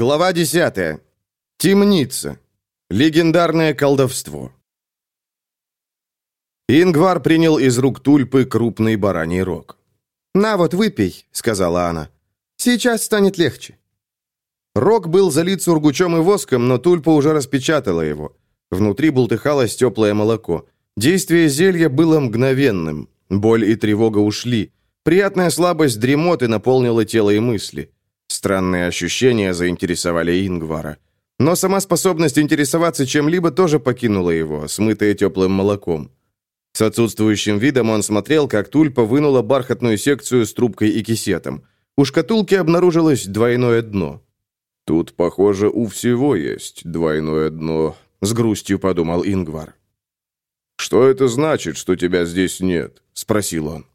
Глава 10. Темница. Легендарное колдовство. Ингвар принял из рук Тульпы крупный бараний рог. «На вот, выпей», — сказала она. «Сейчас станет легче». Рог был залит сургучом и воском, но Тульпа уже распечатала его. Внутри бултыхалось теплое молоко. Действие зелья было мгновенным. Боль и тревога ушли. Приятная слабость дремоты наполнила тело и мысли. Странные ощущения заинтересовали Ингвара. Но сама способность интересоваться чем-либо тоже покинула его, смытая теплым молоком. С отсутствующим видом он смотрел, как Тульпа вынула бархатную секцию с трубкой и кисетом. У шкатулки обнаружилось двойное дно. «Тут, похоже, у всего есть двойное дно», — с грустью подумал Ингвар. «Что это значит, что тебя здесь нет?» — спросил он.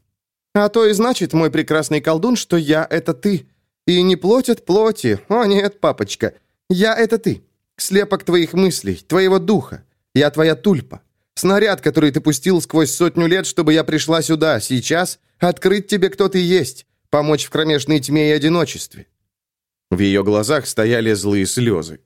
«А то и значит, мой прекрасный колдун, что я — это ты. И не плоть от плоти. О нет, папочка, я — это ты. Слепок твоих мыслей, твоего духа. Я твоя тульпа. Снаряд, который ты пустил сквозь сотню лет, чтобы я пришла сюда, сейчас открыть тебе, кто ты есть, помочь в кромешной тьме и одиночестве». В ее глазах стояли злые слезы.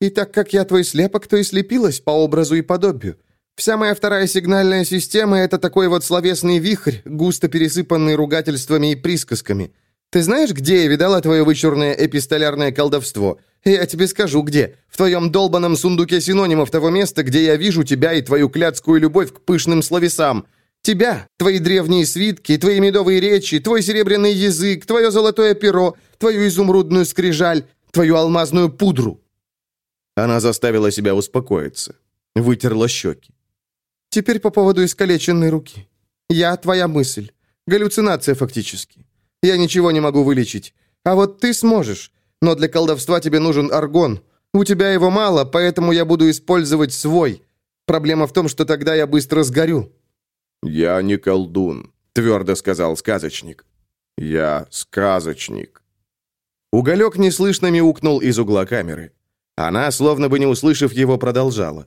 «И так как я твой слепок, то и слепилась по образу и подобию. Вся моя вторая сигнальная система — это такой вот словесный вихрь, густо пересыпанный ругательствами и присказками. Ты знаешь, где я видала твое вычурное эпистолярное колдовство? Я тебе скажу, где. В твоем долбанном сундуке синонимов того места, где я вижу тебя и твою клятскую любовь к пышным словесам. Тебя, твои древние свитки, твои медовые речи, твой серебряный язык, твое золотое перо, твою изумрудную скрижаль, твою алмазную пудру». Она заставила себя успокоиться. Вытерла щеки. Теперь по поводу искалеченной руки. Я твоя мысль. Галлюцинация фактически. Я ничего не могу вылечить. А вот ты сможешь. Но для колдовства тебе нужен аргон. У тебя его мало, поэтому я буду использовать свой. Проблема в том, что тогда я быстро сгорю». «Я не колдун», — твердо сказал сказочник. «Я сказочник». Уголек неслышно мяукнул из угла камеры. Она, словно бы не услышав его, продолжала.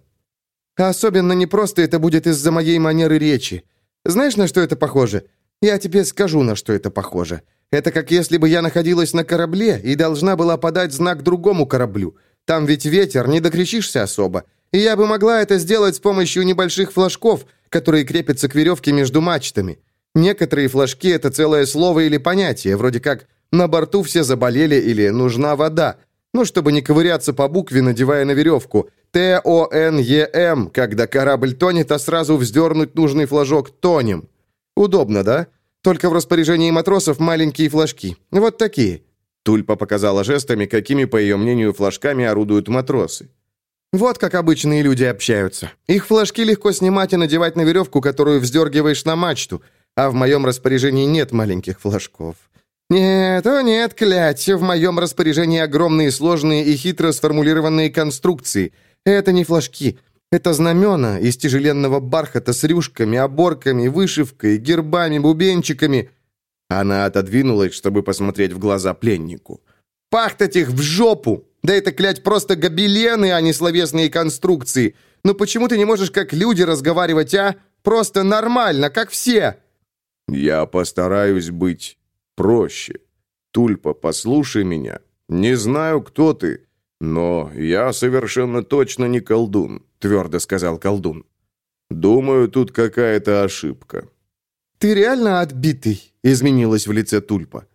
Особенно непросто это будет из-за моей манеры речи. Знаешь, на что это похоже? Я тебе скажу, на что это похоже. Это как если бы я находилась на корабле и должна была подать знак другому кораблю. Там ведь ветер, не докричишься особо. И я бы могла это сделать с помощью небольших флажков, которые крепятся к веревке между мачтами. Некоторые флажки — это целое слово или понятие, вроде как «на борту все заболели» или «нужна вода». Ну, чтобы не ковыряться по букве, надевая на веревку. Т-О-Н-Е-М, когда корабль тонет, а сразу вздернуть нужный флажок «тонем». Удобно, да? Только в распоряжении матросов маленькие флажки. Вот такие». Тульпа показала жестами, какими, по ее мнению, флажками орудуют матросы. «Вот как обычные люди общаются. Их флажки легко снимать и надевать на веревку, которую вздергиваешь на мачту, а в моем распоряжении нет маленьких флажков. «Нет, о нет, клять, в моем распоряжении огромные сложные и хитро сформулированные конструкции. Это не флажки, это знамена из тяжеленного бархата с рюшками, оборками, вышивкой, гербами, бубенчиками». Она отодвинулась, чтобы посмотреть в глаза пленнику. «Пахтать их в жопу! Да это, клять, просто гобелены, а не словесные конструкции. Но почему ты не можешь как люди разговаривать, а? Просто нормально, как все!» «Я постараюсь быть проще. Тульпа, послушай меня. Не знаю, кто ты, но я совершенно точно не колдун, твердо сказал колдун. Думаю, тут какая-то ошибка. Ты реально отбитый, изменилась в лице Тульпа.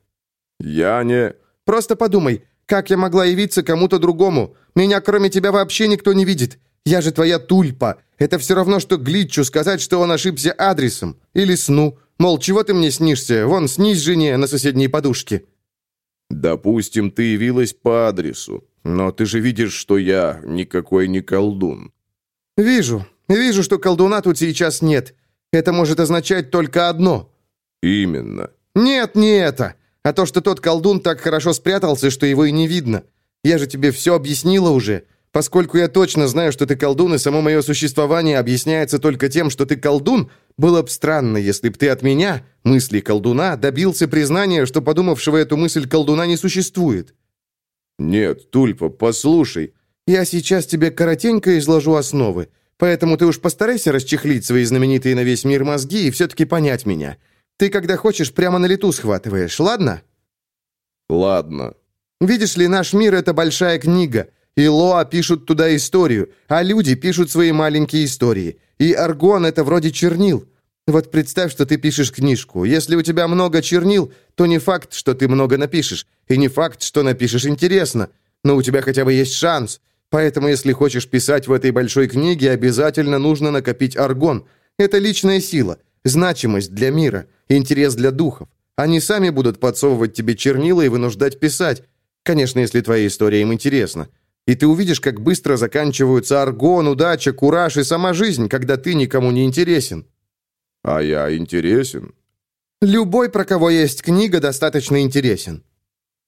Я не... Просто подумай, как я могла явиться кому-то другому? Меня кроме тебя вообще никто не видит. Я же твоя Тульпа. Это все равно, что Глитчу сказать, что он ошибся адресом. Или сну. Мол, чего ты мне снишься? Вон, снись жене на соседней подушке». «Допустим, ты явилась по адресу, но ты же видишь, что я никакой не колдун». «Вижу. Вижу, что колдуна тут сейчас нет. Это может означать только одно». «Именно». «Нет, не это. А то, что тот колдун так хорошо спрятался, что его и не видно. Я же тебе все объяснила уже. Поскольку я точно знаю, что ты колдун, и само мое существование объясняется только тем, что ты колдун, было бы странно, если б ты от меня, мысли колдуна, добился признания, что подумавшего эту мысль колдуна не существует». «Нет, Тульпа, послушай». «Я сейчас тебе коротенько изложу основы, поэтому ты уж постарайся расчехлить свои знаменитые на весь мир мозги и все-таки понять меня. Ты, когда хочешь, прямо на лету схватываешь, ладно?» «Ладно». Видишь ли, наш мир — это большая книга, и Лоа пишут туда историю, а люди пишут свои маленькие истории. И аргон — это вроде чернил. Вот представь, что ты пишешь книжку. Если у тебя много чернил, то не факт, что ты много напишешь, и не факт, что напишешь интересно, но у тебя хотя бы есть шанс. Поэтому, если хочешь писать в этой большой книге, обязательно нужно накопить аргон. Это личная сила, значимость для мира, интерес для духов. Они сами будут подсовывать тебе чернила и вынуждать писать. Конечно, если твоя история им интересна. И ты увидишь, как быстро заканчиваются аргон, удача, кураж и сама жизнь, когда ты никому не интересен. А я интересен. Любой, про кого есть книга, достаточно интересен.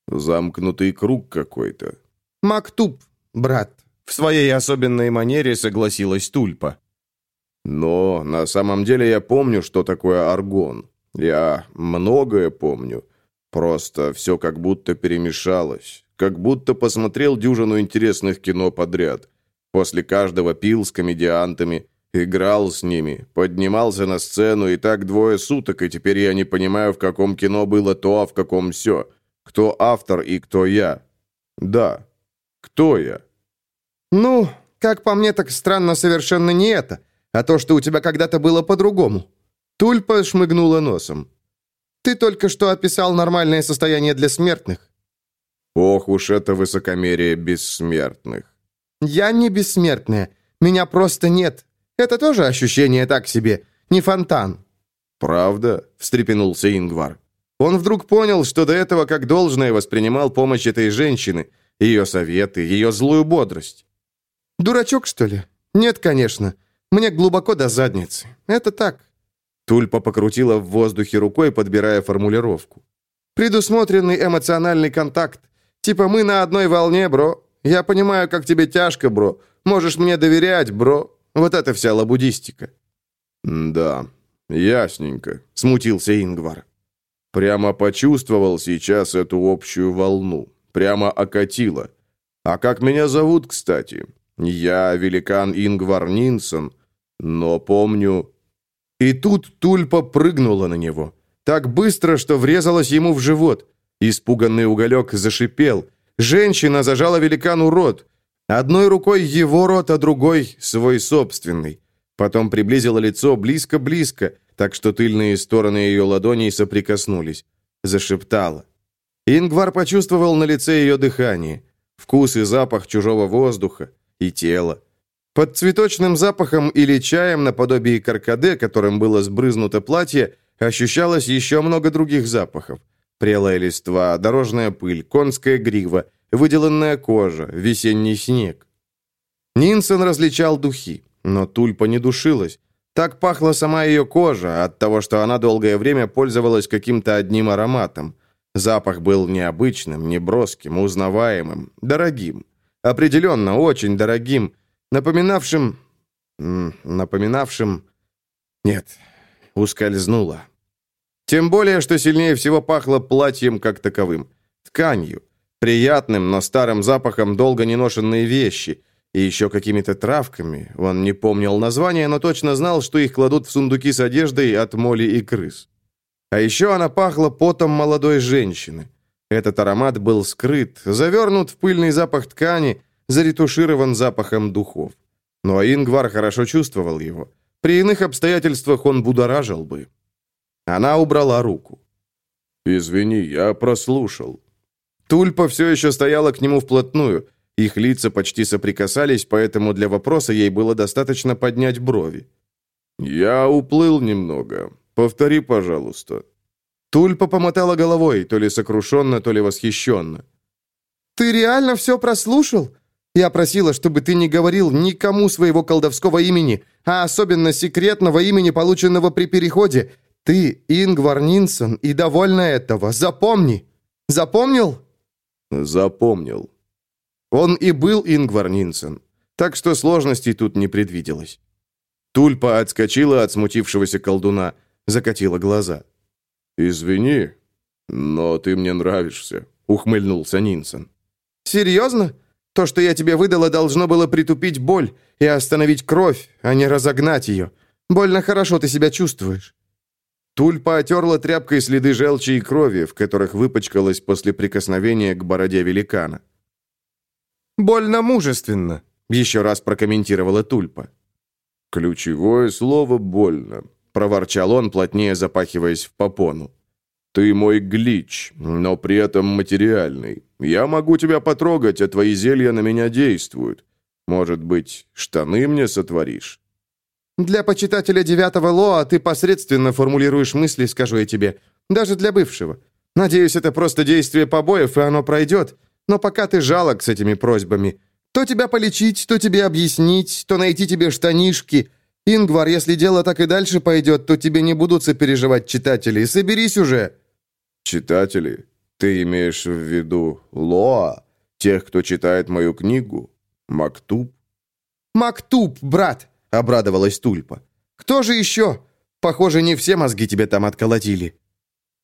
Замкнутый круг какой-то. Мактуб, брат. В своей особенной манере согласилась Тульпа. Но на самом деле я помню, что такое аргон. Я многое помню. Просто все как будто перемешалось. Как будто посмотрел дюжину интересных кино подряд. После каждого пил с комедиантами, играл с ними, поднимался на сцену, и так двое суток, и теперь я не понимаю, в каком кино было то, а в каком все. Кто автор и кто я. Да, кто я? Ну, как по мне, так странно совершенно не это, а то, что у тебя когда-то было по-другому. Тульпа шмыгнула носом. Ты только что описал нормальное состояние для смертных. Ох уж это высокомерие бессмертных. Я не бессмертная. Меня просто нет. Это тоже ощущение так себе. Не фонтан. Правда? встрепенулся Ингвар. Он вдруг понял, что до этого как должное воспринимал помощь этой женщины, ее советы, ее злую бодрость. «Дурачок, что ли? Нет, конечно. Мне глубоко до задницы. Это так. Тульпа покрутила в воздухе рукой, подбирая формулировку. «Предусмотренный эмоциональный контакт. Типа мы на одной волне, бро. Я понимаю, как тебе тяжко, бро. Можешь мне доверять, бро. Вот это вся лабудистика». «Да, ясненько», — смутился Ингвар. «Прямо почувствовал сейчас эту общую волну. Прямо окатило. А как меня зовут, кстати? Я великан Ингвар Нинсон, но помню, и тут тульпа прыгнула на него. Так быстро, что врезалась ему в живот. Испуганный уголек зашипел. Женщина зажала великану рот. Одной рукой его рот, а другой свой собственный. Потом приблизила лицо близко-близко, так что тыльные стороны ее ладоней соприкоснулись. Зашептала. Ингвар почувствовал на лице ее дыхание, вкус и запах чужого воздуха и тела. Под цветочным запахом или чаем наподобие каркаде, которым было сбрызнуто платье, ощущалось еще много других запахов. Прелая листва, дорожная пыль, конская грива, выделанная кожа, весенний снег. Нинсон различал духи, но тульпа не душилась. Так пахла сама ее кожа от того, что она долгое время пользовалась каким-то одним ароматом. Запах был необычным, неброским, узнаваемым, дорогим. Определенно, очень дорогим, напоминавшим... напоминавшим... Нет, ускользнуло. Тем более, что сильнее всего пахло платьем как таковым. Тканью. Приятным, но старым запахом долго не ношенные вещи. И еще какими-то травками. Он не помнил названия, но точно знал, что их кладут в сундуки с одеждой от моли и крыс. А еще она пахла потом молодой женщины. Этот аромат был скрыт, завернут в пыльный запах ткани, заретуширован запахом духов. Но Ингвар хорошо чувствовал его. При иных обстоятельствах он будоражил бы. Она убрала руку. «Извини, я прослушал». Тульпа все еще стояла к нему вплотную. Их лица почти соприкасались, поэтому для вопроса ей было достаточно поднять брови. «Я уплыл немного. Повтори, пожалуйста». Тульпа помотала головой, то ли сокрушенно, то ли восхищенно. «Ты реально все прослушал? Я просила, чтобы ты не говорил никому своего колдовского имени, а особенно секретного имени, полученного при переходе. Ты Ингвар Нинсон и довольна этого. Запомни. Запомнил? Запомнил. Он и был Ингвар Нинсон, так что сложностей тут не предвиделось. Тульпа отскочила от смутившегося колдуна, закатила глаза. «Извини, но ты мне нравишься», — ухмыльнулся Нинсон. «Серьезно? То, что я тебе выдала, должно было притупить боль и остановить кровь, а не разогнать ее. Больно хорошо ты себя чувствуешь». Тульпа отерла тряпкой следы желчи и крови, в которых выпачкалась после прикосновения к бороде великана. «Больно мужественно», — еще раз прокомментировала Тульпа. «Ключевое слово «больно», — проворчал он, плотнее запахиваясь в попону. «Ты мой глич, но при этом материальный. Я могу тебя потрогать, а твои зелья на меня действуют. Может быть, штаны мне сотворишь?» «Для почитателя девятого Лоа ты посредственно формулируешь мысли, скажу я тебе. Даже для бывшего. Надеюсь, это просто действие побоев, и оно пройдет. Но пока ты жалок с этими просьбами. То тебя полечить, то тебе объяснить, то найти тебе штанишки. Ингвар, если дело так и дальше пойдет, то тебе не будут сопереживать читатели. Соберись уже!» «Читатели? Ты имеешь в виду Лоа? Тех, кто читает мою книгу? Мактуб?» «Мактуб, брат!» — обрадовалась Тульпа. «Кто же еще? Похоже, не все мозги тебе там отколотили».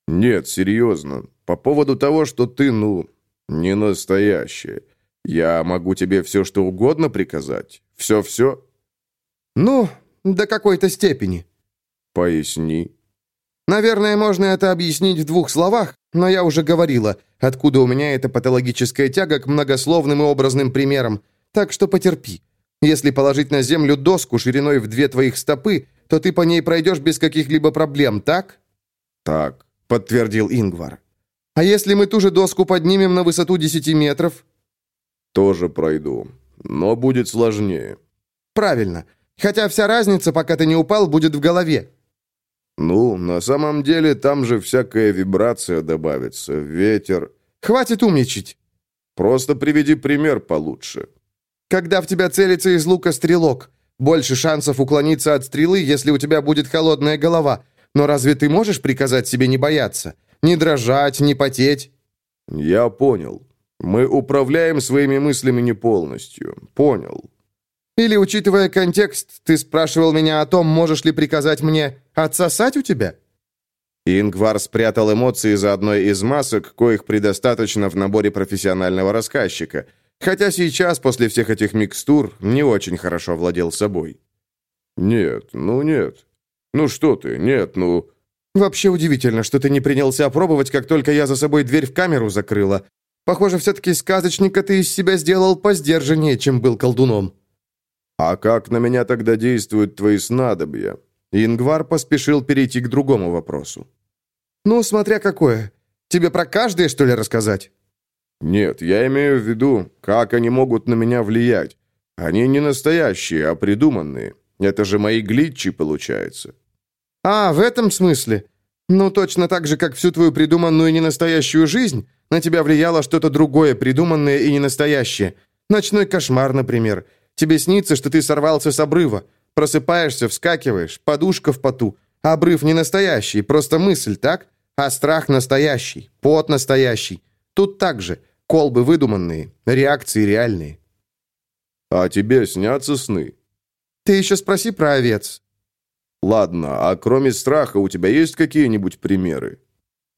«Нет, серьезно. По поводу того, что ты, ну, не настоящая. Я могу тебе все, что угодно приказать. Все-все?» «Ну, до какой-то степени». «Поясни». «Наверное, можно это объяснить в двух словах, но я уже говорила, откуда у меня эта патологическая тяга к многословным и образным примерам, так что потерпи. Если положить на землю доску шириной в две твоих стопы, то ты по ней пройдешь без каких-либо проблем, так?» «Так», — подтвердил Ингвар. «А если мы ту же доску поднимем на высоту 10 метров?» «Тоже пройду, но будет сложнее». «Правильно. Хотя вся разница, пока ты не упал, будет в голове». «Ну, на самом деле, там же всякая вибрация добавится, ветер...» «Хватит умничать!» «Просто приведи пример получше». Когда в тебя целится из лука стрелок. Больше шансов уклониться от стрелы, если у тебя будет холодная голова. Но разве ты можешь приказать себе не бояться? Не дрожать, не потеть?» «Я понял. Мы управляем своими мыслями не полностью. Понял». «Или, учитывая контекст, ты спрашивал меня о том, можешь ли приказать мне отсосать у тебя?» Ингвар спрятал эмоции за одной из масок, коих предостаточно в наборе профессионального рассказчика – Хотя сейчас, после всех этих микстур, не очень хорошо владел собой. «Нет, ну нет. Ну что ты, нет, ну...» «Вообще удивительно, что ты не принялся опробовать, как только я за собой дверь в камеру закрыла. Похоже, все-таки сказочника ты из себя сделал посдержаннее, чем был колдуном». «А как на меня тогда действуют твои снадобья?» Ингвар поспешил перейти к другому вопросу. «Ну, смотря какое. Тебе про каждое, что ли, рассказать?» «Нет, я имею в виду, как они могут на меня влиять. Они не настоящие, а придуманные. Это же мои глитчи, получается». «А, в этом смысле? Ну, точно так же, как всю твою придуманную ненастоящую жизнь, на тебя влияло что-то другое, придуманное и ненастоящее. Ночной кошмар, например. Тебе снится, что ты сорвался с обрыва. Просыпаешься, вскакиваешь, подушка в поту. Обрыв не настоящий, просто мысль, так? А страх настоящий, пот настоящий. Тут также колбы выдуманные, реакции реальные. А тебе снятся сны? Ты еще спроси про овец. Ладно, а кроме страха у тебя есть какие-нибудь примеры?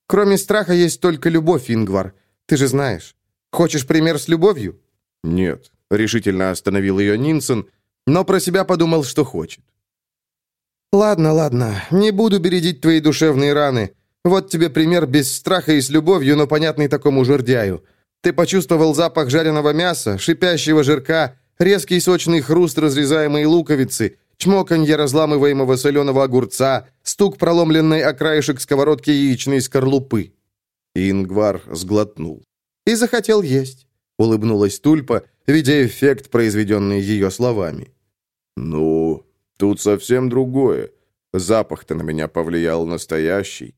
Кроме страха есть только любовь, Ингвар. Ты же знаешь. Хочешь пример с любовью? Нет, решительно остановил ее Нинсон, но про себя подумал, что хочет. Ладно, ладно, не буду бередить твои душевные раны. Вот тебе пример без страха и с любовью, но понятный такому жердяю. Ты почувствовал запах жареного мяса, шипящего жирка, резкий сочный хруст разрезаемой луковицы, чмоканье разламываемого соленого огурца, стук проломленной о краешек сковородки яичной скорлупы. Ингвар сглотнул. «И захотел есть», — улыбнулась Тульпа, видя эффект, произведенный ее словами. «Ну, тут совсем другое. Запах-то на меня повлиял настоящий.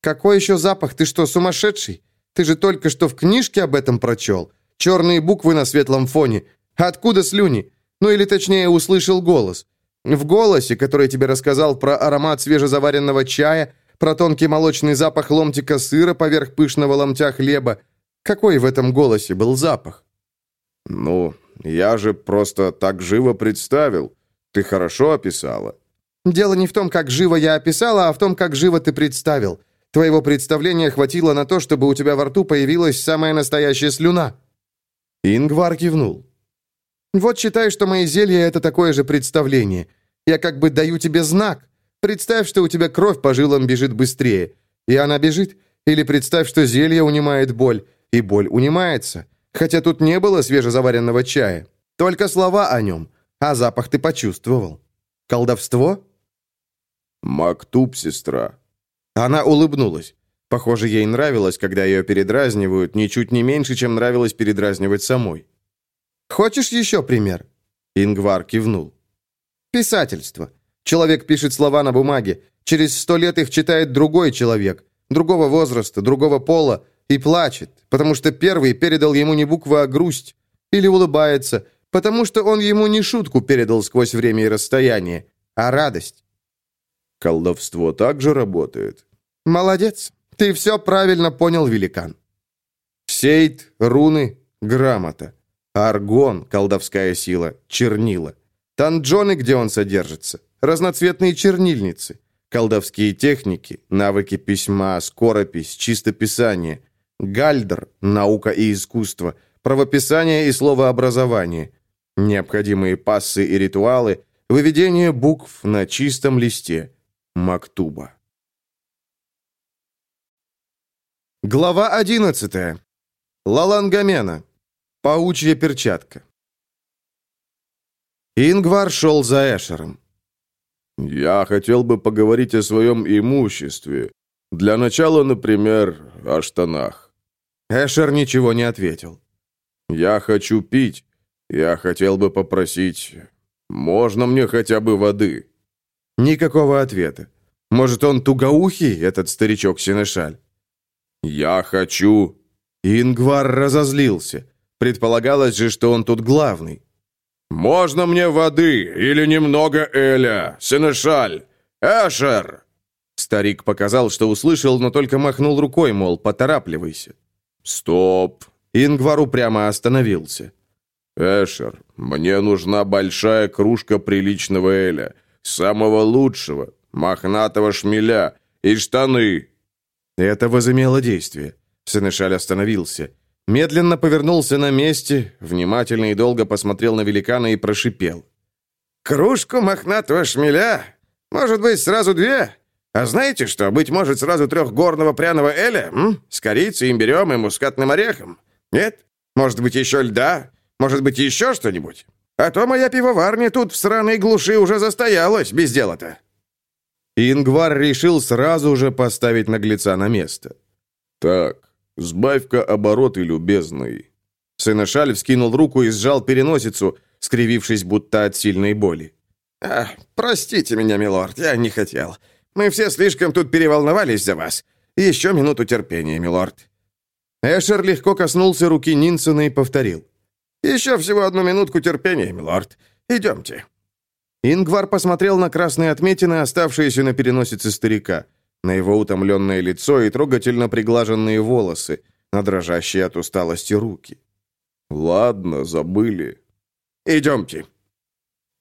«Какой еще запах? Ты что, сумасшедший? Ты же только что в книжке об этом прочел. Черные буквы на светлом фоне. Откуда слюни? Ну или точнее, услышал голос. В голосе, который тебе рассказал про аромат свежезаваренного чая, про тонкий молочный запах ломтика сыра поверх пышного ломтя хлеба. Какой в этом голосе был запах? Ну, я же просто так живо представил. Ты хорошо описала. Дело не в том, как живо я описала, а в том, как живо ты представил. Твоего представления хватило на то, чтобы у тебя во рту появилась самая настоящая слюна». Ингвар кивнул. «Вот считай, что мои зелья — это такое же представление. Я как бы даю тебе знак. Представь, что у тебя кровь по жилам бежит быстрее. И она бежит. Или представь, что зелье унимает боль. И боль унимается. Хотя тут не было свежезаваренного чая. Только слова о нем. А запах ты почувствовал. Колдовство? Мактуб, сестра. Она улыбнулась. Похоже, ей нравилось, когда ее передразнивают, ничуть не меньше, чем нравилось передразнивать самой. «Хочешь еще пример?» Ингвар кивнул. «Писательство. Человек пишет слова на бумаге. Через сто лет их читает другой человек, другого возраста, другого пола, и плачет, потому что первый передал ему не буквы, а грусть. Или улыбается, потому что он ему не шутку передал сквозь время и расстояние, а радость. Колдовство также работает. Молодец. Ты все правильно понял, великан. Сейт, руны, грамота. Аргон, колдовская сила, чернила. Танджоны, где он содержится. Разноцветные чернильницы. Колдовские техники, навыки письма, скоропись, чистописание. Гальдер, наука и искусство. Правописание и словообразование. Необходимые пассы и ритуалы. Выведение букв на чистом листе. Мактуба. Глава одиннадцатая. Лалангамена. Паучья перчатка. Ингвар шел за Эшером. «Я хотел бы поговорить о своем имуществе. Для начала, например, о штанах». Эшер ничего не ответил. «Я хочу пить. Я хотел бы попросить, можно мне хотя бы воды?» Никакого ответа. Может, он тугоухий, этот старичок Синешаль? «Я хочу...» Ингвар разозлился. Предполагалось же, что он тут главный. «Можно мне воды или немного Эля, Сенешаль? Эшер!» Старик показал, что услышал, но только махнул рукой, мол, поторапливайся. «Стоп!» Ингвар упрямо остановился. «Эшер, мне нужна большая кружка приличного Эля, самого лучшего, мохнатого шмеля и штаны». Это возымело действие. Сенешаль остановился. Медленно повернулся на месте, внимательно и долго посмотрел на великана и прошипел. «Кружку мохнатого шмеля? Может быть, сразу две? А знаете что, быть может, сразу трехгорного пряного эля? М? С корицей, имбирем и мускатным орехом? Нет? Может быть, еще льда? Может быть, еще что-нибудь? А то моя пивоварня тут в сраной глуши уже застоялась без дела-то». Ингвар решил сразу же поставить наглеца на место. «Так, Сбавь-ка обороты, любезный». Сыношаль вскинул руку и сжал переносицу, скривившись будто от сильной боли. «А, простите меня, милорд, я не хотел. Мы все слишком тут переволновались за вас. Еще минуту терпения, милорд». Эшер легко коснулся руки Нинсона и повторил. «Еще всего одну минутку терпения, милорд. Идемте». Ингвар посмотрел на красные отметины, оставшиеся на переносице старика на его утомленное лицо и трогательно приглаженные волосы, на дрожащие от усталости руки. «Ладно, забыли. Идемте».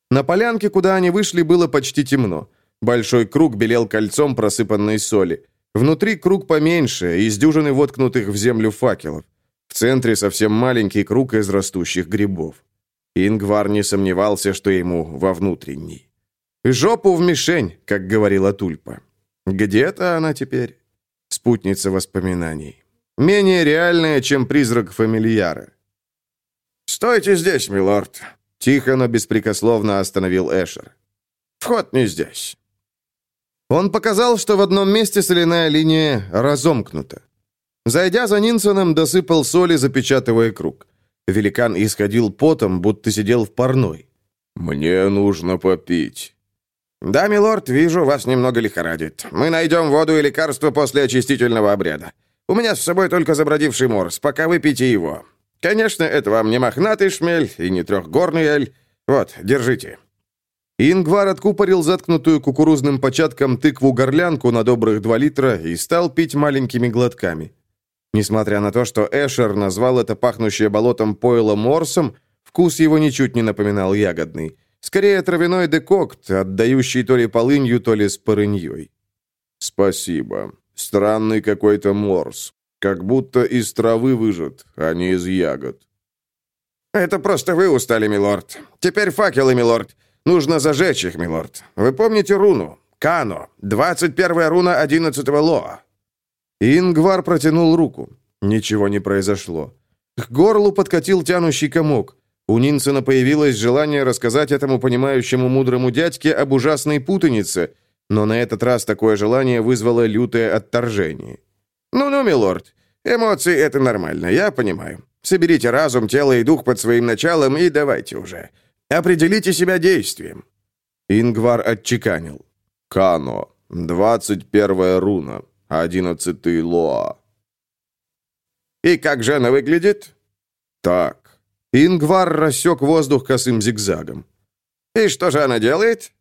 На полянке, куда они вышли, было почти темно. Большой круг белел кольцом просыпанной соли. Внутри круг поменьше, из дюжины воткнутых в землю факелов. В центре совсем маленький круг из растущих грибов. Ингвар не сомневался, что ему во внутренний. «Жопу в мишень», как говорила Тульпа. Где-то она теперь. Спутница воспоминаний. Менее реальная, чем призрак фамильяра. «Стойте здесь, милорд!» Тихо, но беспрекословно остановил Эшер. «Вход не здесь». Он показал, что в одном месте соляная линия разомкнута. Зайдя за Нинсоном, досыпал соли, запечатывая круг. Великан исходил потом, будто сидел в парной. «Мне нужно попить». «Да, милорд, вижу, вас немного лихорадит. Мы найдем воду и лекарство после очистительного обряда. У меня с собой только забродивший морс, пока выпейте его. Конечно, это вам не мохнатый шмель и не трехгорный эль. Вот, держите». Ингвар откупорил заткнутую кукурузным початком тыкву-горлянку на добрых два литра и стал пить маленькими глотками. Несмотря на то, что Эшер назвал это пахнущее болотом пойло морсом, вкус его ничуть не напоминал ягодный. Скорее, травяной декокт, отдающий то ли полынью, то ли спорыньей. «Спасибо. Странный какой-то морс. Как будто из травы выжат, а не из ягод». «Это просто вы устали, милорд. Теперь факелы, милорд. Нужно зажечь их, милорд. Вы помните руну? Кано, 21 руна 11 лоа». Ингвар протянул руку. Ничего не произошло. К горлу подкатил тянущий комок. У Нинсена появилось желание рассказать этому понимающему мудрому дядьке об ужасной путанице, но на этот раз такое желание вызвало лютое отторжение. «Ну-ну, милорд, эмоции — это нормально, я понимаю. Соберите разум, тело и дух под своим началом и давайте уже. Определите себя действием». Ингвар отчеканил. «Кано, двадцать первая руна, одиннадцатый лоа». «И как же она выглядит?» «Так». Ингвар рассек воздух косым зигзагом. «И что же она делает?»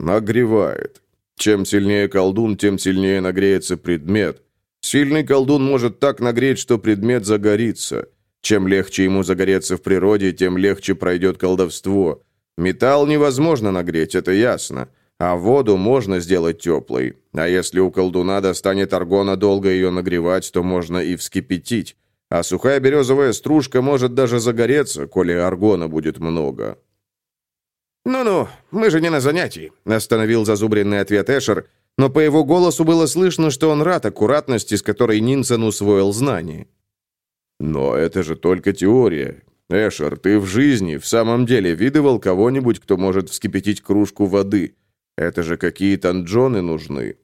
«Нагревает. Чем сильнее колдун, тем сильнее нагреется предмет. Сильный колдун может так нагреть, что предмет загорится. Чем легче ему загореться в природе, тем легче пройдет колдовство. Металл невозможно нагреть, это ясно. А воду можно сделать теплой. А если у колдуна достанет аргона долго ее нагревать, то можно и вскипятить. А сухая березовая стружка может даже загореться, коли аргона будет много. «Ну-ну, мы же не на занятии», — остановил зазубренный ответ Эшер, но по его голосу было слышно, что он рад аккуратности, с которой Нинсен усвоил знания. «Но это же только теория. Эшер, ты в жизни в самом деле видывал кого-нибудь, кто может вскипятить кружку воды? Это же какие танджоны нужны».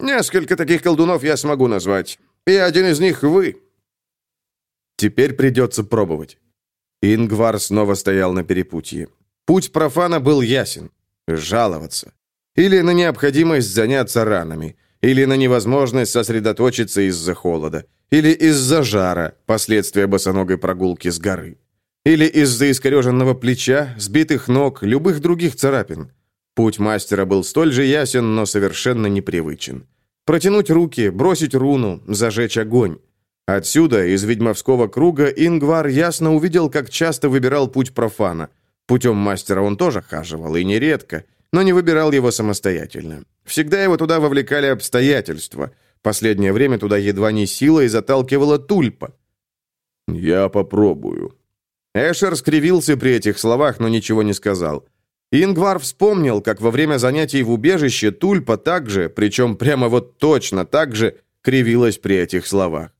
«Несколько таких колдунов я смогу назвать. И один из них вы». «Теперь придется пробовать». Ингвар снова стоял на перепутье. Путь профана был ясен. Жаловаться. Или на необходимость заняться ранами. Или на невозможность сосредоточиться из-за холода. Или из-за жара, последствия босоногой прогулки с горы. Или из-за искореженного плеча, сбитых ног, любых других царапин. Путь мастера был столь же ясен, но совершенно непривычен. Протянуть руки, бросить руну, зажечь огонь. Отсюда, из ведьмовского круга, Ингвар ясно увидел, как часто выбирал путь профана. Путем мастера он тоже хаживал, и нередко, но не выбирал его самостоятельно. Всегда его туда вовлекали обстоятельства. Последнее время туда едва не силой заталкивала тульпа. «Я попробую». Эшер скривился при этих словах, но ничего не сказал. Ингвар вспомнил, как во время занятий в убежище Тульпа также, причем прямо вот точно так же, кривилась при этих словах.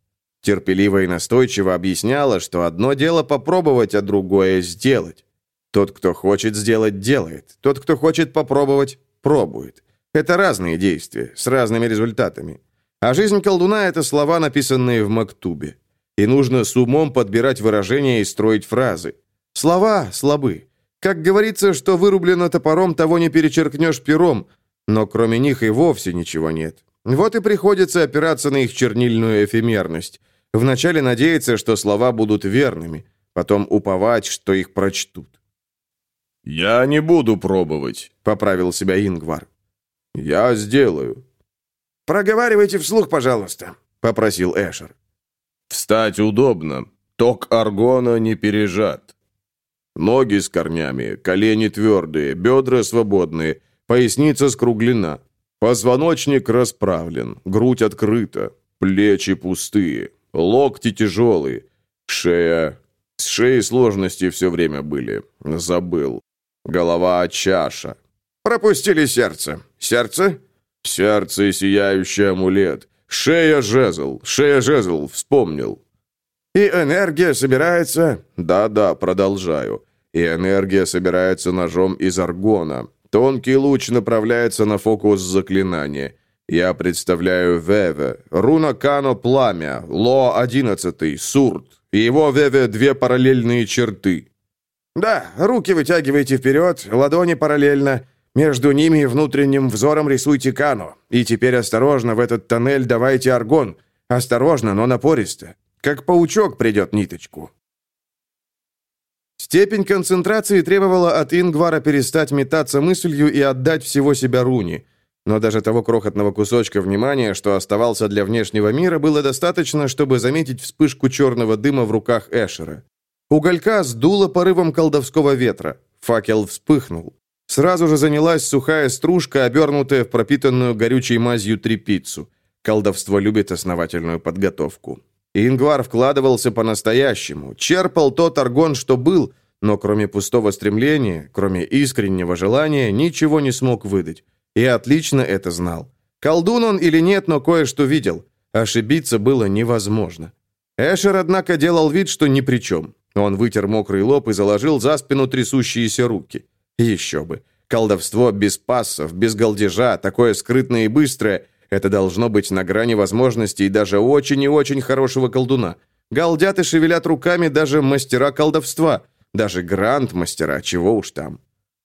Терпеливо и настойчиво объясняла, что одно дело попробовать, а другое сделать. Тот, кто хочет сделать, делает. Тот, кто хочет попробовать, пробует. Это разные действия, с разными результатами. А жизнь колдуна — это слова, написанные в Мактубе. И нужно с умом подбирать выражения и строить фразы. Слова слабы. Как говорится, что вырублено топором, того не перечеркнешь пером, но кроме них и вовсе ничего нет. Вот и приходится опираться на их чернильную эфемерность. Вначале надеяться, что слова будут верными, потом уповать, что их прочтут. «Я не буду пробовать», — поправил себя Ингвар. «Я сделаю». «Проговаривайте вслух, пожалуйста», — попросил Эшер. «Встать удобно. Ток аргона не пережат. Ноги с корнями, колени твердые, бедра свободные, поясница скруглена. Позвоночник расправлен, грудь открыта, плечи пустые, локти тяжелые, шея... С шеей сложности все время были. Забыл. Голова чаша. Пропустили сердце. Сердце? Сердце сияющий амулет. Шея жезл. Шея жезл. Вспомнил. И энергия собирается... Да-да, продолжаю. И энергия собирается ножом из аргона. Тонкий луч направляется на фокус заклинания. Я представляю Веве, руна Кано пламя, Ло одиннадцатый, Сурт. И его Веве две параллельные черты. Да, руки вытягивайте вперед, ладони параллельно. Между ними внутренним взором рисуйте Кано. И теперь осторожно в этот тоннель давайте аргон. Осторожно, но напористо. Как паучок придет ниточку. Степень концентрации требовала от Ингвара перестать метаться мыслью и отдать всего себя руне. Но даже того крохотного кусочка внимания, что оставался для внешнего мира, было достаточно, чтобы заметить вспышку черного дыма в руках Эшера. Уголька сдуло порывом колдовского ветра. Факел вспыхнул. Сразу же занялась сухая стружка, обернутая в пропитанную горючей мазью трепицу. Колдовство любит основательную подготовку. Ингвар вкладывался по-настоящему, черпал тот аргон, что был, но кроме пустого стремления, кроме искреннего желания, ничего не смог выдать. И отлично это знал. Колдун он или нет, но кое-что видел. Ошибиться было невозможно. Эшер, однако, делал вид, что ни при чем. Он вытер мокрый лоб и заложил за спину трясущиеся руки. Еще бы. Колдовство без пассов, без голдежа, такое скрытное и быстрое – это должно быть на грани возможностей даже очень и очень хорошего колдуна. Галдят и шевелят руками даже мастера колдовства, даже гранд-мастера, чего уж там.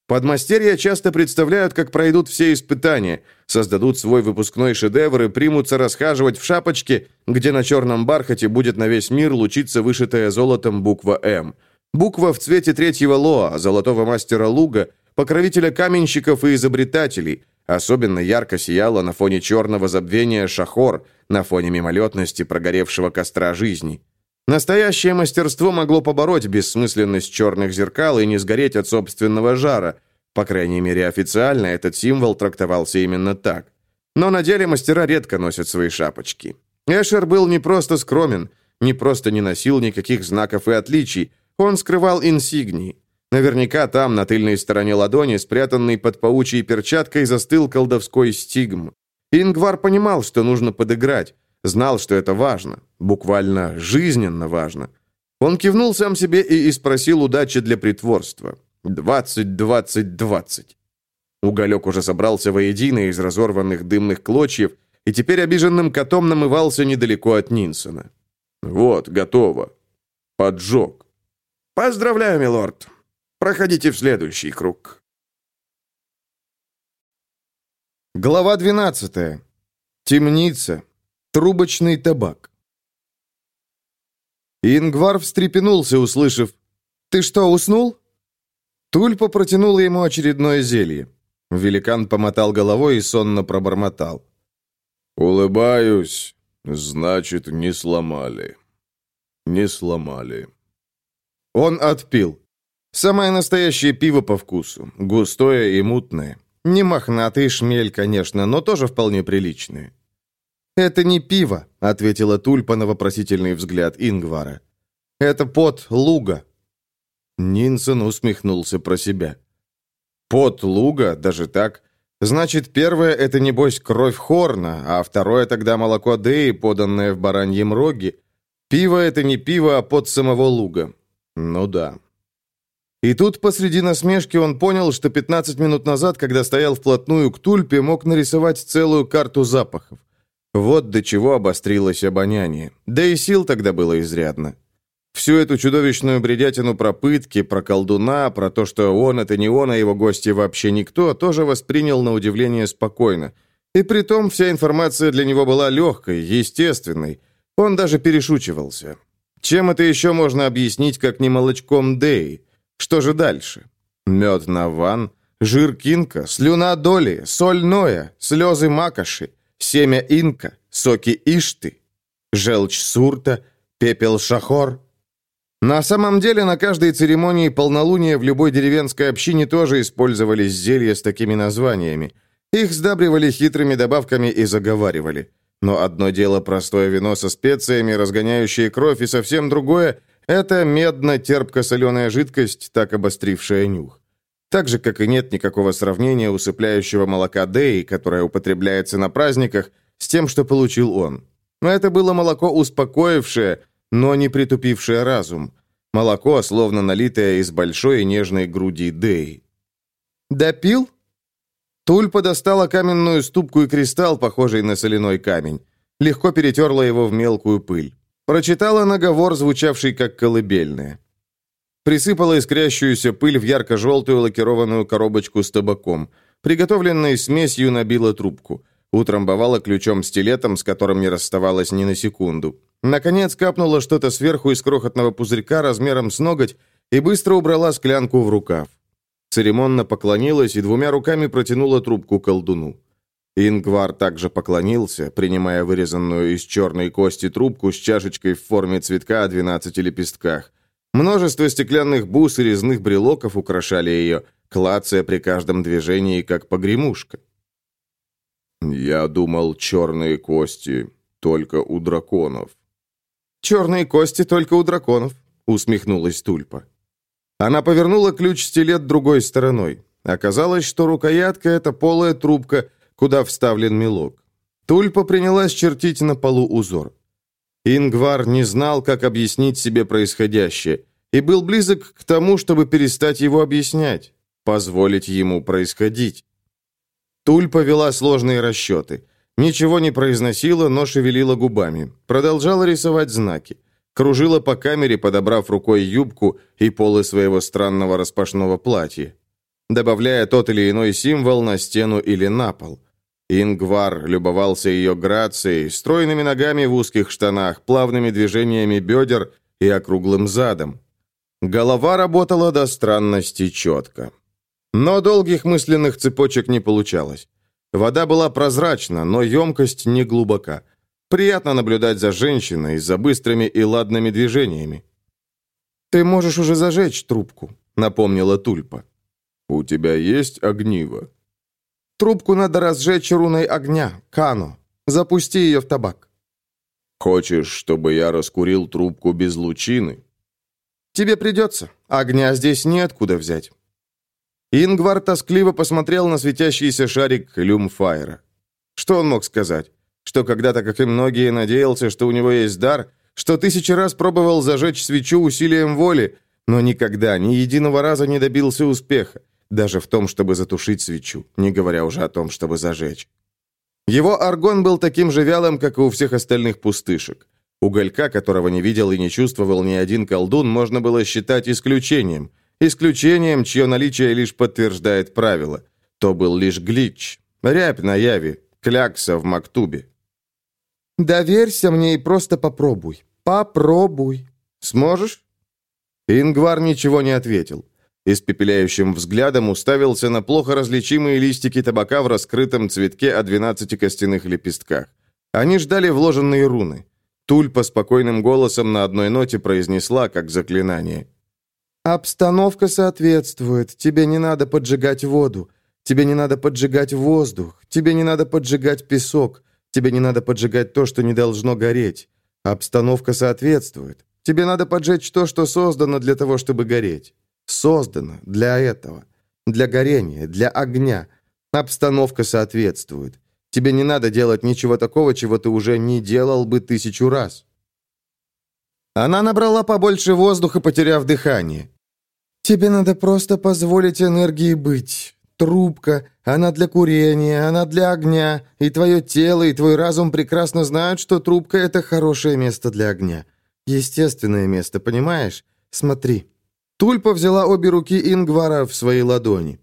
Подмастерья часто представляют, как пройдут все испытания, создадут свой выпускной шедевр и примутся расхаживать в шапочке, где на черном бархате будет на весь мир лучиться вышитая золотом буква «М». Буква в цвете третьего лоа, золотого мастера луга, покровителя каменщиков и изобретателей. Особенно ярко сияла на фоне черного забвения шахор, на фоне мимолетности прогоревшего костра жизни. Настоящее мастерство могло побороть бессмысленность черных зеркал и не сгореть от собственного жара. По крайней мере, официально этот символ трактовался именно так. Но на деле мастера редко носят свои шапочки. Эшер был не просто скромен, не просто не носил никаких знаков и отличий, он скрывал инсигнии. Наверняка там, на тыльной стороне ладони, спрятанный под паучьей перчаткой, застыл колдовской стигм. Ингвар понимал, что нужно подыграть, Знал, что это важно, буквально жизненно важно. Он кивнул сам себе и, и спросил удачи для притворства. «Двадцать, двадцать, двадцать». Уголек уже собрался воедино из разорванных дымных клочьев и теперь обиженным котом намывался недалеко от Нинсона. «Вот, готово. Поджог». «Поздравляю, милорд. Проходите в следующий круг». Глава 12. Темница. Трубочный табак. Ингвар встрепенулся, услышав «Ты что, уснул?» Тульпа протянула ему очередное зелье. Великан помотал головой и сонно пробормотал. «Улыбаюсь, значит, не сломали. Не сломали». Он отпил. Самое настоящее пиво по вкусу, густое и мутное. Не мохнатый шмель, конечно, но тоже вполне приличное. «Это не пиво», — ответила Тульпа на вопросительный взгляд Ингвара. «Это пот луга». Нинсон усмехнулся про себя. «Пот луга? Даже так? Значит, первое — это, небось, кровь Хорна, а второе тогда молоко Деи, поданное в бараньем роге. Пиво — это не пиво, а пот самого луга. Ну да». И тут посреди насмешки он понял, что 15 минут назад, когда стоял вплотную к Тульпе, мог нарисовать целую карту запахов. Вот до чего обострилось обоняние. Да и сил тогда было изрядно. Всю эту чудовищную бредятину про пытки, про колдуна, про то, что он это не он, а его гости вообще никто, тоже воспринял на удивление спокойно. И притом вся информация для него была легкой, естественной. Он даже перешучивался. Чем это еще можно объяснить, как не молочком Дэй? Что же дальше? Мед наван, жир кинка, слюна доли, соль ноя, слезы макоши – семя инка, соки ишты, желчь сурта, пепел шахор. На самом деле, на каждой церемонии полнолуния в любой деревенской общине тоже использовались зелья с такими названиями. Их сдабривали хитрыми добавками и заговаривали. Но одно дело простое вино со специями, разгоняющее кровь, и совсем другое – это медно-терпко-соленая жидкость, так обострившая нюх. Так же, как и нет никакого сравнения усыпляющего молока Дэй, которое употребляется на праздниках, с тем, что получил он. Но это было молоко успокоившее, но не притупившее разум. Молоко, словно налитое из большой и нежной груди Дэй. «Допил?» Тульпа достала каменную ступку и кристалл, похожий на соляной камень. Легко перетерла его в мелкую пыль. Прочитала наговор, звучавший как колыбельная. Присыпала искрящуюся пыль в ярко-желтую лакированную коробочку с табаком. Приготовленной смесью набила трубку. Утрамбовала ключом-стилетом, с которым не расставалась ни на секунду. Наконец капнула что-то сверху из крохотного пузырька размером с ноготь и быстро убрала склянку в рукав. Церемонно поклонилась и двумя руками протянула трубку колдуну. Ингвар также поклонился, принимая вырезанную из черной кости трубку с чашечкой в форме цветка о 12 лепестках. Множество стеклянных бус и резных брелоков украшали ее, клацая при каждом движении, как погремушка. «Я думал, черные кости только у драконов». «Черные кости только у драконов», — усмехнулась Тульпа. Она повернула ключ-стилет другой стороной. Оказалось, что рукоятка — это полая трубка, куда вставлен мелок. Тульпа принялась чертить на полу узор. Ингвар не знал, как объяснить себе происходящее, и был близок к тому, чтобы перестать его объяснять, позволить ему происходить. Тульпа вела сложные расчеты. Ничего не произносила, но шевелила губами. Продолжала рисовать знаки. Кружила по камере, подобрав рукой юбку и полы своего странного распашного платья. Добавляя тот или иной символ на стену или на пол. Ингвар любовался ее грацией, стройными ногами в узких штанах, плавными движениями бедер и округлым задом. Голова работала до странности четко. Но долгих мысленных цепочек не получалось. Вода была прозрачна, но емкость не глубока. Приятно наблюдать за женщиной, за быстрыми и ладными движениями. «Ты можешь уже зажечь трубку», — напомнила Тульпа. «У тебя есть огниво?» «Трубку надо разжечь руной огня, Кано. Запусти ее в табак». «Хочешь, чтобы я раскурил трубку без лучины?» «Тебе придется. Огня здесь неоткуда взять». Ингвар тоскливо посмотрел на светящийся шарик люмфайра. Что он мог сказать? Что когда-то, как и многие, надеялся, что у него есть дар, что тысячи раз пробовал зажечь свечу усилием воли, но никогда, ни единого раза не добился успеха, даже в том, чтобы затушить свечу, не говоря уже о том, чтобы зажечь. Его аргон был таким же вялым, как и у всех остальных пустышек. Уголька, которого не видел и не чувствовал ни один колдун, можно было считать исключением – Исключением, чье наличие лишь подтверждает правило. То был лишь глич, рябь на яве, клякса в мактубе. «Доверься мне и просто попробуй. Попробуй. Сможешь?» Ингвар ничего не ответил. Испепеляющим взглядом уставился на плохо различимые листики табака в раскрытом цветке о двенадцати костяных лепестках. Они ждали вложенные руны. Тульпа спокойным голосом на одной ноте произнесла, как заклинание. Обстановка соответствует. Тебе не надо поджигать воду. Тебе не надо поджигать воздух. Тебе не надо поджигать песок. Тебе не надо поджигать то, что не должно гореть. Обстановка соответствует. Тебе надо поджечь то, что создано для того, чтобы гореть. Создано для этого. Для горения, для огня. Обстановка соответствует. Тебе не надо делать ничего такого, чего ты уже не делал бы тысячу раз. Она набрала побольше воздуха, потеряв дыхание. Тебе надо просто позволить энергии быть. Трубка, она для курения, она для огня, и твое тело, и твой разум прекрасно знают, что трубка — это хорошее место для огня. Естественное место, понимаешь? Смотри». Тульпа взяла обе руки Ингвара в свои ладони.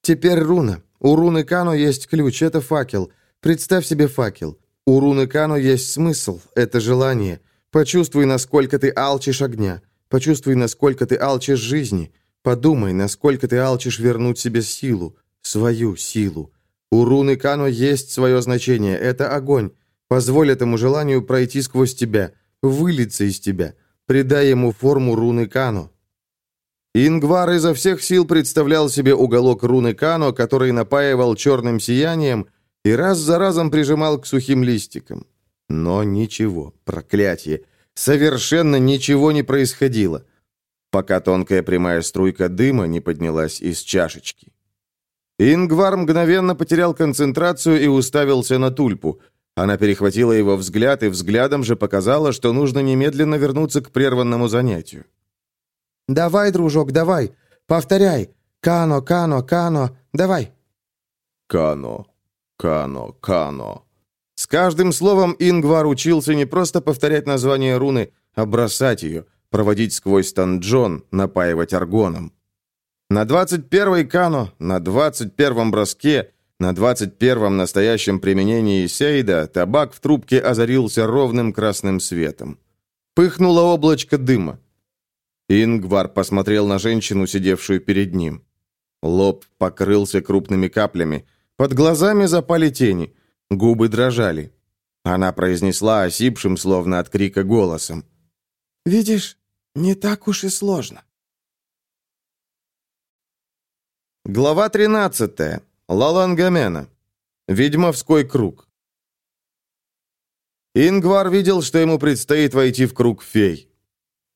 «Теперь руна. У руны Кано есть ключ, это факел. Представь себе факел. У руны Кано есть смысл, это желание. Почувствуй, насколько ты алчишь огня. Почувствуй, насколько ты алчишь жизни. Подумай, насколько ты алчишь вернуть себе силу, свою силу. У руны Кано есть свое значение. Это огонь. Позволь этому желанию пройти сквозь тебя, вылиться из тебя. Придай ему форму руны Кано. Ингвар изо всех сил представлял себе уголок руны Кано, который напаивал черным сиянием и раз за разом прижимал к сухим листикам. Но ничего, проклятие. Совершенно ничего не происходило, пока тонкая прямая струйка дыма не поднялась из чашечки. Ингвар мгновенно потерял концентрацию и уставился на тульпу. Она перехватила его взгляд и взглядом же показала, что нужно немедленно вернуться к прерванному занятию. «Давай, дружок, давай! Повторяй! Кано, кано, кано! Давай!» «Кано, кано, кано!» С каждым словом Ингвар учился не просто повторять название руны, а бросать ее, проводить сквозь танджон, напаивать аргоном. На 21-й кано, на 21-м броске, на 21-м настоящем применении сейда табак в трубке озарился ровным красным светом. Пыхнуло облачко дыма. Ингвар посмотрел на женщину, сидевшую перед ним. Лоб покрылся крупными каплями. Под глазами запали тени. Губы дрожали. Она произнесла осипшим, словно от крика, голосом. «Видишь, не так уж и сложно». Глава 13. Лалангамена. Ведьмовской круг. Ингвар видел, что ему предстоит войти в круг фей.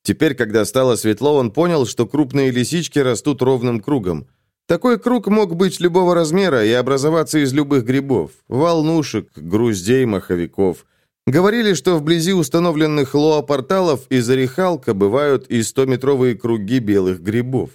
Теперь, когда стало светло, он понял, что крупные лисички растут ровным кругом. Такой круг мог быть любого размера и образоваться из любых грибов, волнушек, груздей, маховиков. Говорили, что вблизи установленных лоа-порталов из Орехалка бывают и стометровые круги белых грибов.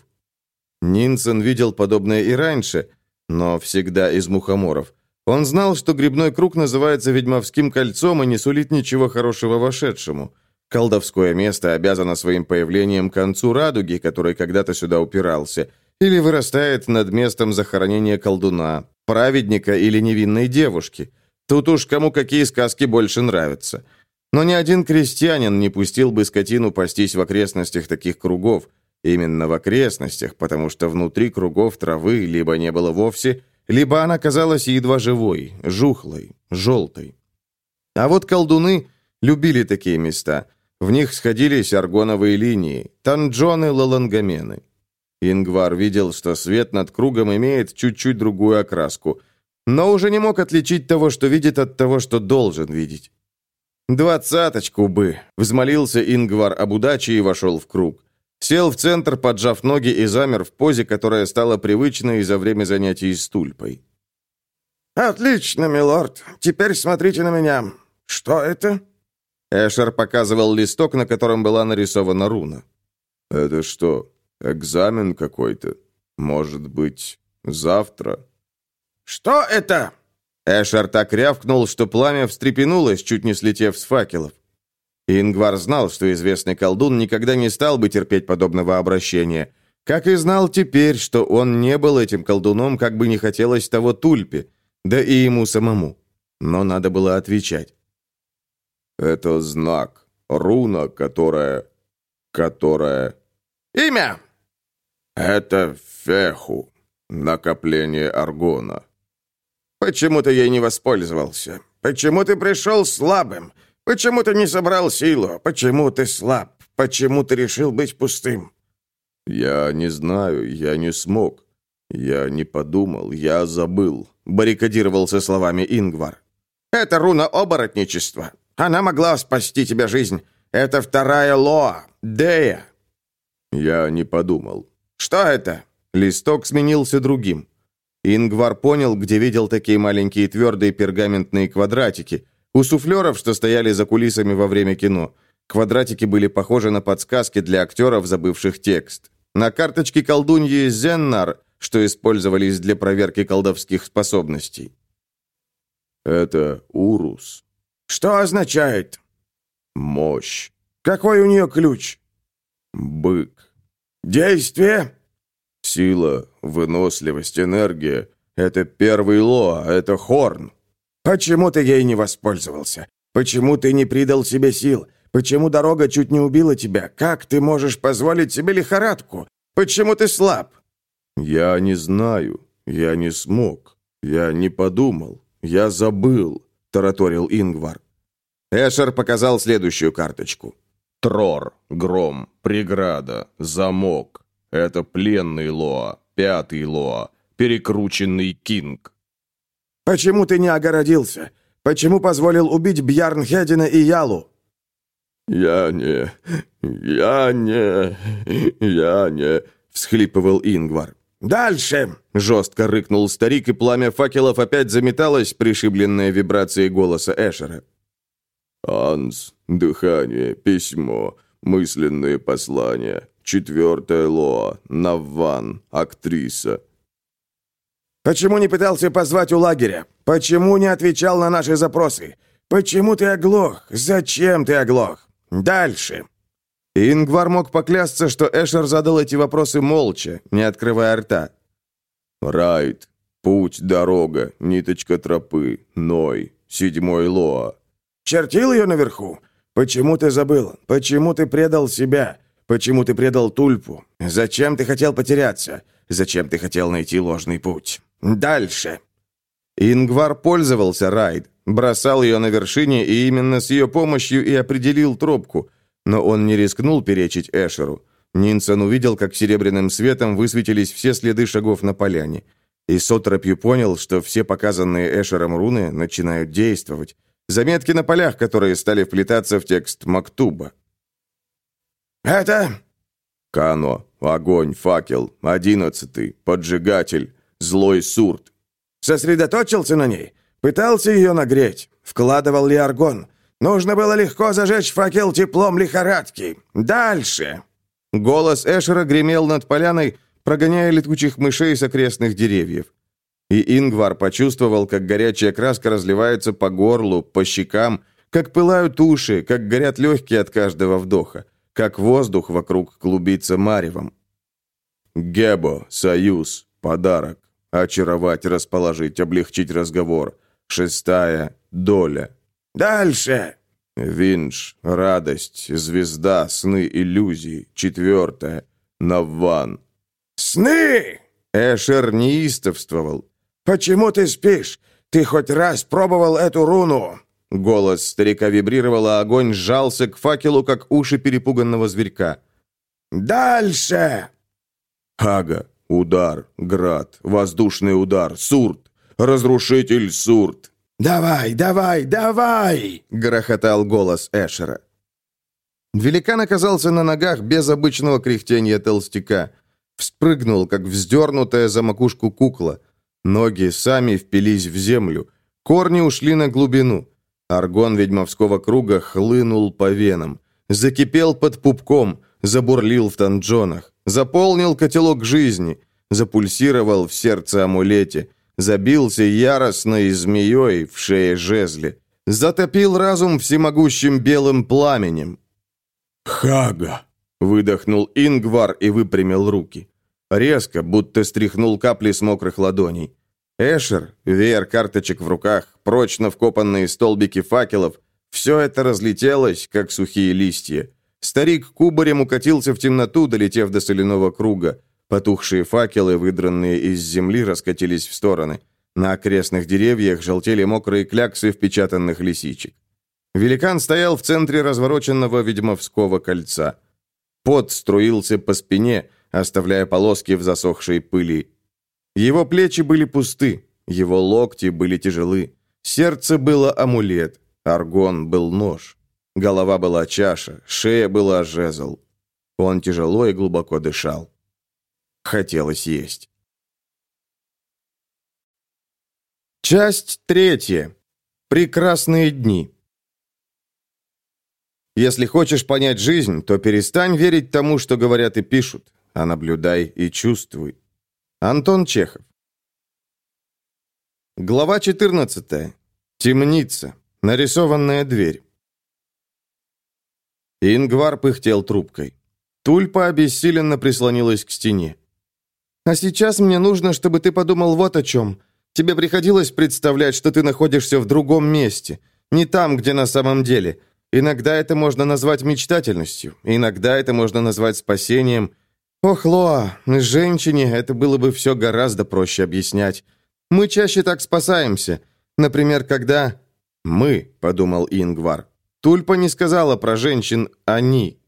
Нинсен видел подобное и раньше, но всегда из мухоморов. Он знал, что грибной круг называется ведьмовским кольцом и не сулит ничего хорошего вошедшему. Колдовское место обязано своим появлением концу радуги, который когда-то сюда упирался, или вырастает над местом захоронения колдуна, праведника или невинной девушки. Тут уж кому какие сказки больше нравятся. Но ни один крестьянин не пустил бы скотину пастись в окрестностях таких кругов, именно в окрестностях, потому что внутри кругов травы либо не было вовсе, либо она казалась едва живой, жухлой, желтой. А вот колдуны любили такие места. В них сходились аргоновые линии, танджоны, лалангамены. Ингвар видел, что свет над кругом имеет чуть-чуть другую окраску, но уже не мог отличить того, что видит, от того, что должен видеть. «Двадцаточку бы!» — взмолился Ингвар об удаче и вошел в круг. Сел в центр, поджав ноги и замер в позе, которая стала привычной за время занятий с тульпой. «Отлично, милорд. Теперь смотрите на меня. Что это?» Эшер показывал листок, на котором была нарисована руна. «Это что, экзамен какой-то? Может быть, завтра?» «Что это?» Эшер так рявкнул, что пламя встрепенулось, чуть не слетев с факелов. Ингвар знал, что известный колдун никогда не стал бы терпеть подобного обращения, как и знал теперь, что он не был этим колдуном, как бы не хотелось того тульпе, да и ему самому. Но надо было отвечать. «Это знак, руна, которая... которая...» «Имя!» «Это Феху, накопление аргона». «Почему ты ей не воспользовался? Почему ты пришел слабым? Почему ты не собрал силу? Почему ты слаб? Почему ты решил быть пустым?» «Я не знаю, я не смог. Я не подумал, я забыл», — баррикадировался словами Ингвар. «Это руна оборотничества. Она могла спасти тебе жизнь. Это вторая Лоа, Дея». «Я не подумал». «Что это?» Листок сменился другим. Ингвар понял, где видел такие маленькие твердые пергаментные квадратики — у суфлеров, что стояли за кулисами во время кино, квадратики были похожи на подсказки для актеров, забывших текст. На карточке колдуньи Зеннар, что использовались для проверки колдовских способностей. «Это Урус». «Что означает?» «Мощь». «Какой у нее ключ?» «Бык». «Действие?» «Сила, выносливость, энергия. Это первый Лоа, это Хорн». Почему ты ей не воспользовался? Почему ты не придал себе сил? Почему дорога чуть не убила тебя? Как ты можешь позволить себе лихорадку? Почему ты слаб?» «Я не знаю. Я не смог. Я не подумал. Я забыл», — тараторил Ингвар. Эшер показал следующую карточку. «Трор, гром, преграда, замок. Это пленный Лоа, пятый Лоа, перекрученный Кинг. Почему ты не огородился? Почему позволил убить Бьярнхедина и Ялу?» «Я не... я не... я не...» — всхлипывал Ингвар. «Дальше!» — жестко рыкнул старик, и пламя факелов опять заметалось, пришибленное вибрацией голоса Эшера. «Анс, дыхание, письмо, мысленные послания, четвертая Лоа, Наван, актриса, Почему не пытался позвать у лагеря? Почему не отвечал на наши запросы? Почему ты оглох? Зачем ты оглох? Дальше!» Ингвар мог поклясться, что Эшер задал эти вопросы молча, не открывая рта. «Райт, путь, дорога, ниточка тропы, Ной, седьмой Лоа». «Чертил ее наверху? Почему ты забыл? Почему ты предал себя? Почему ты предал Тульпу? Зачем ты хотел потеряться? Зачем ты хотел найти ложный путь?» Дальше. Ингвар пользовался Райд, бросал ее на вершине и именно с ее помощью и определил тропку, но он не рискнул перечить Эшеру. Нинсон увидел, как серебряным светом высветились все следы шагов на поляне. И с отропью понял, что все показанные Эшером руны начинают действовать. Заметки на полях, которые стали вплетаться в текст Мактуба. «Это Кано, огонь, факел, одиннадцатый, поджигатель, злой сурт. Сосредоточился на ней? Пытался ее нагреть? Вкладывал ли аргон? Нужно было легко зажечь факел теплом лихорадки. Дальше!» Голос Эшера гремел над поляной, прогоняя летучих мышей с окрестных деревьев. И Ингвар почувствовал, как горячая краска разливается по горлу, по щекам, как пылают уши, как горят легкие от каждого вдоха, как воздух вокруг клубится маревом. Гебо, союз, подарок, очаровать, расположить, облегчить разговор. Шестая доля. Дальше. Винш, радость, звезда, сны, иллюзии. Четвертая. Навван. Сны! Эшер неистовствовал. «Почему ты спишь? Ты хоть раз пробовал эту руну?» Голос старика вибрировал, а огонь сжался к факелу, как уши перепуганного зверька. «Дальше!» Хага, удар, град, воздушный удар, сурт, разрушитель сурт. «Давай, давай, давай!» — грохотал голос Эшера. Великан оказался на ногах без обычного кряхтения толстяка. Вспрыгнул, как вздернутая за макушку кукла. Ноги сами впились в землю. Корни ушли на глубину. Аргон ведьмовского круга хлынул по венам. Закипел под пупком, забурлил в танджонах. Заполнил котелок жизни. Запульсировал в сердце амулете. Забился яростной змеей в шее жезле. Затопил разум всемогущим белым пламенем. «Хага!» — выдохнул Ингвар и выпрямил руки. Резко, будто стряхнул капли с мокрых ладоней. Эшер, веер карточек в руках, прочно вкопанные столбики факелов, все это разлетелось, как сухие листья. Старик кубарем укатился в темноту, долетев до соляного круга. Потухшие факелы, выдранные из земли, раскатились в стороны. На окрестных деревьях желтели мокрые кляксы впечатанных лисичек. Великан стоял в центре развороченного ведьмовского кольца. Пот струился по спине, оставляя полоски в засохшей пыли. Его плечи были пусты, его локти были тяжелы. Сердце было амулет, аргон был нож. Голова была чаша, шея была жезл. Он тяжело и глубоко дышал. Хотелось есть. Часть третья. Прекрасные дни. Если хочешь понять жизнь, то перестань верить тому, что говорят и пишут, а наблюдай и чувствуй. Антон Чехов. Глава 14. Темница. Нарисованная дверь. Ингвар пыхтел трубкой. Тульпа обессиленно прислонилась к стене. «А сейчас мне нужно, чтобы ты подумал вот о чем. Тебе приходилось представлять, что ты находишься в другом месте, не там, где на самом деле. Иногда это можно назвать мечтательностью, иногда это можно назвать спасением – Ох, Лоа, женщине это было бы все гораздо проще объяснять. Мы чаще так спасаемся. Например, когда... «Мы», — подумал Ингвар. Тульпа не сказала про женщин «они».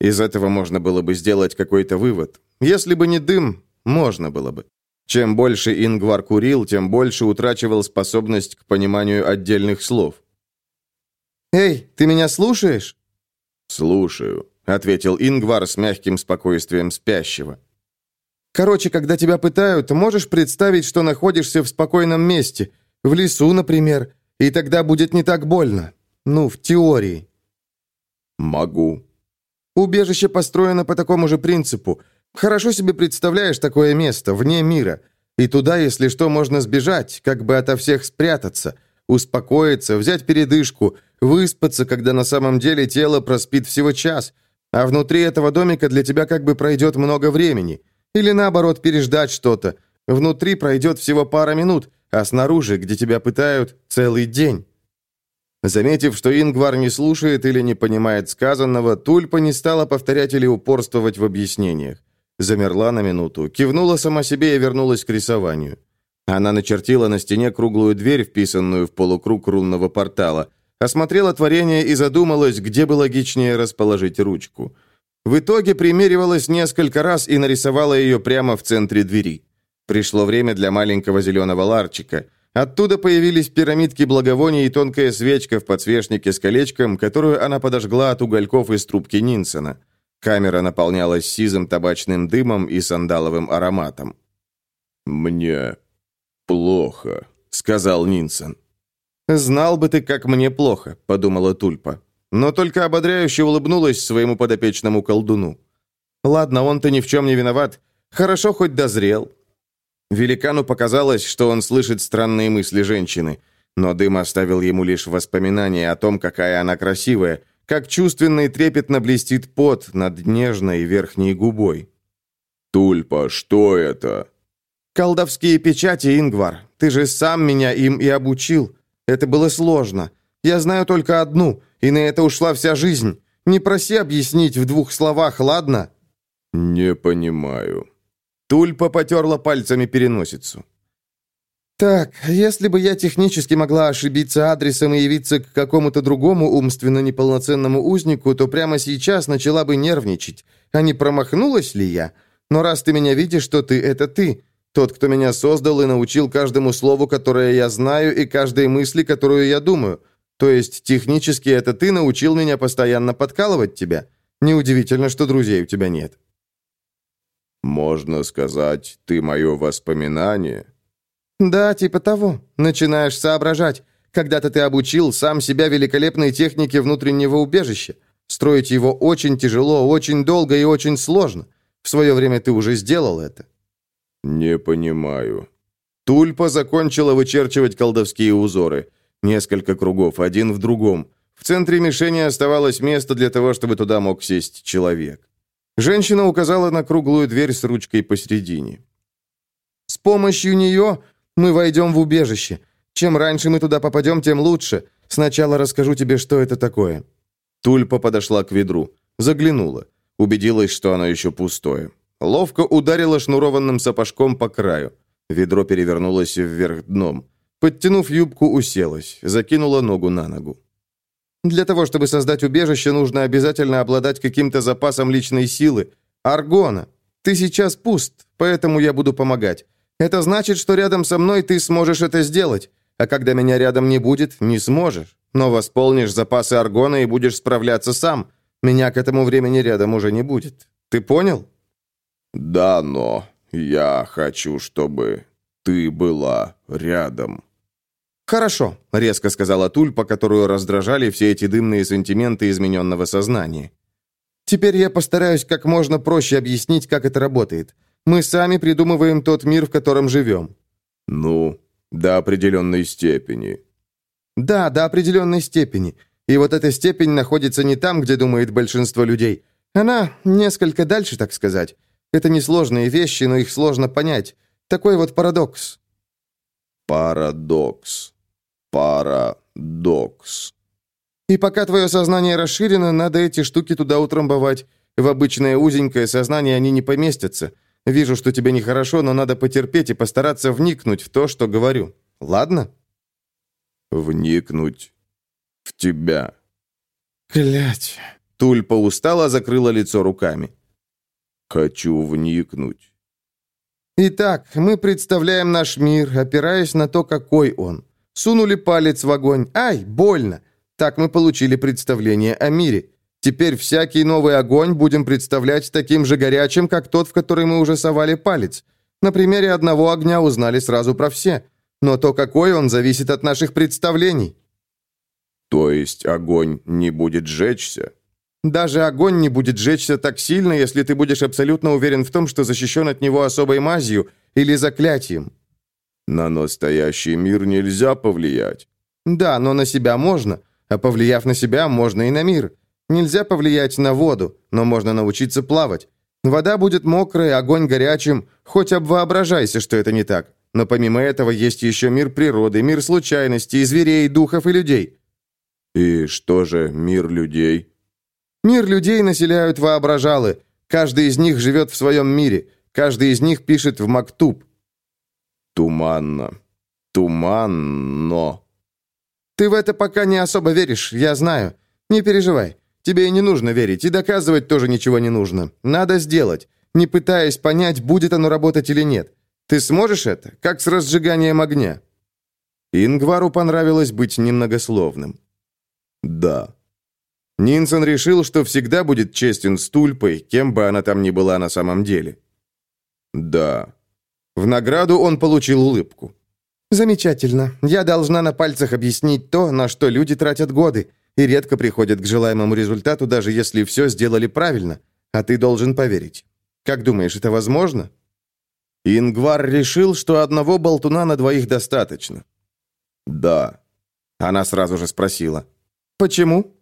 Из этого можно было бы сделать какой-то вывод. Если бы не дым, можно было бы. Чем больше Ингвар курил, тем больше утрачивал способность к пониманию отдельных слов. «Эй, ты меня слушаешь?» «Слушаю», — ответил Ингвар с мягким спокойствием спящего. «Короче, когда тебя пытают, можешь представить, что находишься в спокойном месте, в лесу, например, и тогда будет не так больно. Ну, в теории». «Могу». «Убежище построено по такому же принципу. Хорошо себе представляешь такое место, вне мира. И туда, если что, можно сбежать, как бы ото всех спрятаться, успокоиться, взять передышку, выспаться, когда на самом деле тело проспит всего час» А внутри этого домика для тебя как бы пройдет много времени. Или наоборот, переждать что-то. Внутри пройдет всего пара минут, а снаружи, где тебя пытают, целый день». Заметив, что Ингвар не слушает или не понимает сказанного, Тульпа не стала повторять или упорствовать в объяснениях. Замерла на минуту, кивнула сама себе и вернулась к рисованию. Она начертила на стене круглую дверь, вписанную в полукруг рунного портала – осмотрела творение и задумалась, где бы логичнее расположить ручку. В итоге примеривалась несколько раз и нарисовала ее прямо в центре двери. Пришло время для маленького зеленого ларчика. Оттуда появились пирамидки благовоний и тонкая свечка в подсвечнике с колечком, которую она подожгла от угольков из трубки Нинсона. Камера наполнялась сизым табачным дымом и сандаловым ароматом. «Мне плохо», — сказал Нинсон. «Знал бы ты, как мне плохо», — подумала Тульпа. Но только ободряюще улыбнулась своему подопечному колдуну. «Ладно, он-то ни в чем не виноват. Хорошо хоть дозрел». Великану показалось, что он слышит странные мысли женщины, но дым оставил ему лишь воспоминания о том, какая она красивая, как чувственно и трепетно блестит пот над нежной верхней губой. «Тульпа, что это?» «Колдовские печати, Ингвар. Ты же сам меня им и обучил. Это было сложно. Я знаю только одну, и на это ушла вся жизнь. Не проси объяснить в двух словах, ладно?» «Не понимаю». Тульпа потерла пальцами переносицу. «Так, если бы я технически могла ошибиться адресом и явиться к какому-то другому умственно неполноценному узнику, то прямо сейчас начала бы нервничать. А не промахнулась ли я? Но раз ты меня видишь, то ты — это ты. Тот, кто меня создал и научил каждому слову, которое я знаю, и каждой мысли, которую я думаю. То есть, технически это ты научил меня постоянно подкалывать тебя. Неудивительно, что друзей у тебя нет». «Можно сказать, ты мое воспоминание?» «Да, типа того. Начинаешь соображать. Когда-то ты обучил сам себя великолепной технике внутреннего убежища. Строить его очень тяжело, очень долго и очень сложно. В свое время ты уже сделал это». «Не понимаю». Тульпа закончила вычерчивать колдовские узоры. Несколько кругов, один в другом. В центре мишени оставалось место для того, чтобы туда мог сесть человек. Женщина указала на круглую дверь с ручкой посередине. «С помощью нее мы войдем в убежище. Чем раньше мы туда попадем, тем лучше. Сначала расскажу тебе, что это такое». Тульпа подошла к ведру, заглянула, убедилась, что оно еще пустое. Ловко ударила шнурованным сапожком по краю. Ведро перевернулось вверх дном. Подтянув юбку, уселась, закинула ногу на ногу. Для того, чтобы создать убежище, нужно обязательно обладать каким-то запасом личной силы. Аргона. Ты сейчас пуст, поэтому я буду помогать. Это значит, что рядом со мной ты сможешь это сделать, а когда меня рядом не будет, не сможешь. Но восполнишь запасы аргона и будешь справляться сам. Меня к этому времени рядом уже не будет. Ты понял? Да, но я хочу, чтобы ты была рядом. «Хорошо», — резко сказала Тульпа, которую раздражали все эти дымные сантименты измененного сознания. «Теперь я постараюсь как можно проще объяснить, как это работает. Мы сами придумываем тот мир, в котором живем». «Ну, до определенной степени». «Да, до определенной степени. И вот эта степень находится не там, где думает большинство людей. Она несколько дальше, так сказать. Это несложные вещи, но их сложно понять. Такой вот парадокс». «Парадокс», Парадокс. И пока твое сознание расширено, надо эти штуки туда утрамбовать. В обычное узенькое сознание они не поместятся. Вижу, что тебе нехорошо, но надо потерпеть и постараться вникнуть в то, что говорю. Ладно? Вникнуть в тебя. Клять. Тульпа устала, закрыла лицо руками. Хочу вникнуть. Итак, мы представляем наш мир, опираясь на то, какой он. Сунули палец в огонь. Ай, больно. Так мы получили представление о мире. Теперь всякий новый огонь будем представлять таким же горячим, как тот, в который мы уже совали палец. На примере одного огня узнали сразу про все. Но то, какой он, зависит от наших представлений. То есть огонь не будет жечься? Даже огонь не будет жечься так сильно, если ты будешь абсолютно уверен в том, что защищен от него особой мазью или заклятием. На настоящий мир нельзя повлиять. Да, но на себя можно, а повлияв на себя, можно и на мир. Нельзя повлиять на воду, но можно научиться плавать. Вода будет мокрой, огонь горячим, хоть обвоображайся, что это не так. Но помимо этого есть еще мир природы, мир случайностей, зверей, духов и людей. И что же мир людей? Мир людей населяют воображалы. Каждый из них живет в своем мире. Каждый из них пишет в Мактуб. Туманно. Туманно. Ты в это пока не особо веришь, я знаю. Не переживай. Тебе не нужно верить, и доказывать тоже ничего не нужно. Надо сделать, не пытаясь понять, будет оно работать или нет. Ты сможешь это, как с разжиганием огня?» Ингвару понравилось быть немногословным. «Да». Нинсон решил, что всегда будет честен с Тульпой, кем бы она там ни была на самом деле. «Да». В награду он получил улыбку. «Замечательно. Я должна на пальцах объяснить то, на что люди тратят годы, и редко приходят к желаемому результату, даже если все сделали правильно, а ты должен поверить. Как думаешь, это возможно?» Ингвар решил, что одного болтуна на двоих достаточно. «Да». Она сразу же спросила. «Почему?»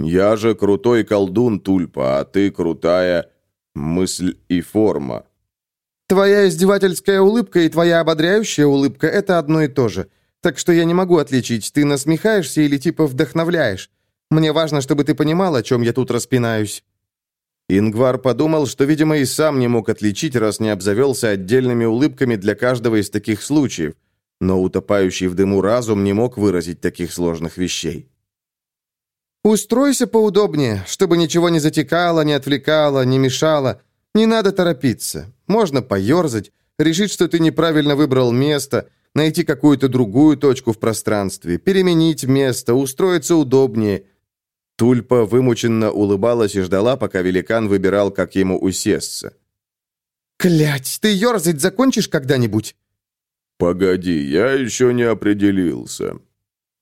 «Я же крутой колдун, Тульпа, а ты крутая мысль и форма». «Твоя издевательская улыбка и твоя ободряющая улыбка — это одно и то же. Так что я не могу отличить, ты насмехаешься или типа вдохновляешь. Мне важно, чтобы ты понимал, о чем я тут распинаюсь». Ингвар подумал, что, видимо, и сам не мог отличить, раз не обзавелся отдельными улыбками для каждого из таких случаев, но утопающий в дыму разум не мог выразить таких сложных вещей. «Устройся поудобнее, чтобы ничего не затекало, не отвлекало, не мешало. Не надо торопиться. Можно поерзать, решить, что ты неправильно выбрал место, найти какую-то другую точку в пространстве, переменить место, устроиться удобнее – Тульпа вымученно улыбалась и ждала, пока великан выбирал, как ему усесться. «Клять, ты ерзать закончишь когда-нибудь?» «Погоди, я еще не определился».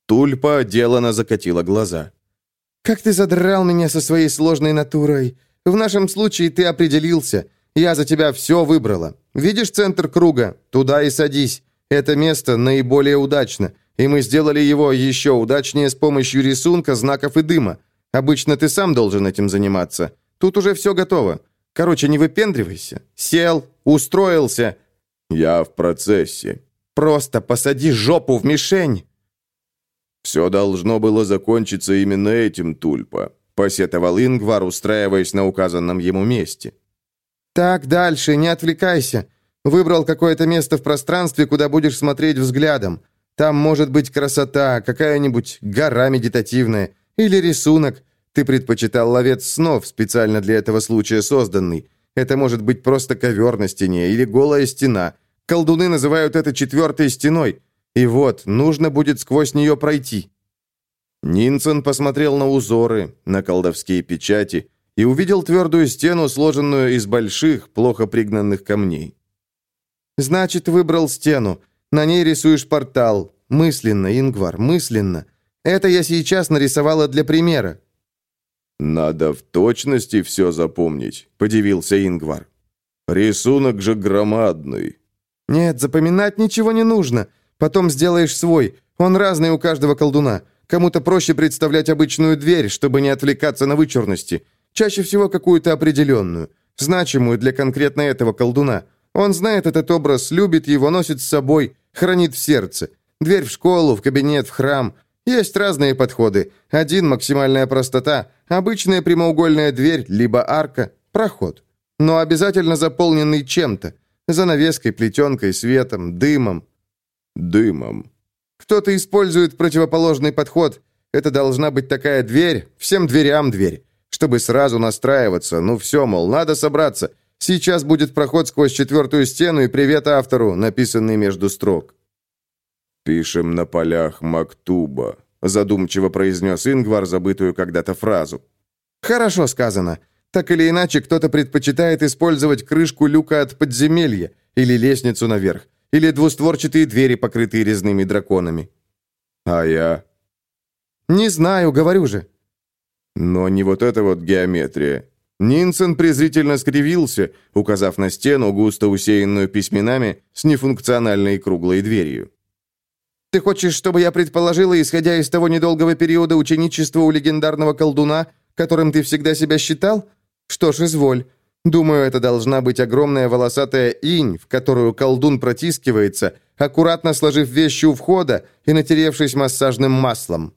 Тульпа делано закатила глаза. «Как ты задрал меня со своей сложной натурой. В нашем случае ты определился. Я за тебя все выбрала. Видишь центр круга? Туда и садись. Это место наиболее удачно, и мы сделали его еще удачнее с помощью рисунка, знаков и дыма. Обычно ты сам должен этим заниматься. Тут уже все готово. Короче, не выпендривайся. Сел, устроился. Я в процессе. Просто посади жопу в мишень. Все должно было закончиться именно этим, Тульпа, посетовал Ингвар, устраиваясь на указанном ему месте. Так, дальше, не отвлекайся. Выбрал какое-то место в пространстве, куда будешь смотреть взглядом. Там может быть красота, какая-нибудь гора медитативная. Или рисунок. Ты предпочитал ловец снов, специально для этого случая созданный. Это может быть просто ковер на стене или голая стена. Колдуны называют это четвертой стеной. И вот, нужно будет сквозь нее пройти». Нинсон посмотрел на узоры, на колдовские печати и увидел твердую стену, сложенную из больших, плохо пригнанных камней. «Значит, выбрал стену. На ней рисуешь портал. Мысленно, Ингвар, мысленно. Это я сейчас нарисовала для примера». «Надо в точности все запомнить», — подивился Ингвар. «Рисунок же громадный». «Нет, запоминать ничего не нужно. Потом сделаешь свой. Он разный у каждого колдуна. Кому-то проще представлять обычную дверь, чтобы не отвлекаться на вычурности. Чаще всего какую-то определенную, значимую для конкретно этого колдуна. Он знает этот образ, любит его, носит с собой, хранит в сердце. Дверь в школу, в кабинет, в храм. Есть разные подходы. Один – максимальная простота, обычная прямоугольная дверь, либо арка, проход. Но обязательно заполненный чем-то. Занавеской, плетенкой, светом, дымом. Дымом. Кто-то использует противоположный подход. Это должна быть такая дверь, всем дверям дверь. Чтобы сразу настраиваться, ну все, мол, надо собраться. Сейчас будет проход сквозь четвертую стену и привет автору, написанный между строк. «Пишем на полях Мактуба», — задумчиво произнес Ингвар забытую когда-то фразу. «Хорошо сказано. Так или иначе, кто-то предпочитает использовать крышку люка от подземелья, или лестницу наверх, или двустворчатые двери, покрытые резными драконами». «А я?» «Не знаю, говорю же». «Но не вот эта вот геометрия». Нинсен презрительно скривился, указав на стену, густо усеянную письменами, с нефункциональной круглой дверью. Ты хочешь, чтобы я предположила, исходя из того недолгого периода ученичества у легендарного колдуна, которым ты всегда себя считал? Что ж, изволь. Думаю, это должна быть огромная волосатая инь, в которую колдун протискивается, аккуратно сложив вещи у входа и натеревшись массажным маслом.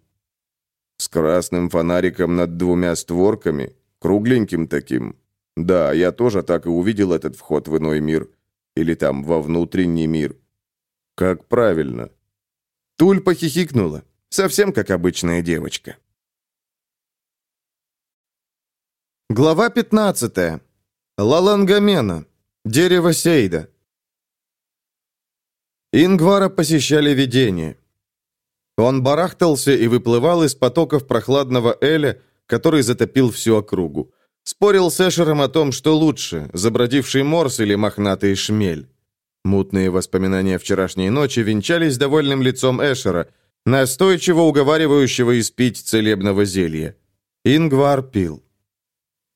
С красным фонариком над двумя створками, кругленьким таким. Да, я тоже так и увидел этот вход в иной мир. Или там во внутренний мир. Как правильно? Тульпа хихикнула, совсем как обычная девочка. Глава 15. Лалангамена. Дерево Сейда. Ингвара посещали видения. Он барахтался и выплывал из потоков прохладного эля, который затопил всю округу. Спорил с Эшером о том, что лучше, забродивший морс или мохнатый шмель. Мутные воспоминания вчерашней ночи венчались довольным лицом Эшера, настойчиво уговаривающего испить целебного зелья. Ингвар пил.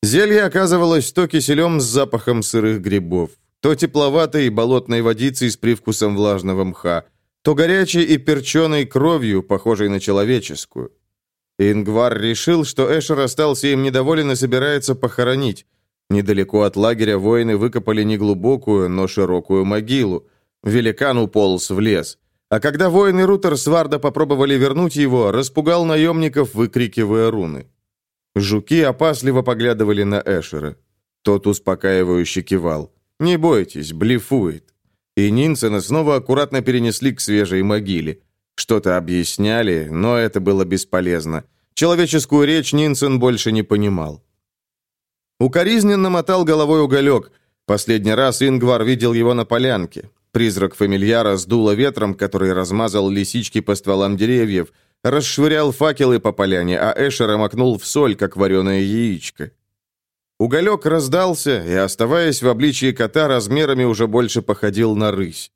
Зелье оказывалось то киселем с запахом сырых грибов, то тепловатой болотной водицей с привкусом влажного мха, то горячей и перченой кровью, похожей на человеческую. Ингвар решил, что Эшер остался им недоволен и собирается похоронить. Недалеко от лагеря воины выкопали неглубокую, но широкую могилу. Великан уполз в лес. А когда воины Рутер Сварда попробовали вернуть его, распугал наемников, выкрикивая руны. Жуки опасливо поглядывали на Эшера. Тот успокаивающе кивал. «Не бойтесь, блефует». И Нинсена снова аккуратно перенесли к свежей могиле. Что-то объясняли, но это было бесполезно. Человеческую речь Нинсен больше не понимал. Укоризненно мотал головой уголек. Последний раз Ингвар видел его на полянке. Призрак фамильяра сдуло ветром, который размазал лисички по стволам деревьев – расшвырял факелы по поляне, а Эшера макнул в соль, как вареное яичко. Уголек раздался и, оставаясь в обличии кота, размерами уже больше походил на рысь.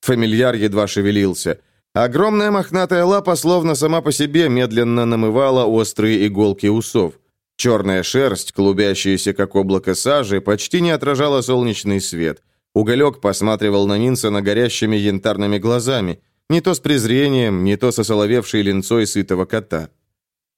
Фамильяр едва шевелился. Огромная мохнатая лапа, словно сама по себе, медленно намывала острые иголки усов. Черная шерсть, клубящаяся, как облако сажи, почти не отражала солнечный свет. Уголек посматривал на Нинсона горящими янтарными глазами. Не то с презрением, не то со соловевшей линцой сытого кота.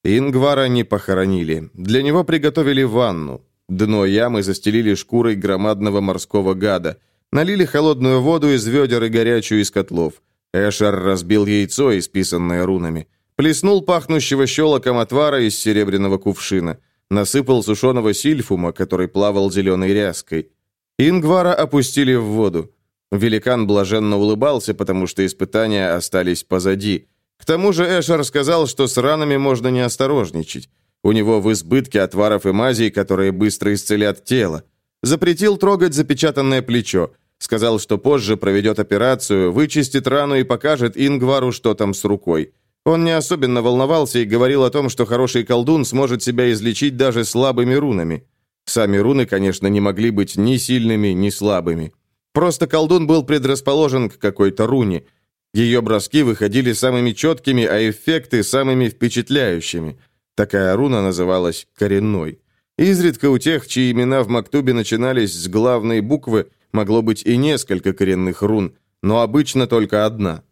Ингвара не похоронили. Для него приготовили ванну. Дно ямы застелили шкурой громадного морского гада. Налили холодную воду из ведер и горячую из котлов. Эшер разбил яйцо, исписанное рунами. Плеснул пахнущего щелоком отвара из серебряного кувшина. Насыпал сушеного сильфума, который плавал зеленой ряской. Ингвара опустили в воду. Великан блаженно улыбался, потому что испытания остались позади. К тому же Эшер сказал, что с ранами можно не осторожничать. У него в избытке отваров и мазей, которые быстро исцелят тело. Запретил трогать запечатанное плечо. Сказал, что позже проведет операцию, вычистит рану и покажет Ингвару, что там с рукой. Он не особенно волновался и говорил о том, что хороший колдун сможет себя излечить даже слабыми рунами. Сами руны, конечно, не могли быть ни сильными, ни слабыми. Просто колдун был предрасположен к какой-то руне. Ее броски выходили самыми четкими, а эффекты самыми впечатляющими. Такая руна называлась «коренной». Изредка у тех, чьи имена в Мактубе начинались с главной буквы, могло быть и несколько коренных рун, но обычно только одна.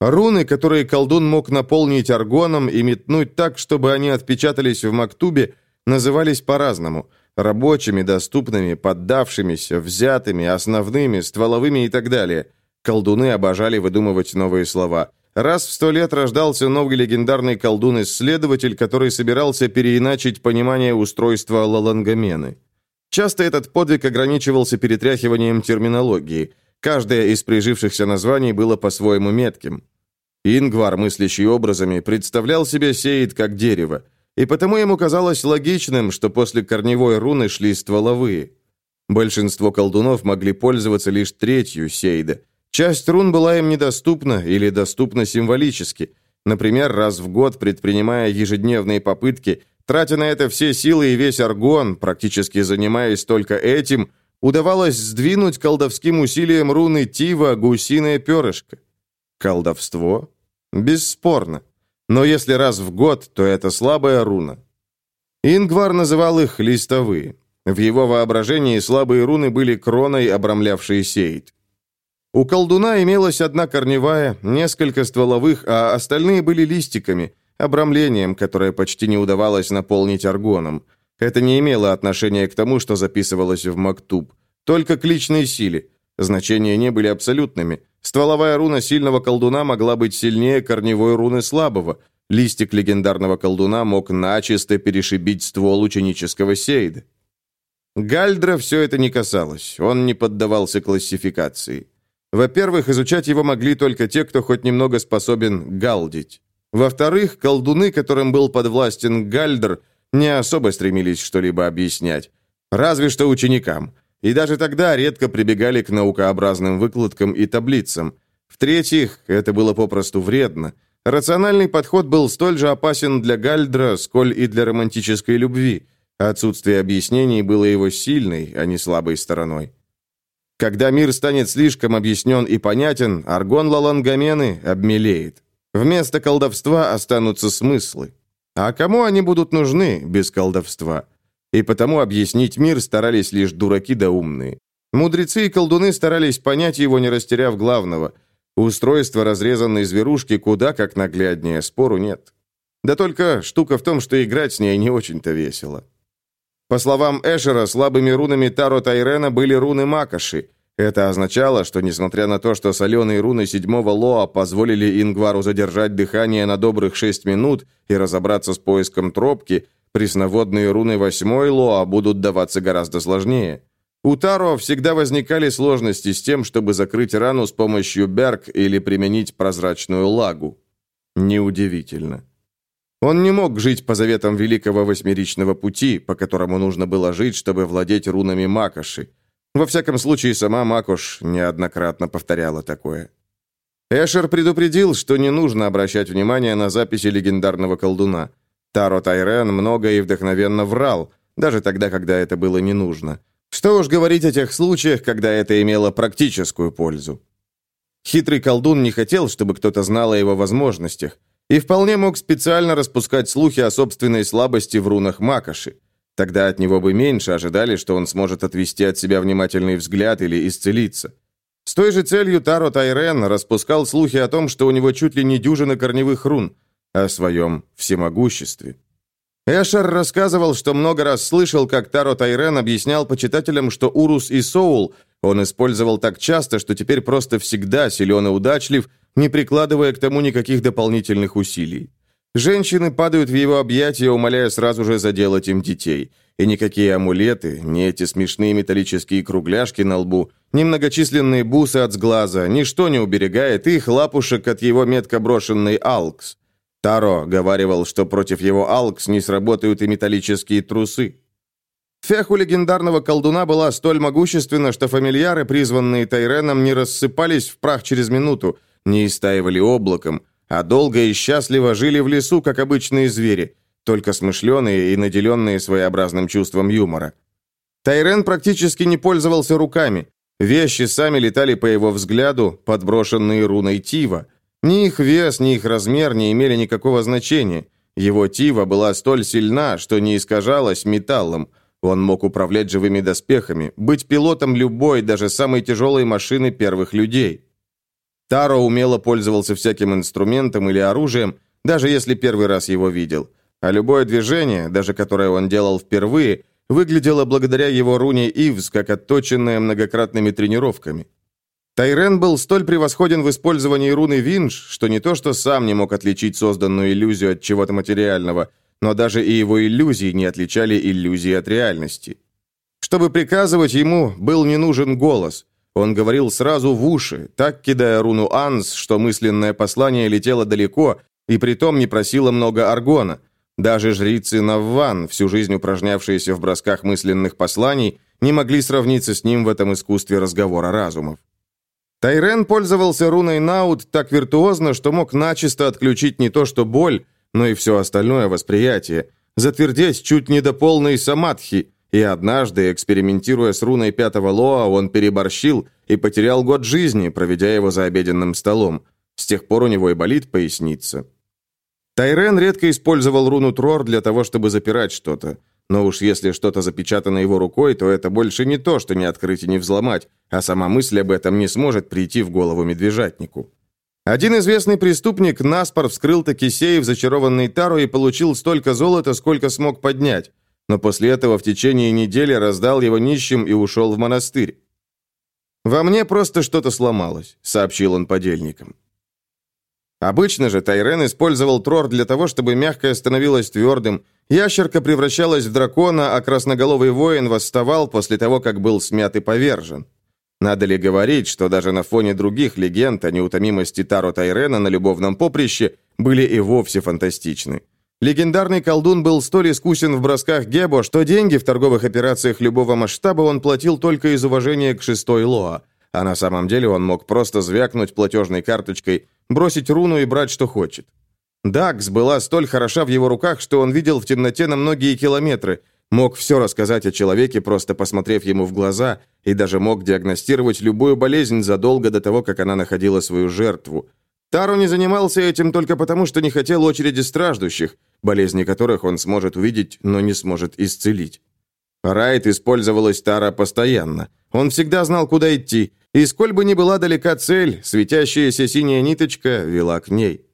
Руны, которые колдун мог наполнить аргоном и метнуть так, чтобы они отпечатались в Мактубе, назывались по-разному – рабочими, доступными, поддавшимися, взятыми, основными, стволовыми и так далее. Колдуны обожали выдумывать новые слова. Раз в сто лет рождался новый легендарный колдун-исследователь, который собирался переиначить понимание устройства лалангомены. Часто этот подвиг ограничивался перетряхиванием терминологии. Каждое из прижившихся названий было по-своему метким. Ингвар, мыслящий образами, представлял себе сеет как дерево и потому ему казалось логичным, что после корневой руны шли стволовые. Большинство колдунов могли пользоваться лишь третью сейда. Часть рун была им недоступна или доступна символически. Например, раз в год, предпринимая ежедневные попытки, тратя на это все силы и весь аргон, практически занимаясь только этим, удавалось сдвинуть колдовским усилием руны Тива гусиное перышко. Колдовство? Бесспорно. Но если раз в год, то это слабая руна. Ингвар называл их «листовые». В его воображении слабые руны были кроной, обрамлявшей сейт. У колдуна имелась одна корневая, несколько стволовых, а остальные были листиками, обрамлением, которое почти не удавалось наполнить аргоном. Это не имело отношения к тому, что записывалось в Мактуб, только к личной силе. Значения не были абсолютными. Стволовая руна сильного колдуна могла быть сильнее корневой руны слабого. Листик легендарного колдуна мог начисто перешибить ствол ученического сейда. Гальдра все это не касалось, он не поддавался классификации. Во-первых, изучать его могли только те, кто хоть немного способен галдить. Во-вторых, колдуны, которым был подвластен Гальдр, не особо стремились что-либо объяснять. Разве что ученикам. И даже тогда редко прибегали к наукообразным выкладкам и таблицам. В-третьих, это было попросту вредно. Рациональный подход был столь же опасен для Гальдра, сколь и для романтической любви. Отсутствие объяснений было его сильной, а не слабой стороной. Когда мир станет слишком объяснен и понятен, аргон Лалангамены обмелеет. Вместо колдовства останутся смыслы. А кому они будут нужны без колдовства? И потому объяснить мир старались лишь дураки да умные. Мудрецы и колдуны старались понять его, не растеряв главного. Устройство разрезанной зверушки куда как нагляднее, спору нет. Да только штука в том, что играть с ней не очень-то весело. По словам Эшера, слабыми рунами Таро Тайрена были руны Макоши. Это означало, что несмотря на то, что соленые руны седьмого Лоа позволили Ингвару задержать дыхание на добрых шесть минут и разобраться с поиском тропки, пресноводные руны восьмой Лоа будут даваться гораздо сложнее. У Таро всегда возникали сложности с тем, чтобы закрыть рану с помощью берг или применить прозрачную лагу. Неудивительно. Он не мог жить по заветам Великого Восьмеричного Пути, по которому нужно было жить, чтобы владеть рунами Макоши. Во всяком случае, сама Макош неоднократно повторяла такое. Эшер предупредил, что не нужно обращать внимание на записи легендарного колдуна. Таро Тайрен много и вдохновенно врал, даже тогда, когда это было не нужно. Что уж говорить о тех случаях, когда это имело практическую пользу. Хитрый колдун не хотел, чтобы кто-то знал о его возможностях – и вполне мог специально распускать слухи о собственной слабости в рунах Макоши. Тогда от него бы меньше ожидали, что он сможет отвести от себя внимательный взгляд или исцелиться. С той же целью Таро Тайрен распускал слухи о том, что у него чуть ли не дюжина корневых рун, о своем всемогуществе. Эшер рассказывал, что много раз слышал, как Таро Тайрен объяснял почитателям, что Урус и Соул он использовал так часто, что теперь просто всегда силен и удачлив, не прикладывая к тому никаких дополнительных усилий. Женщины падают в его объятия, умоляя сразу же заделать им детей. И никакие амулеты, ни эти смешные металлические кругляшки на лбу, ни многочисленные бусы от сглаза, ничто не уберегает их лапушек от его метко брошенной Алкс. Таро говаривал, что против его Алкс не сработают и металлические трусы. Фех у легендарного колдуна была столь могущественна, что фамильяры, призванные Тайреном, не рассыпались в прах через минуту, не истаивали облаком, а долго и счастливо жили в лесу, как обычные звери, только смышленые и наделенные своеобразным чувством юмора. Тайрен практически не пользовался руками. Вещи сами летали по его взгляду, подброшенные руной Тива. Ни их вес, ни их размер не имели никакого значения. Его Тива была столь сильна, что не искажалась металлом. Он мог управлять живыми доспехами, быть пилотом любой, даже самой тяжелой машины первых людей. Таро умело пользовался всяким инструментом или оружием, даже если первый раз его видел. А любое движение, даже которое он делал впервые, выглядело благодаря его руне Ивс, как отточенное многократными тренировками. Тайрен был столь превосходен в использовании руны Винж, что не то что сам не мог отличить созданную иллюзию от чего-то материального, но даже и его иллюзии не отличали иллюзии от реальности. Чтобы приказывать ему, был не нужен голос – он говорил сразу в уши, так кидая руну Анс, что мысленное послание летело далеко и притом не просило много аргона. Даже жрицы Навван, всю жизнь упражнявшиеся в бросках мысленных посланий, не могли сравниться с ним в этом искусстве разговора разумов. Тайрен пользовался руной Наут так виртуозно, что мог начисто отключить не то что боль, но и все остальное восприятие, затвердеть чуть не до полной самадхи, и однажды, экспериментируя с руной пятого лоа, он переборщил и потерял год жизни, проведя его за обеденным столом. С тех пор у него и болит поясница. Тайрен редко использовал руну Трор для того, чтобы запирать что-то. Но уж если что-то запечатано его рукой, то это больше не то, что не открыть и не взломать, а сама мысль об этом не сможет прийти в голову медвежатнику. Один известный преступник наспор вскрыл таки сейф, зачарованный Тару, и получил столько золота, сколько смог поднять но после этого в течение недели раздал его нищим и ушел в монастырь. «Во мне просто что-то сломалось», — сообщил он подельникам. Обычно же Тайрен использовал Трор для того, чтобы мягкое становилось твердым, ящерка превращалась в дракона, а красноголовый воин восставал после того, как был смят и повержен. Надо ли говорить, что даже на фоне других легенд о неутомимости Таро Тайрена на любовном поприще были и вовсе фантастичны. Легендарный колдун был столь искусен в бросках Гебо, что деньги в торговых операциях любого масштаба он платил только из уважения к шестой Лоа, а на самом деле он мог просто звякнуть платежной карточкой, бросить руну и брать, что хочет. Дакс была столь хороша в его руках, что он видел в темноте на многие километры, мог все рассказать о человеке, просто посмотрев ему в глаза, и даже мог диагностировать любую болезнь задолго до того, как она находила свою жертву. Таро не занимался этим только потому, что не хотел очереди страждущих, болезни которых он сможет увидеть, но не сможет исцелить. Райт использовалась Тара постоянно. Он всегда знал, куда идти, и сколь бы ни была далека цель, светящаяся синяя ниточка вела к ней.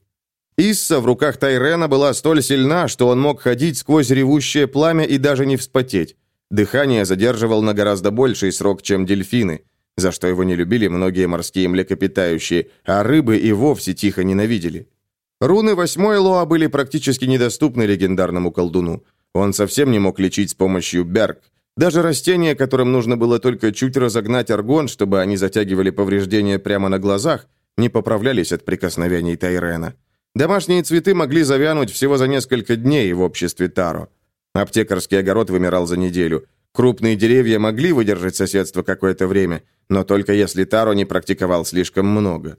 Исса в руках Тайрена была столь сильна, что он мог ходить сквозь ревущее пламя и даже не вспотеть. Дыхание задерживал на гораздо больший срок, чем дельфины, за что его не любили многие морские млекопитающие, а рыбы и вовсе тихо ненавидели. Руны восьмой Лоа были практически недоступны легендарному колдуну. Он совсем не мог лечить с помощью Берг. Даже растения, которым нужно было только чуть разогнать аргон, чтобы они затягивали повреждения прямо на глазах, не поправлялись от прикосновений Тайрена. Домашние цветы могли завянуть всего за несколько дней в обществе Таро. Аптекарский огород вымирал за неделю. Крупные деревья могли выдержать соседство какое-то время, но только если Таро не практиковал слишком много.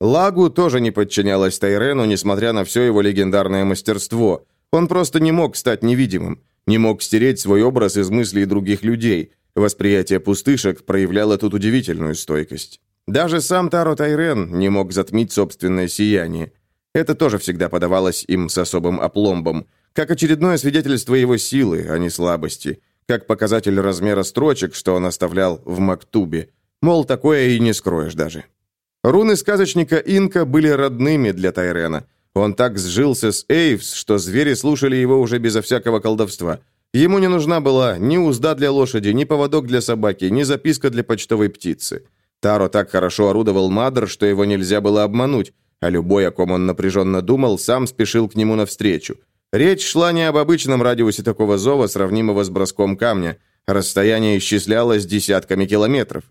Лагу тоже не подчинялась Тайрену, несмотря на все его легендарное мастерство. Он просто не мог стать невидимым, не мог стереть свой образ из мыслей других людей. Восприятие пустышек проявляло тут удивительную стойкость. Даже сам Таро Тайрен не мог затмить собственное сияние. Это тоже всегда подавалось им с особым опломбом, как очередное свидетельство его силы, а не слабости, как показатель размера строчек, что он оставлял в Мактубе. Мол, такое и не скроешь даже. Руны сказочника Инка были родными для Тайрена. Он так сжился с Эйвс, что звери слушали его уже безо всякого колдовства. Ему не нужна была ни узда для лошади, ни поводок для собаки, ни записка для почтовой птицы. Таро так хорошо орудовал Мадр, что его нельзя было обмануть, а любой, о ком он напряженно думал, сам спешил к нему навстречу. Речь шла не об обычном радиусе такого зова, сравнимого с броском камня. Расстояние исчислялось десятками километров.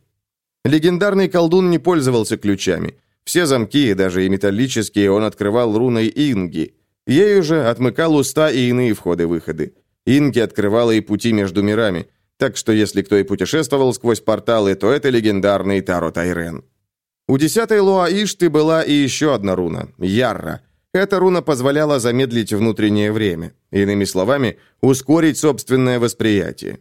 Легендарный колдун не пользовался ключами. Все замки, даже и металлические, он открывал руной Инги. Ею же отмыкал уста и иные входы-выходы. Инги открывала и пути между мирами. Так что если кто и путешествовал сквозь порталы, то это легендарный Таро Тайрен. У десятой Луа Ишты была и еще одна руна – Ярра. Эта руна позволяла замедлить внутреннее время. Иными словами, ускорить собственное восприятие.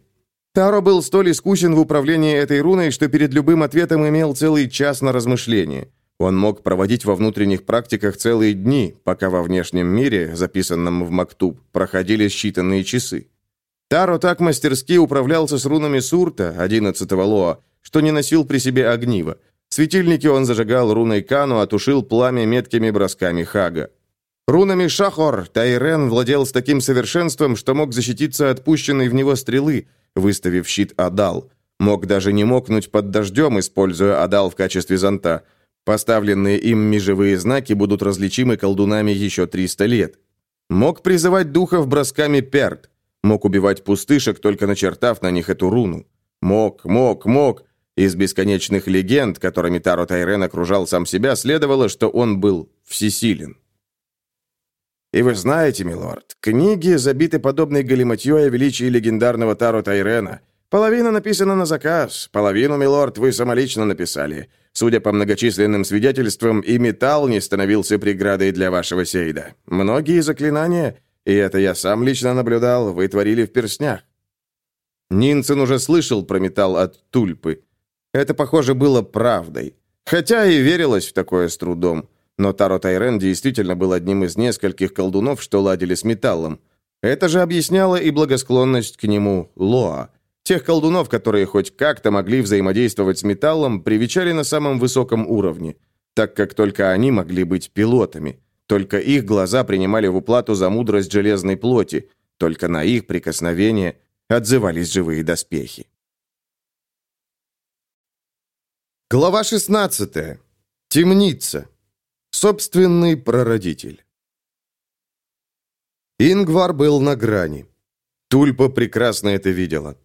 Таро был столь искусен в управлении этой руной, что перед любым ответом имел целый час на размышление. Он мог проводить во внутренних практиках целые дни, пока во внешнем мире, записанном в Мактуб, проходили считанные часы. Таро так мастерски управлялся с рунами Сурта, 11-го Лоа, что не носил при себе огнива. Светильники он зажигал руной Кану, а тушил пламя меткими бросками Хага. Рунами Шахор Тайрен владел с таким совершенством, что мог защититься от пущенной в него стрелы, выставив щит Адал. Мог даже не мокнуть под дождем, используя Адал в качестве зонта. Поставленные им межевые знаки будут различимы колдунами еще 300 лет. Мог призывать духов бросками Перт. Мог убивать пустышек, только начертав на них эту руну. Мог, мог, мог. Из бесконечных легенд, которыми Таро Тайрен окружал сам себя, следовало, что он был всесилен. И вы знаете, милорд, книги забиты подобной галиматьей о величии легендарного Таро Тайрена. Половина написана на заказ, половину, милорд, вы самолично написали. Судя по многочисленным свидетельствам, и металл не становился преградой для вашего сейда. Многие заклинания, и это я сам лично наблюдал, вы творили в перстнях. Нинцен уже слышал про металл от тульпы. Это, похоже, было правдой. Хотя и верилось в такое с трудом. Но Таро Тайрен действительно был одним из нескольких колдунов, что ладили с металлом. Это же объясняло и благосклонность к нему Лоа. Тех колдунов, которые хоть как-то могли взаимодействовать с металлом, привечали на самом высоком уровне, так как только они могли быть пилотами. Только их глаза принимали в уплату за мудрость железной плоти, только на их прикосновение отзывались живые доспехи. Глава 16. Темница. Собственный прародитель. Ингвар был на грани. Тульпа прекрасно это видела.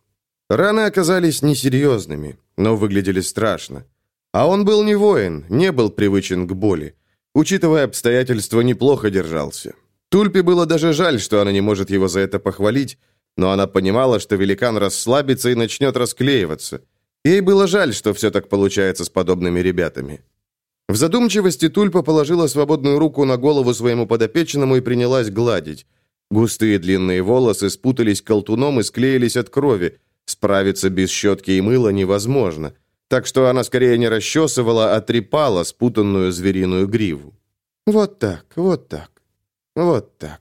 Раны оказались несерьезными, но выглядели страшно. А он был не воин, не был привычен к боли. Учитывая обстоятельства, неплохо держался. Тульпе было даже жаль, что она не может его за это похвалить, но она понимала, что великан расслабится и начнет расклеиваться – Ей было жаль, что все так получается с подобными ребятами. В задумчивости Тульпа положила свободную руку на голову своему подопечному и принялась гладить. Густые длинные волосы спутались колтуном и склеились от крови. Справиться без щетки и мыла невозможно. Так что она скорее не расчесывала, а трепала спутанную звериную гриву. Вот так, вот так, вот так.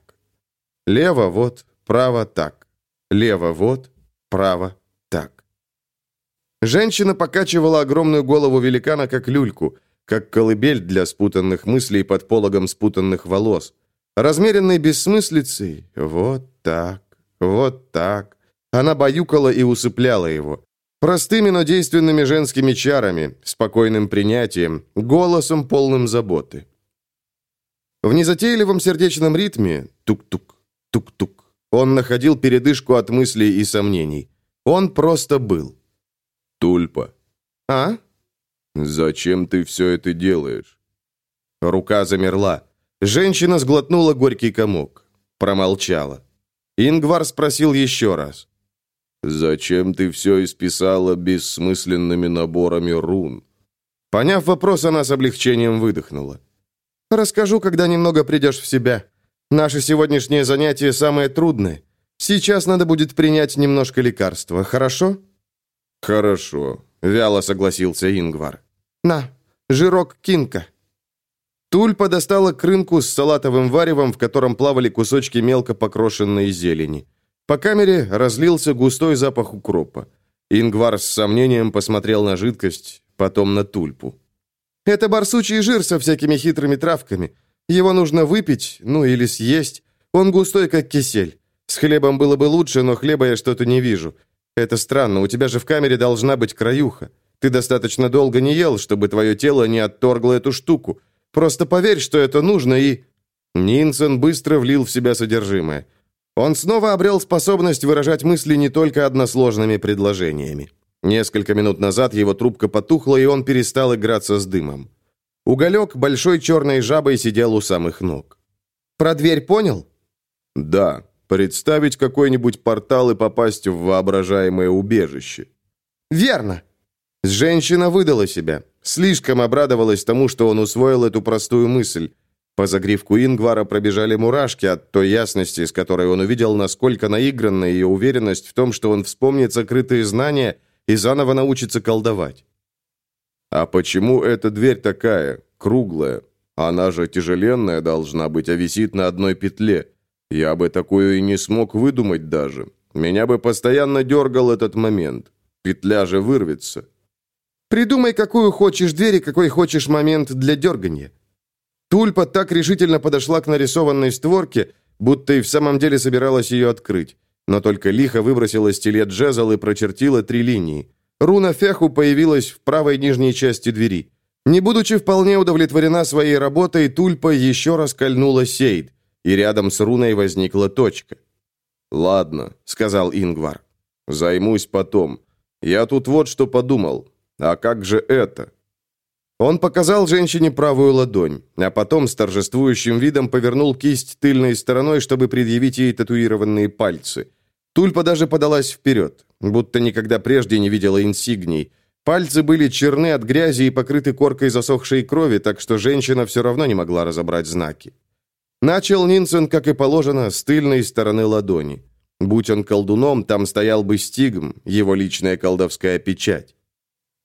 Лево вот, право так. Лево вот, право так. Женщина покачивала огромную голову великана, как люльку, как колыбель для спутанных мыслей под пологом спутанных волос. Размеренной бессмыслицей, вот так, вот так. Она баюкала и усыпляла его. Простыми, но действенными женскими чарами, спокойным принятием, голосом, полным заботы. В незатейливом сердечном ритме тук-тук, тук-тук. Он находил передышку от мыслей и сомнений. Он просто был. Тульпа. А? Зачем ты все это делаешь? Рука замерла. Женщина сглотнула горький комок. Промолчала. Ингвар спросил еще раз. «Зачем ты все исписала бессмысленными наборами рун?» Поняв вопрос, она с облегчением выдохнула. Расскажу, когда немного придешь в себя. Наше сегодняшнее занятие самое трудное. Сейчас надо будет принять немножко лекарства, хорошо?» «Хорошо», — вяло согласился Ингвар. «На, жирок кинка». Тульпа достала крынку с салатовым варевом, в котором плавали кусочки мелко покрошенной зелени. По камере разлился густой запах укропа. Ингвар с сомнением посмотрел на жидкость, потом на тульпу. Это барсучий жир со всякими хитрыми травками. Его нужно выпить, ну или съесть. Он густой, как кисель. С хлебом было бы лучше, но хлеба я что-то не вижу. Это странно, у тебя же в камере должна быть краюха. Ты достаточно долго не ел, чтобы твое тело не отторгло эту штуку. Просто поверь, что это нужно, и...» Нинсен быстро влил в себя содержимое. Он снова обрел способность выражать мысли не только односложными предложениями. Несколько минут назад его трубка потухла, и он перестал играться с дымом. Уголек большой черной жабой сидел у самых ног. «Про дверь понял?» «Да. Представить какой-нибудь портал и попасть в воображаемое убежище». «Верно!» Женщина выдала себя. Слишком обрадовалась тому, что он усвоил эту простую мысль. По загривку Ингвара пробежали мурашки от той ясности, с которой он увидел, насколько наигранна ее уверенность в том, что он вспомнит сокрытые знания – и заново научится колдовать. А почему эта дверь такая, круглая? Она же тяжеленная должна быть, а висит на одной петле. Я бы такую и не смог выдумать даже. Меня бы постоянно дергал этот момент. Петля же вырвется. Придумай, какую хочешь дверь и какой хочешь момент для дергания. Тульпа так решительно подошла к нарисованной створке, будто и в самом деле собиралась ее открыть но только лихо выбросила стилет жезл и прочертила три линии. Руна Феху появилась в правой нижней части двери. Не будучи вполне удовлетворена своей работой, Тульпа еще раз кольнула Сейд, и рядом с руной возникла точка. «Ладно», — сказал Ингвар. «Займусь потом. Я тут вот что подумал. А как же это?» Он показал женщине правую ладонь, а потом с торжествующим видом повернул кисть тыльной стороной, чтобы предъявить ей татуированные пальцы. Тульпа даже подалась вперед, будто никогда прежде не видела инсигний. Пальцы были черны от грязи и покрыты коркой засохшей крови, так что женщина все равно не могла разобрать знаки. Начал Нинсен, как и положено, с тыльной стороны ладони. Будь он колдуном, там стоял бы стигм, его личная колдовская печать.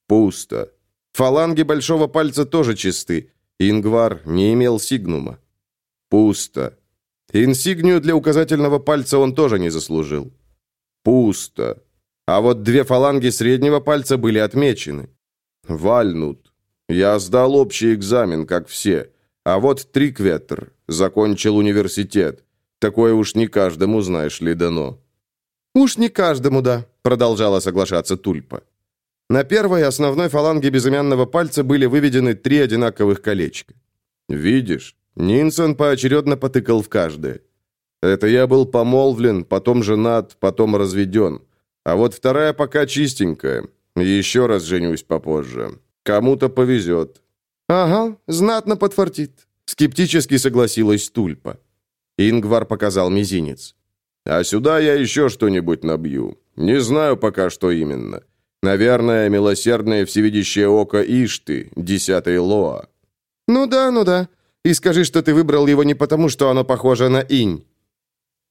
Пусто. Фаланги большого пальца тоже чисты. Ингвар не имел сигнума. Пусто. Инсигнию для указательного пальца он тоже не заслужил. Пусто. А вот две фаланги среднего пальца были отмечены. Вальнут. Я сдал общий экзамен, как все. А вот Трикветр. Закончил университет. Такое уж не каждому, знаешь ли, дано. «Уж не каждому, да», — продолжала соглашаться Тульпа. На первой основной фаланге безымянного пальца были выведены три одинаковых колечка. «Видишь?» Нинсон поочередно потыкал в каждое. «Это я был помолвлен, потом женат, потом разведен. А вот вторая пока чистенькая. Еще раз женюсь попозже. Кому-то повезет». «Ага, знатно подфартит», — скептически согласилась Тульпа. Ингвар показал мизинец. «А сюда я еще что-нибудь набью. Не знаю пока, что именно. Наверное, милосердное всевидящее око Ишты, десятый Лоа. «Ну да, ну да. И скажи, что ты выбрал его не потому, что оно похоже на инь».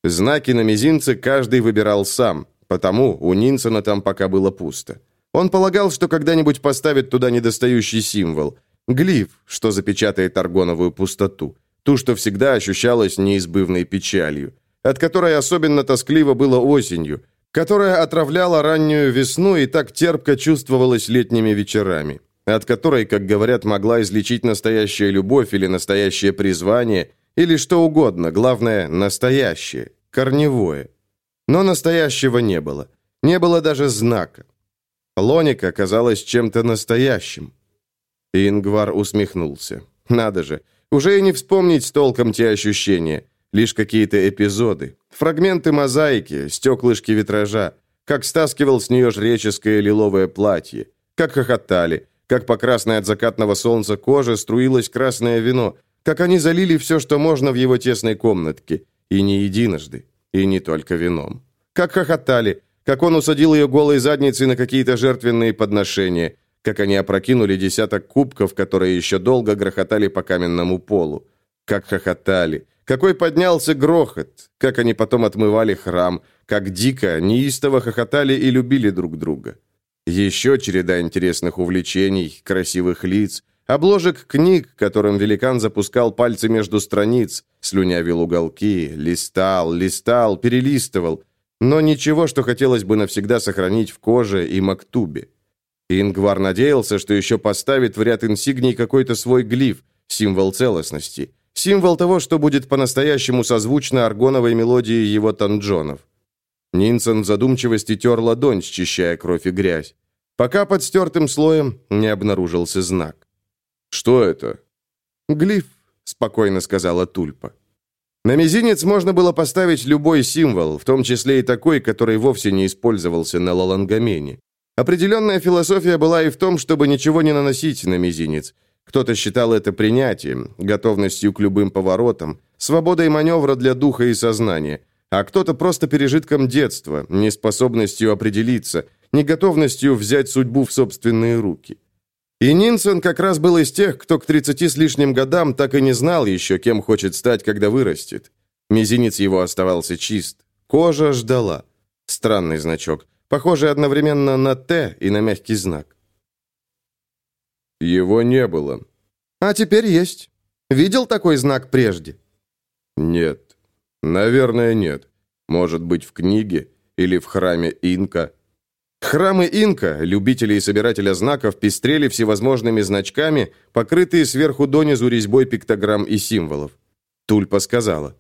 Знаки на мизинце каждый выбирал сам, потому у Нинсона там пока было пусто. Он полагал, что когда-нибудь поставит туда недостающий символ – глиф, что запечатает аргоновую пустоту, ту, что всегда ощущалась неизбывной печалью, от которой особенно тоскливо было осенью, которая отравляла раннюю весну и так терпко чувствовалась летними вечерами, от которой, как говорят, могла излечить настоящая любовь или настоящее призвание, или что угодно, главное – настоящее, корневое. Но настоящего не было. Не было даже знака. Лоника казалась чем-то настоящим. Ингвар усмехнулся. Надо же, уже и не вспомнить толком те ощущения, лишь какие-то эпизоды, фрагменты мозаики, стеклышки витража, как стаскивал с нее жреческое лиловое платье, как хохотали, как по красной от закатного солнца коже струилось красное вино, как они залили все, что можно в его тесной комнатке, и не единожды, и не только вином. Как хохотали, как он усадил ее голой задницей на какие-то жертвенные подношения, как они опрокинули десяток кубков, которые еще долго грохотали по каменному полу. Как хохотали, какой поднялся грохот, как они потом отмывали храм, как дико, неистово хохотали и любили друг друга. Еще череда интересных увлечений, красивых лиц, обложек книг, которым великан запускал пальцы между страниц, слюнявил уголки, листал, листал, перелистывал, но ничего, что хотелось бы навсегда сохранить в коже и мактубе. Ингвар надеялся, что еще поставит в ряд инсигний какой-то свой глиф, символ целостности, символ того, что будет по-настоящему созвучно аргоновой мелодии его танджонов. Нинсон в задумчивости тер ладонь, счищая кровь и грязь, пока под стертым слоем не обнаружился знак. «Что это?» «Глиф», — спокойно сказала Тульпа. На мизинец можно было поставить любой символ, в том числе и такой, который вовсе не использовался на лалангамене. Определенная философия была и в том, чтобы ничего не наносить на мизинец. Кто-то считал это принятием, готовностью к любым поворотам, свободой маневра для духа и сознания, а кто-то просто пережитком детства, неспособностью определиться, неготовностью взять судьбу в собственные руки. И Нинсон как раз был из тех, кто к 30 с лишним годам так и не знал еще, кем хочет стать, когда вырастет. Мизинец его оставался чист. Кожа ждала. Странный значок, похожий одновременно на «Т» и на мягкий знак. Его не было. А теперь есть. Видел такой знак прежде? Нет. Наверное, нет. Может быть, в книге или в храме Инка. Храмы инка, любители и собирателя знаков, пестрели всевозможными значками, покрытые сверху донизу резьбой пиктограмм и символов. Тульпа сказала.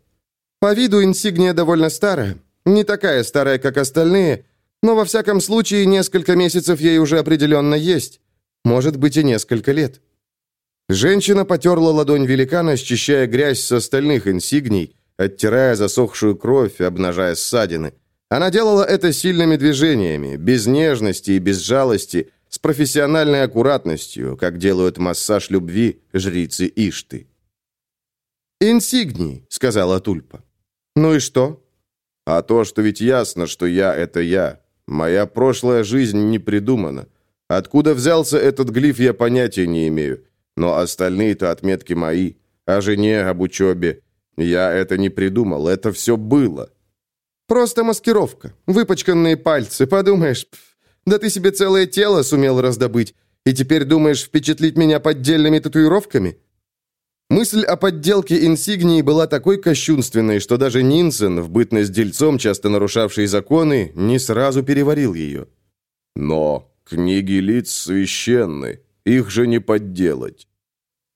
«По виду инсигния довольно старая. Не такая старая, как остальные, но во всяком случае несколько месяцев ей уже определенно есть. Может быть и несколько лет». Женщина потерла ладонь великана, счищая грязь с остальных инсигний, оттирая засохшую кровь, обнажая ссадины. Она делала это сильными движениями, без нежности и без жалости, с профессиональной аккуратностью, как делают массаж любви жрицы Ишты. «Инсигни», — сказала Тульпа. «Ну и что?» «А то, что ведь ясно, что я — это я. Моя прошлая жизнь не придумана. Откуда взялся этот глиф, я понятия не имею. Но остальные-то отметки мои. О жене, об учебе. Я это не придумал, это все было». Просто маскировка. Выпачканные пальцы, подумаешь. Пф, да ты себе целое тело сумел раздобыть. И теперь думаешь впечатлить меня поддельными татуировками? Мысль о подделке инсигнии была такой кощунственной, что даже Нинсен, в бытность дельцом, часто нарушавший законы, не сразу переварил ее. Но книги лиц священны, их же не подделать.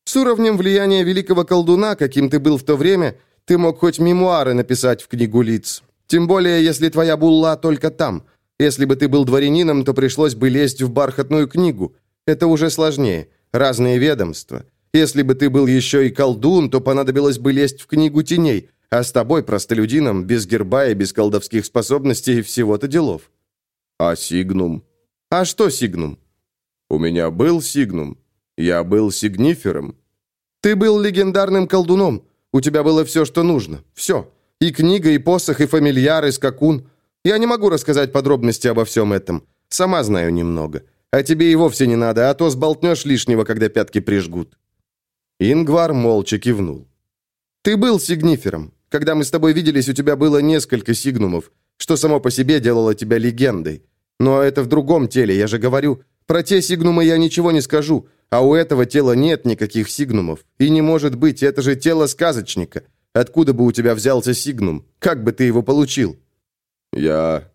С уровнем влияния великого колдуна, каким ты был в то время, ты мог хоть мемуары написать в книгу лиц. Тем более, если твоя булла только там. Если бы ты был дворянином, то пришлось бы лезть в бархатную книгу. Это уже сложнее. Разные ведомства. Если бы ты был еще и колдун, то понадобилось бы лезть в книгу теней, а с тобой, простолюдином, без герба и без колдовских способностей, всего-то делов. А сигнум? А что сигнум? У меня был сигнум. Я был сигнифером. Ты был легендарным колдуном. У тебя было все, что нужно. Все. И книга, и посох, и фамильяр, и скакун. Я не могу рассказать подробности обо всем этом. Сама знаю немного. А тебе и вовсе не надо, а то сболтнешь лишнего, когда пятки прижгут». Ингвар молча кивнул. «Ты был сигнифером. Когда мы с тобой виделись, у тебя было несколько сигнумов, что само по себе делало тебя легендой. Но это в другом теле, я же говорю. Про те сигнумы я ничего не скажу, а у этого тела нет никаких сигнумов. И не может быть, это же тело сказочника. Откуда бы у тебя взялся сигнум? Как бы ты его получил?» «Я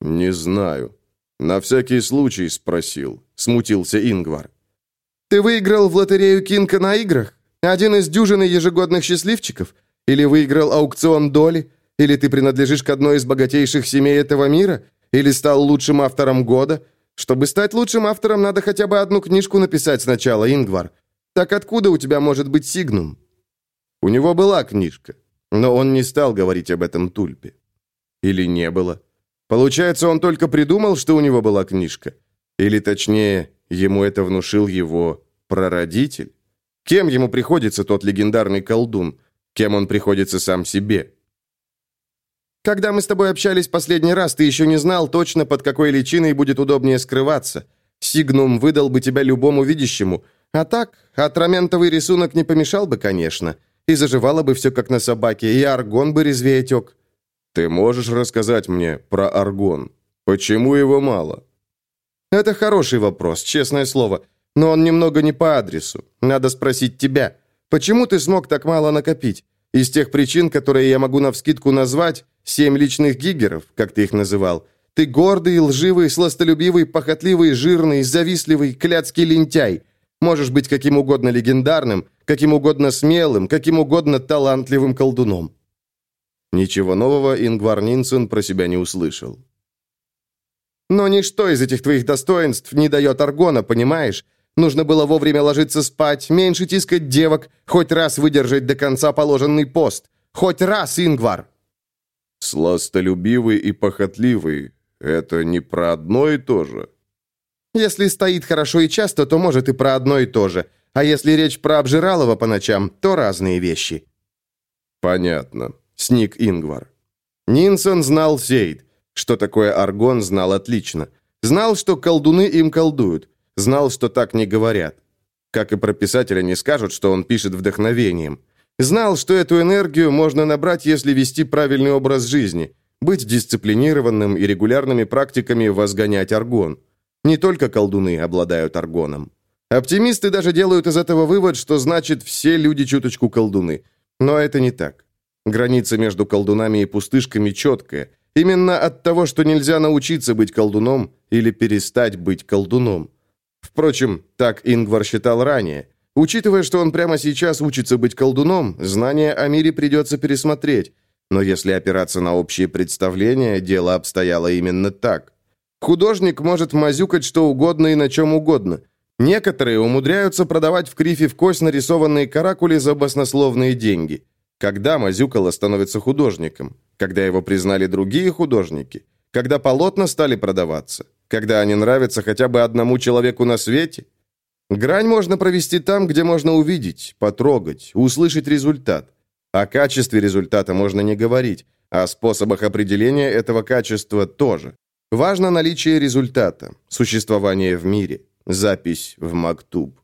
не знаю. На всякий случай спросил», — смутился Ингвар. «Ты выиграл в лотерею Кинка на играх? Один из дюжины ежегодных счастливчиков? Или выиграл аукцион доли? Или ты принадлежишь к одной из богатейших семей этого мира? Или стал лучшим автором года? Чтобы стать лучшим автором, надо хотя бы одну книжку написать сначала, Ингвар. Так откуда у тебя может быть сигнум?» У него была книжка, но он не стал говорить об этом Тульпе. Или не было. Получается, он только придумал, что у него была книжка. Или, точнее, ему это внушил его прародитель. Кем ему приходится тот легендарный колдун? Кем он приходится сам себе? Когда мы с тобой общались последний раз, ты еще не знал точно, под какой личиной будет удобнее скрываться. Сигнум выдал бы тебя любому видящему. А так, атраментовый рисунок не помешал бы, конечно. И заживало бы все как на собаке, и аргон бы резвее тек. Ты можешь рассказать мне про аргон? Почему его мало? Это хороший вопрос, честное слово. Но он немного не по адресу. Надо спросить тебя. Почему ты смог так мало накопить? Из тех причин, которые я могу навскидку назвать, семь личных гигеров, как ты их называл, ты гордый, лживый, сластолюбивый, похотливый, жирный, завистливый, клятский лентяй. Можешь быть каким угодно легендарным, каким угодно смелым, каким угодно талантливым колдуном». Ничего нового Ингвар Нинсен про себя не услышал. «Но ничто из этих твоих достоинств не дает аргона, понимаешь? Нужно было вовремя ложиться спать, меньше тискать девок, хоть раз выдержать до конца положенный пост. Хоть раз, Ингвар!» «Сластолюбивый и похотливый — это не про одно и то же?» «Если стоит хорошо и часто, то, может, и про одно и то же. А если речь про обжиралова по ночам, то разные вещи». «Понятно», — сник Ингвар. Нинсон знал Сейд. Что такое аргон, знал отлично. Знал, что колдуны им колдуют. Знал, что так не говорят. Как и про писателя не скажут, что он пишет вдохновением. Знал, что эту энергию можно набрать, если вести правильный образ жизни, быть дисциплинированным и регулярными практиками возгонять аргон. Не только колдуны обладают аргоном. Оптимисты даже делают из этого вывод, что значит все люди чуточку колдуны. Но это не так. Граница между колдунами и пустышками четкая. Именно от того, что нельзя научиться быть колдуном или перестать быть колдуном. Впрочем, так Ингвар считал ранее. Учитывая, что он прямо сейчас учится быть колдуном, знания о мире придется пересмотреть. Но если опираться на общие представления, дело обстояло именно так. Художник может мазюкать что угодно и на чем угодно – Некоторые умудряются продавать в крифе в кость нарисованные каракули за баснословные деньги. Когда Мазюкало становится художником? Когда его признали другие художники? Когда полотна стали продаваться? Когда они нравятся хотя бы одному человеку на свете? Грань можно провести там, где можно увидеть, потрогать, услышать результат. О качестве результата можно не говорить, о способах определения этого качества тоже. Важно наличие результата, существование в мире. Запись в Мактуб.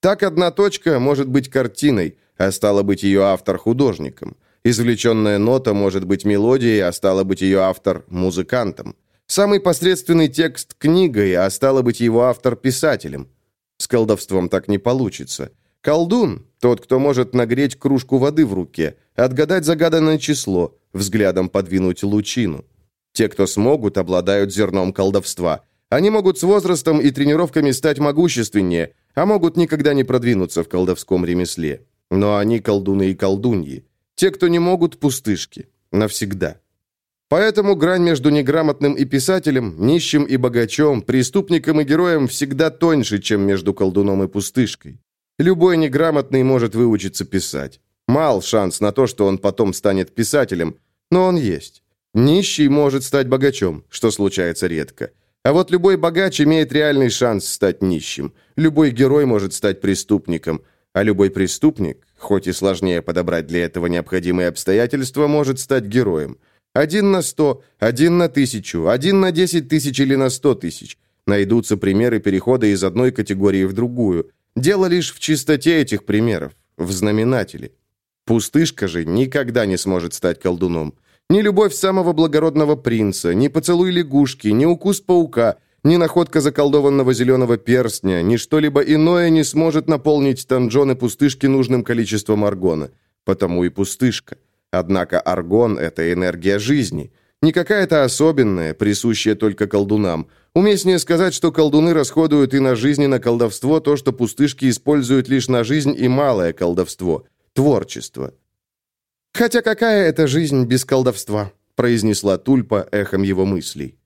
Так одна точка может быть картиной, а стало быть ее автор художником. Извлеченная нота может быть мелодией, а стало быть ее автор музыкантом. Самый посредственный текст книгой, а стало быть его автор писателем. С колдовством так не получится. Колдун – тот, кто может нагреть кружку воды в руке, отгадать загаданное число, взглядом подвинуть лучину. Те, кто смогут, обладают зерном колдовства – они могут с возрастом и тренировками стать могущественнее, а могут никогда не продвинуться в колдовском ремесле. Но они колдуны и колдуньи. Те, кто не могут, пустышки. Навсегда. Поэтому грань между неграмотным и писателем, нищим и богачом, преступником и героем всегда тоньше, чем между колдуном и пустышкой. Любой неграмотный может выучиться писать. Мал шанс на то, что он потом станет писателем, но он есть. Нищий может стать богачом, что случается редко. А вот любой богач имеет реальный шанс стать нищим. Любой герой может стать преступником. А любой преступник, хоть и сложнее подобрать для этого необходимые обстоятельства, может стать героем. Один на сто, один на тысячу, один на десять тысяч или на сто тысяч. Найдутся примеры перехода из одной категории в другую. Дело лишь в чистоте этих примеров, в знаменателе. Пустышка же никогда не сможет стать колдуном. Ни любовь самого благородного принца, ни поцелуй лягушки, ни укус паука, ни находка заколдованного зеленого перстня, ни что-либо иное не сможет наполнить танжоны пустышки нужным количеством аргона. Потому и пустышка. Однако аргон – это энергия жизни. Не какая-то особенная, присущая только колдунам. Уместнее сказать, что колдуны расходуют и на жизнь, и на колдовство то, что пустышки используют лишь на жизнь и малое колдовство – творчество. «Хотя какая это жизнь без колдовства?» произнесла Тульпа эхом его мыслей.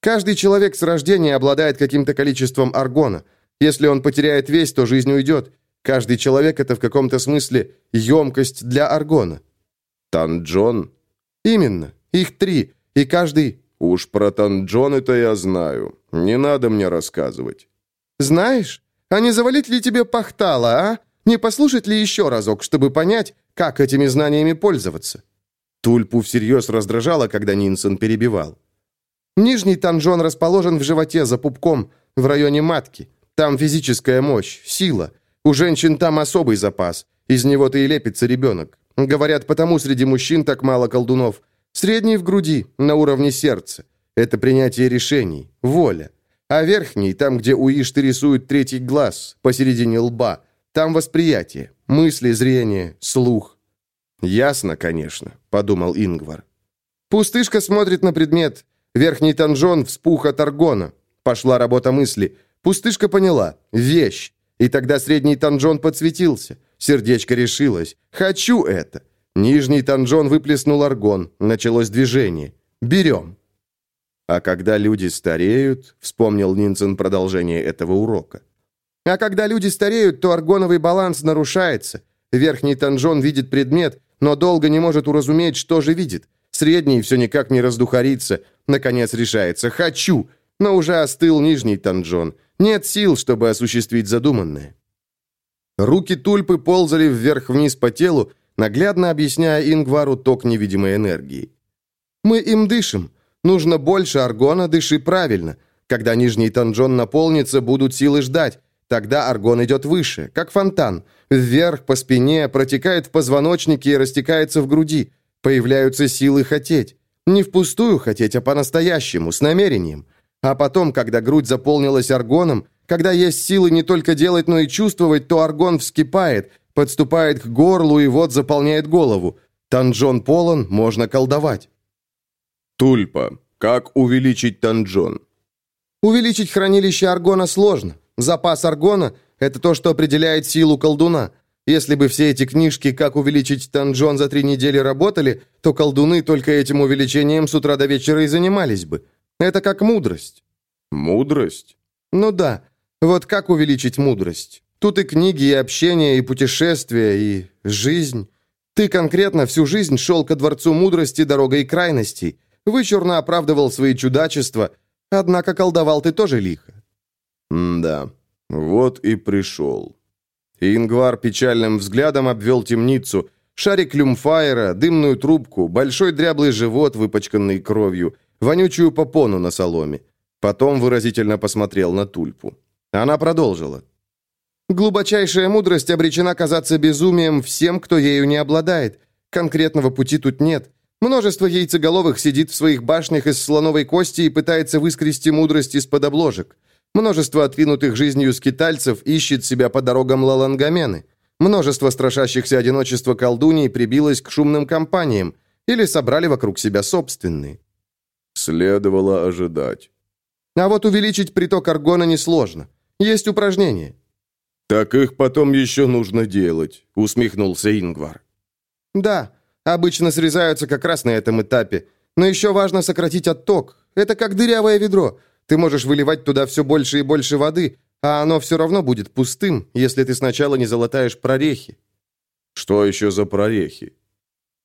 «Каждый человек с рождения обладает каким-то количеством аргона. Если он потеряет весь, то жизнь уйдет. Каждый человек — это в каком-то смысле емкость для аргона». «Танджон?» «Именно. Их три. И каждый...» «Уж про танджоны-то я знаю. Не надо мне рассказывать». «Знаешь, а не завалить ли тебе пахтало, а? Не послушать ли еще разок, чтобы понять, как этими знаниями пользоваться?» Тульпу всерьез раздражало, когда Нинсон перебивал. «Нижний танжон расположен в животе за пупком, в районе матки. Там физическая мощь, сила. У женщин там особый запас. Из него-то и лепится ребенок. Говорят, потому среди мужчин так мало колдунов. Средний в груди, на уровне сердца. Это принятие решений, воля. А верхний, там, где у Ишты рисуют третий глаз, посередине лба, там восприятие, мысли, зрение, слух. «Ясно, конечно», — подумал Ингвар. Пустышка смотрит на предмет. Верхний танжон вспух от аргона. Пошла работа мысли. Пустышка поняла. Вещь. И тогда средний танжон подсветился. Сердечко решилось. «Хочу это». Нижний танжон выплеснул аргон. Началось движение. «Берем». А когда люди стареют, вспомнил Нинцен продолжение этого урока. А когда люди стареют, то аргоновый баланс нарушается. Верхний танжон видит предмет, но долго не может уразуметь, что же видит. Средний все никак не раздухарится. Наконец решается «хочу», но уже остыл нижний танжон. Нет сил, чтобы осуществить задуманное. Руки тульпы ползали вверх-вниз по телу, наглядно объясняя Ингвару ток невидимой энергии. «Мы им дышим. Нужно больше аргона, дыши правильно. Когда нижний танжон наполнится, будут силы ждать. Тогда аргон идет выше, как фонтан. Вверх по спине, протекает в позвоночнике и растекается в груди. Появляются силы хотеть. Не впустую хотеть, а по-настоящему, с намерением. А потом, когда грудь заполнилась аргоном, когда есть силы не только делать, но и чувствовать, то аргон вскипает, подступает к горлу и вот заполняет голову. Танжон полон, можно колдовать. Тульпа. Как увеличить танжон? Увеличить хранилище аргона сложно. Запас аргона – это то, что определяет силу колдуна. Если бы все эти книжки «Как увеличить танжон» за три недели работали, то колдуны только этим увеличением с утра до вечера и занимались бы. Это как мудрость. Мудрость? Ну да. Вот как увеличить мудрость? Тут и книги, и общение, и путешествия, и жизнь. Ты конкретно всю жизнь шел ко дворцу мудрости дорогой крайностей. Вычурно оправдывал свои чудачества, однако колдовал ты тоже лихо. «Да, вот и пришел». Ингвар печальным взглядом обвел темницу, шарик люмфайра, дымную трубку, большой дряблый живот, выпачканный кровью, вонючую попону на соломе. Потом выразительно посмотрел на тульпу. Она продолжила. «Глубочайшая мудрость обречена казаться безумием всем, кто ею не обладает. Конкретного пути тут нет. Множество яйцеголовых сидит в своих башнях из слоновой кости и пытается выскрести мудрость из-под обложек. Множество отвинутых жизнью скитальцев ищет себя по дорогам Лалангамены. Множество страшащихся одиночества колдуней прибилось к шумным компаниям или собрали вокруг себя собственные. Следовало ожидать. А вот увеличить приток аргона несложно. Есть упражнения. «Так их потом еще нужно делать», — усмехнулся Ингвар. «Да, обычно срезаются как раз на этом этапе. Но еще важно сократить отток. Это как дырявое ведро. Ты можешь выливать туда все больше и больше воды, а оно все равно будет пустым, если ты сначала не залатаешь прорехи». «Что еще за прорехи?»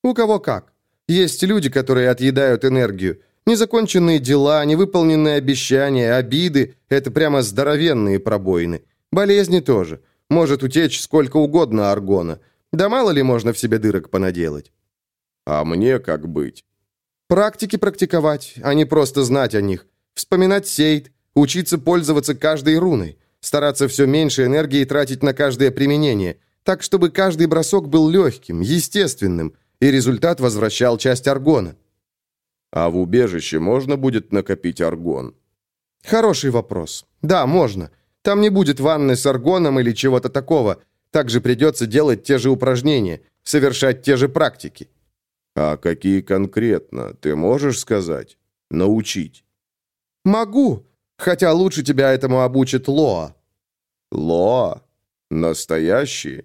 «У кого как. Есть люди, которые отъедают энергию. Незаконченные дела, невыполненные обещания, обиды – это прямо здоровенные пробоины. Болезни тоже. Может утечь сколько угодно аргона. Да мало ли можно в себе дырок понаделать». «А мне как быть?» «Практики практиковать, а не просто знать о них. Вспоминать сейт, учиться пользоваться каждой руной. стараться все меньше энергии тратить на каждое применение, так чтобы каждый бросок был легким, естественным, и результат возвращал часть аргона. А в убежище можно будет накопить аргон? Хороший вопрос. Да, можно. Там не будет ванны с аргоном или чего-то такого. Также придется делать те же упражнения, совершать те же практики. А какие конкретно, ты можешь сказать? Научить? Могу, хотя лучше тебя этому обучит Лоа. Лоа? Настоящие?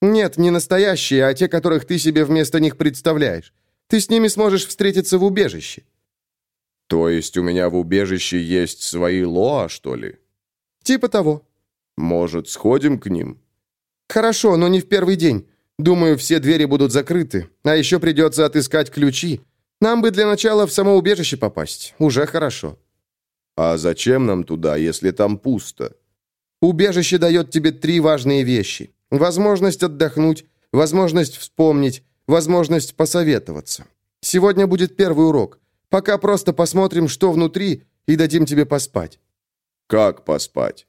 Нет, не настоящие, а те, которых ты себе вместо них представляешь. Ты с ними сможешь встретиться в убежище. То есть у меня в убежище есть свои Лоа, что ли? Типа того. Может, сходим к ним? Хорошо, но не в первый день. Думаю, все двери будут закрыты. А еще придется отыскать ключи. Нам бы для начала в само убежище попасть. Уже хорошо. А зачем нам туда, если там пусто? Убежище дает тебе три важные вещи. Возможность отдохнуть, возможность вспомнить, возможность посоветоваться. Сегодня будет первый урок. Пока просто посмотрим, что внутри, и дадим тебе поспать». «Как поспать?»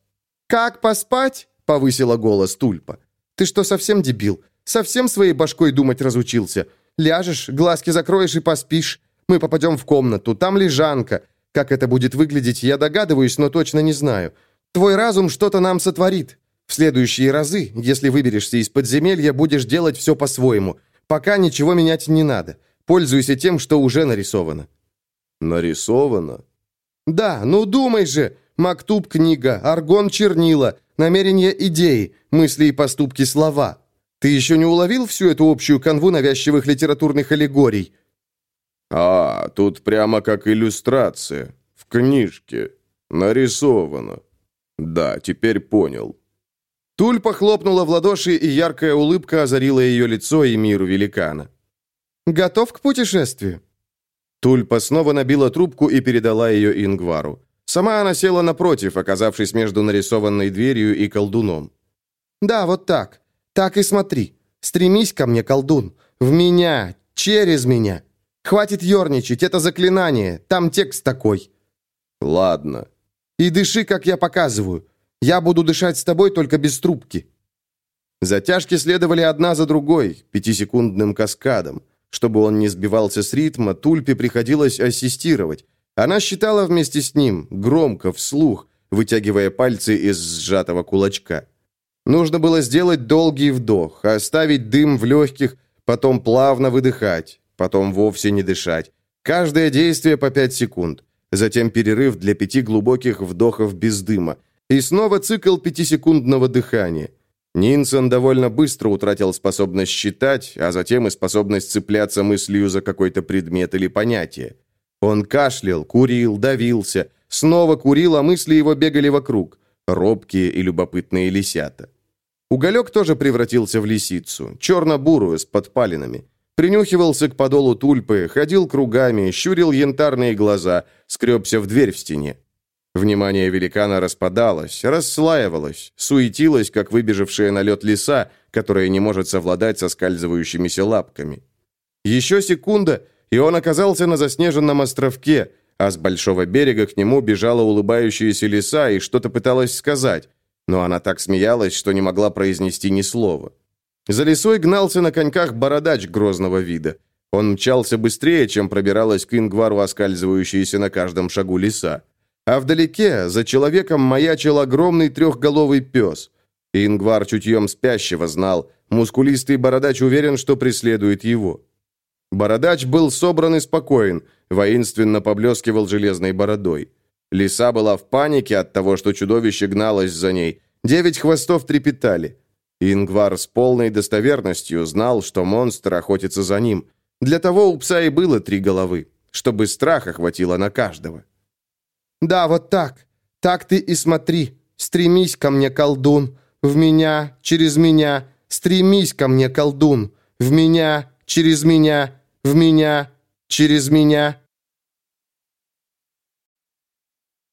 «Как поспать?» — повысила голос Тульпа. «Ты что, совсем дебил? Совсем своей башкой думать разучился? Ляжешь, глазки закроешь и поспишь. Мы попадем в комнату, там лежанка. Как это будет выглядеть, я догадываюсь, но точно не знаю. Твой разум что-то нам сотворит. В следующие разы, если выберешься из подземелья, будешь делать все по-своему. Пока ничего менять не надо. Пользуйся тем, что уже нарисовано». «Нарисовано?» «Да, ну думай же. Мактуб – книга, аргон – чернила, намерения – идеи, мысли и поступки – слова. Ты еще не уловил всю эту общую канву навязчивых литературных аллегорий?» «А, тут прямо как иллюстрация. В книжке. Нарисовано. Да, теперь понял». Туль похлопнула в ладоши, и яркая улыбка озарила ее лицо и миру великана. «Готов к путешествию?» Тульпа снова набила трубку и передала ее Ингвару. Сама она села напротив, оказавшись между нарисованной дверью и колдуном. «Да, вот так. Так и смотри. Стремись ко мне, колдун. В меня, через меня. Хватит ерничать, это заклинание. Там текст такой». «Ладно». «И дыши, как я показываю. Я буду дышать с тобой, только без трубки». Затяжки следовали одна за другой, пятисекундным каскадом. Чтобы он не сбивался с ритма, Тульпе приходилось ассистировать. Она считала вместе с ним, громко, вслух, вытягивая пальцы из сжатого кулачка. Нужно было сделать долгий вдох, оставить дым в легких, потом плавно выдыхать, потом вовсе не дышать. Каждое действие по пять секунд. Затем перерыв для пяти глубоких вдохов без дыма. И снова цикл пятисекундного дыхания. Нинсон довольно быстро утратил способность считать, а затем и способность цепляться мыслью за какой-то предмет или понятие. Он кашлял, курил, давился, снова курил, а мысли его бегали вокруг, робкие и любопытные лисята. Уголек тоже превратился в лисицу, черно-бурую, с подпалинами. Принюхивался к подолу тульпы, ходил кругами, щурил янтарные глаза, скребся в дверь в стене. Внимание великана распадалось, расслаивалось, суетилось, как выбежавшая на лед лиса, которая не может совладать со скальзывающимися лапками. Еще секунда, и он оказался на заснеженном островке, а с большого берега к нему бежала улыбающаяся лиса и что-то пыталась сказать, но она так смеялась, что не могла произнести ни слова. За лисой гнался на коньках бородач грозного вида. Он мчался быстрее, чем пробиралась к Ингвару оскальзывающаяся на каждом шагу лиса. А вдалеке, за человеком, маячил огромный трехголовый пес. Ингвар чутьем спящего знал, мускулистый бородач уверен, что преследует его. Бородач был собран и спокоен, воинственно поблескивал железной бородой. Лиса была в панике от того, что чудовище гналось за ней. Девять хвостов трепетали. Ингвар с полной достоверностью знал, что монстр охотится за ним. Для того у пса и было три головы, чтобы страха хватило на каждого. Да, вот так. Так ты и смотри. Стремись ко мне, колдун. В меня, через меня. Стремись ко мне, колдун. В меня, через меня. В меня, через меня.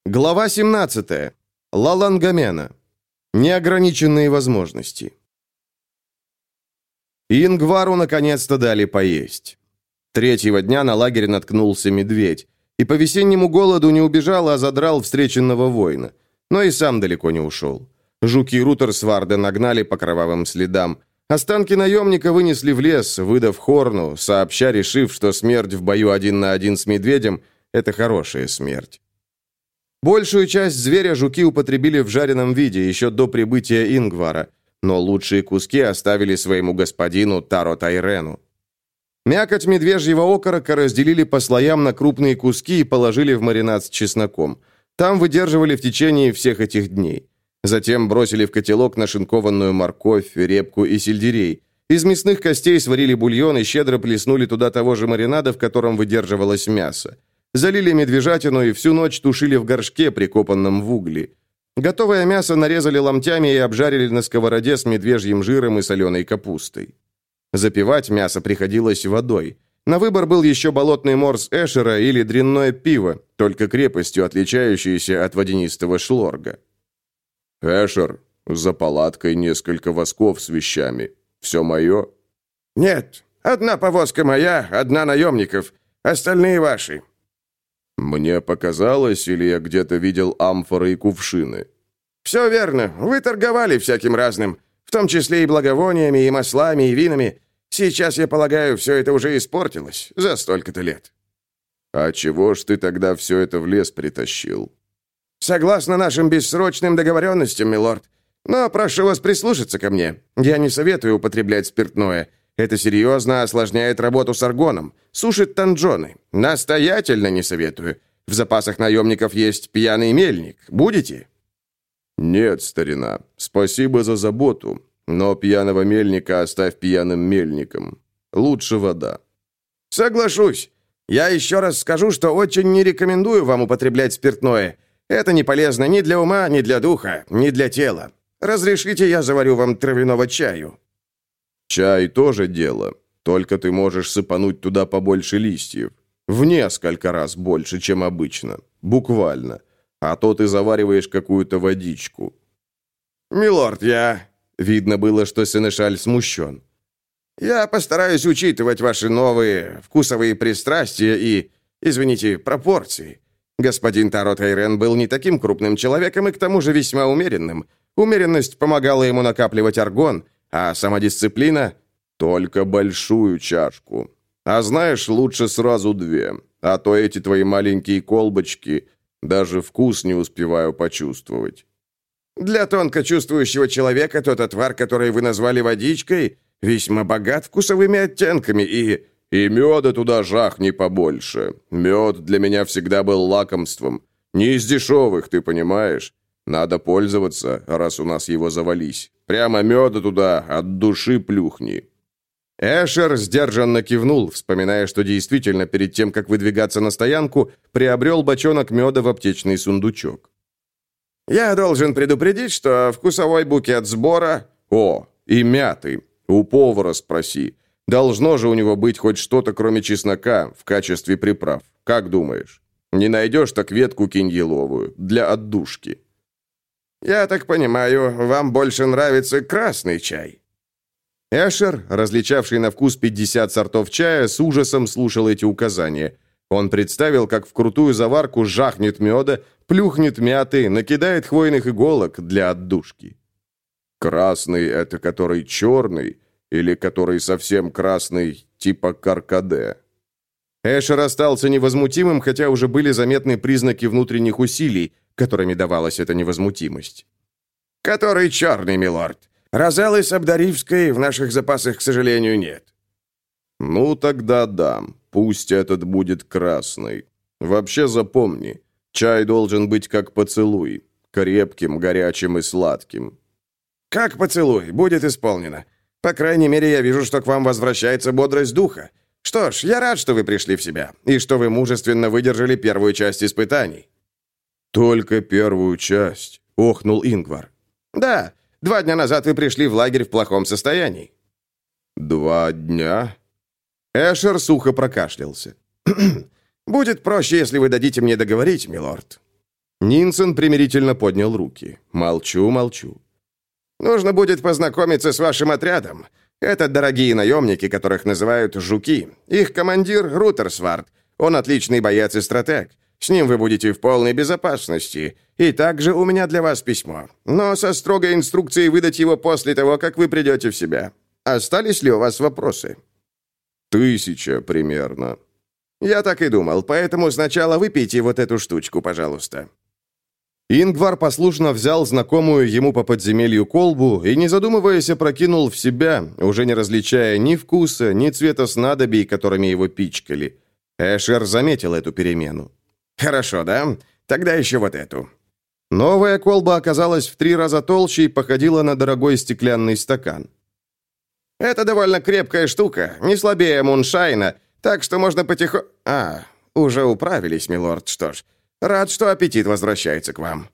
Глава 17. Лалангамена. Неограниченные возможности. Ингвару наконец-то дали поесть. Третьего дня на лагерь наткнулся медведь и по весеннему голоду не убежал, а задрал встреченного воина. Но и сам далеко не ушел. Жуки Рутерсварда нагнали по кровавым следам. Останки наемника вынесли в лес, выдав Хорну, сообща решив, что смерть в бою один на один с медведем – это хорошая смерть. Большую часть зверя жуки употребили в жареном виде еще до прибытия Ингвара, но лучшие куски оставили своему господину Таро Тайрену. Мякоть медвежьего окорока разделили по слоям на крупные куски и положили в маринад с чесноком. Там выдерживали в течение всех этих дней. Затем бросили в котелок нашинкованную морковь, репку и сельдерей. Из мясных костей сварили бульон и щедро плеснули туда того же маринада, в котором выдерживалось мясо. Залили медвежатину и всю ночь тушили в горшке, прикопанном в угли. Готовое мясо нарезали ломтями и обжарили на сковороде с медвежьим жиром и соленой капустой. Запивать мясо приходилось водой. На выбор был еще болотный морс Эшера или дрянное пиво, только крепостью отличающееся от водянистого шлорга. «Эшер, за палаткой несколько восков с вещами. Все мое?» «Нет, одна повозка моя, одна наемников, остальные ваши». «Мне показалось, или я где-то видел амфоры и кувшины?» «Все верно. Вы торговали всяким разным, в том числе и благовониями, и маслами, и винами. Сейчас, я полагаю, все это уже испортилось за столько-то лет». «А чего ж ты тогда все это в лес притащил?» «Согласно нашим бессрочным договоренностям, милорд. Но прошу вас прислушаться ко мне. Я не советую употреблять спиртное. Это серьезно осложняет работу с аргоном, сушит танжоны. Настоятельно не советую. В запасах наемников есть пьяный мельник. Будете?» «Нет, старина. Спасибо за заботу. Но пьяного мельника оставь пьяным мельником. Лучше вода». «Соглашусь. Я еще раз скажу, что очень не рекомендую вам употреблять спиртное. Это не полезно ни для ума, ни для духа, ни для тела. Разрешите, я заварю вам травяного чаю?» «Чай тоже дело, только ты можешь сыпануть туда побольше листьев. В несколько раз больше, чем обычно. Буквально. А то ты завариваешь какую-то водичку». «Милорд, я...» Видно было, что Сенешаль смущен. «Я постараюсь учитывать ваши новые вкусовые пристрастия и, извините, пропорции. Господин Таро Тайрен был не таким крупным человеком и к тому же весьма умеренным. Умеренность помогала ему накапливать аргон, а самодисциплина — только большую чашку. А знаешь, лучше сразу две, а то эти твои маленькие колбочки даже вкус не успеваю почувствовать. Для тонко чувствующего человека тот отвар, который вы назвали водичкой, весьма богат вкусовыми оттенками и... И меда туда жахни побольше. Мед для меня всегда был лакомством. Не из дешевых, ты понимаешь? Надо пользоваться, раз у нас его завались. Прямо меда туда, от души плюхни». Эшер сдержанно кивнул, вспоминая, что действительно перед тем, как выдвигаться на стоянку, приобрел бочонок меда в аптечный сундучок. «Я должен предупредить, что вкусовой букет сбора...» «О, и мяты. У повара спроси. Должно же у него быть хоть что-то, кроме чеснока, в качестве приправ. Как думаешь? Не найдешь, так ветку кинь еловую. Для отдушки». «Я так понимаю, вам больше нравится красный чай?» Эшер, различавший на вкус 50 сортов чая, с ужасом слушал эти указания. Он представил, как в крутую заварку жахнет меда, плюхнет мяты, накидает хвойных иголок для отдушки. «Красный — это который черный, или который совсем красный, типа каркаде?» Эшер остался невозмутимым, хотя уже были заметны признаки внутренних усилий, которыми давалась эта невозмутимость. «Который черный, милорд. Розеллы Сабдаривской в наших запасах, к сожалению, нет». «Ну, тогда дам. Пусть этот будет красный. Вообще запомни, чай должен быть как поцелуй, крепким, горячим и сладким». «Как поцелуй, будет исполнено. По крайней мере, я вижу, что к вам возвращается бодрость духа. Что ж, я рад, что вы пришли в себя, и что вы мужественно выдержали первую часть испытаний». «Только первую часть», — охнул Ингвар. «Да, два дня назад вы пришли в лагерь в плохом состоянии». «Два дня?» Эшер сухо прокашлялся. «Будет проще, если вы дадите мне договорить, милорд». Нинсен примирительно поднял руки. «Молчу, молчу». «Нужно будет познакомиться с вашим отрядом. Это дорогие наемники, которых называют «жуки». Их командир — Рутерсвард. Он отличный боец и стратег. С ним вы будете в полной безопасности. И также у меня для вас письмо. Но со строгой инструкцией выдать его после того, как вы придете в себя. Остались ли у вас вопросы?» «Тысяча примерно». «Я так и думал, поэтому сначала выпейте вот эту штучку, пожалуйста». Ингвар послушно взял знакомую ему по подземелью колбу и, не задумываясь, опрокинул в себя, уже не различая ни вкуса, ни цвета снадобий, которыми его пичкали. Эшер заметил эту перемену. «Хорошо, да? Тогда еще вот эту». Новая колба оказалась в три раза толще и походила на дорогой стеклянный стакан. «Это довольно крепкая штука, не слабее муншайна, так что можно потихо... А, уже управились, милорд, что ж. Рад, что аппетит возвращается к вам».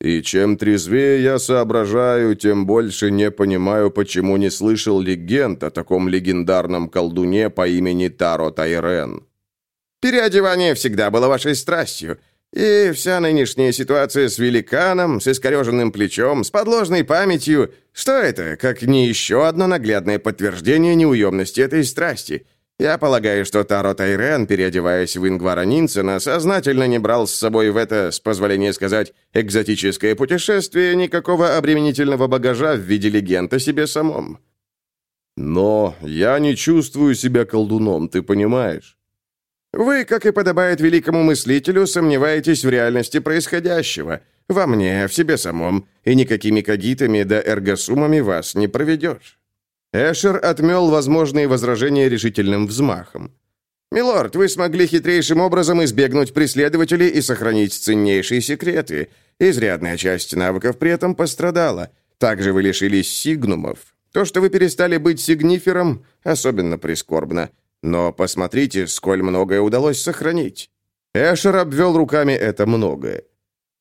«И чем трезвее я соображаю, тем больше не понимаю, почему не слышал легенд о таком легендарном колдуне по имени Таро Тайрен». «Переодевание всегда было вашей страстью, и вся нынешняя ситуация с великаном, с искореженным плечом, с подложной памятью, что это, как не еще одно наглядное подтверждение неуемности этой страсти?» Я полагаю, что Таро Тайрен, переодеваясь в Ингвара Нинсена, сознательно не брал с собой в это, с позволения сказать, экзотическое путешествие никакого обременительного багажа в виде легенд о себе самом. Но я не чувствую себя колдуном, ты понимаешь? Вы, как и подобает великому мыслителю, сомневаетесь в реальности происходящего, во мне, в себе самом, и никакими кагитами да эргосумами вас не проведешь. Эшер отмел возможные возражения решительным взмахом. «Милорд, вы смогли хитрейшим образом избегнуть преследователей и сохранить ценнейшие секреты. Изрядная часть навыков при этом пострадала. Также вы лишились сигнумов. То, что вы перестали быть сигнифером, особенно прискорбно. Но посмотрите, сколь многое удалось сохранить». Эшер обвел руками это многое.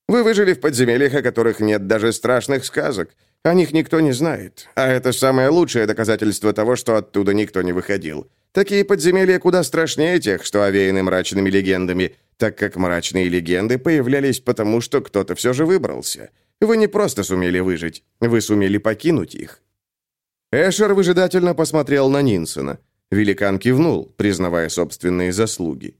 «Вы выжили в подземельях, о которых нет даже страшных сказок. О них никто не знает. А это самое лучшее доказательство того, что оттуда никто не выходил. Такие подземелья куда страшнее тех, что овеяны мрачными легендами, так как мрачные легенды появлялись потому, что кто-то все же выбрался. Вы не просто сумели выжить, вы сумели покинуть их. Эшер выжидательно посмотрел на Нинсона. Великан кивнул, признавая собственные заслуги.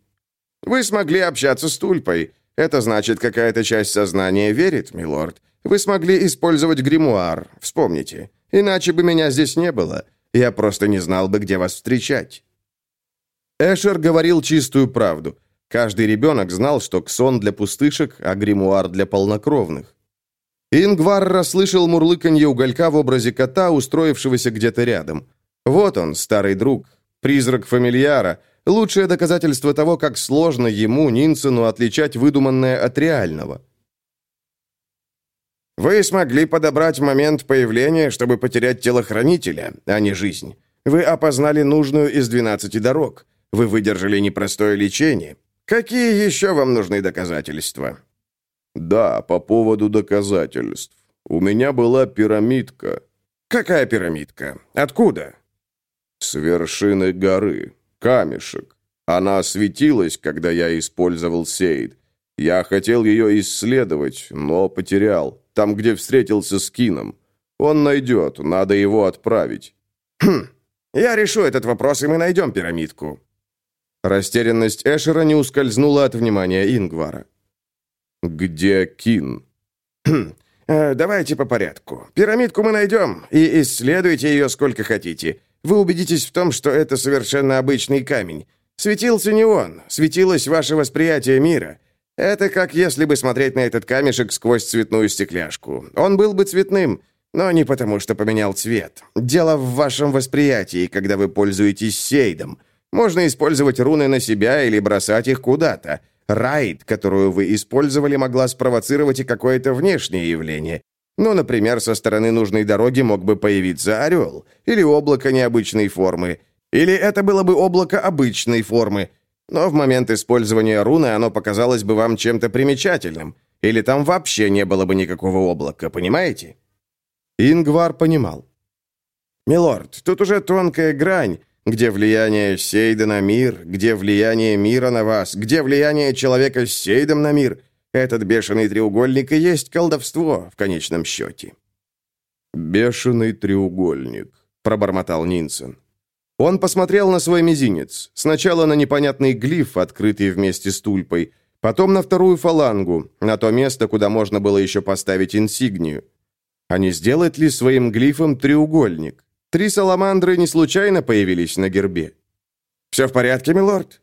«Вы смогли общаться с Тульпой. Это значит, какая-то часть сознания верит, милорд. Вы смогли использовать гримуар, вспомните. Иначе бы меня здесь не было. Я просто не знал бы, где вас встречать». Эшер говорил чистую правду. Каждый ребенок знал, что ксон для пустышек, а гримуар для полнокровных. Ингвар расслышал мурлыканье уголька в образе кота, устроившегося где-то рядом. Вот он, старый друг, призрак фамильяра, лучшее доказательство того, как сложно ему, Нинсену, отличать выдуманное от реального. Вы смогли подобрать момент появления, чтобы потерять телохранителя, а не жизнь. Вы опознали нужную из 12 дорог. Вы выдержали непростое лечение. Какие еще вам нужны доказательства? Да, по поводу доказательств. У меня была пирамидка. Какая пирамидка? Откуда? С вершины горы. Камешек. Она светилась, когда я использовал сейд. Я хотел ее исследовать, но потерял там, где встретился с Кином. Он найдет, надо его отправить». «Хм, я решу этот вопрос, и мы найдем пирамидку». Растерянность Эшера не ускользнула от внимания Ингвара. «Где Кин?» хм, э, «Давайте по порядку. Пирамидку мы найдем, и исследуйте ее сколько хотите. Вы убедитесь в том, что это совершенно обычный камень. Светился не он, светилось ваше восприятие мира. Это как если бы смотреть на этот камешек сквозь цветную стекляшку. Он был бы цветным, но не потому, что поменял цвет. Дело в вашем восприятии, когда вы пользуетесь сейдом. Можно использовать руны на себя или бросать их куда-то. Райд, которую вы использовали, могла спровоцировать и какое-то внешнее явление. Ну, например, со стороны нужной дороги мог бы появиться орел, или облако необычной формы, или это было бы облако обычной формы, но в момент использования руны оно показалось бы вам чем-то примечательным, или там вообще не было бы никакого облака, понимаете? Ингвар понимал. «Милорд, тут уже тонкая грань, где влияние Сейда на мир, где влияние мира на вас, где влияние человека с Сейдом на мир. Этот бешеный треугольник и есть колдовство в конечном счете». «Бешеный треугольник», — пробормотал Нинсен. Он посмотрел на свой мизинец. Сначала на непонятный глиф, открытый вместе с тульпой, Потом на вторую фалангу, на то место, куда можно было еще поставить инсигнию. А не сделать ли своим глифом треугольник? Три саламандры не случайно появились на гербе. «Все в порядке, милорд?»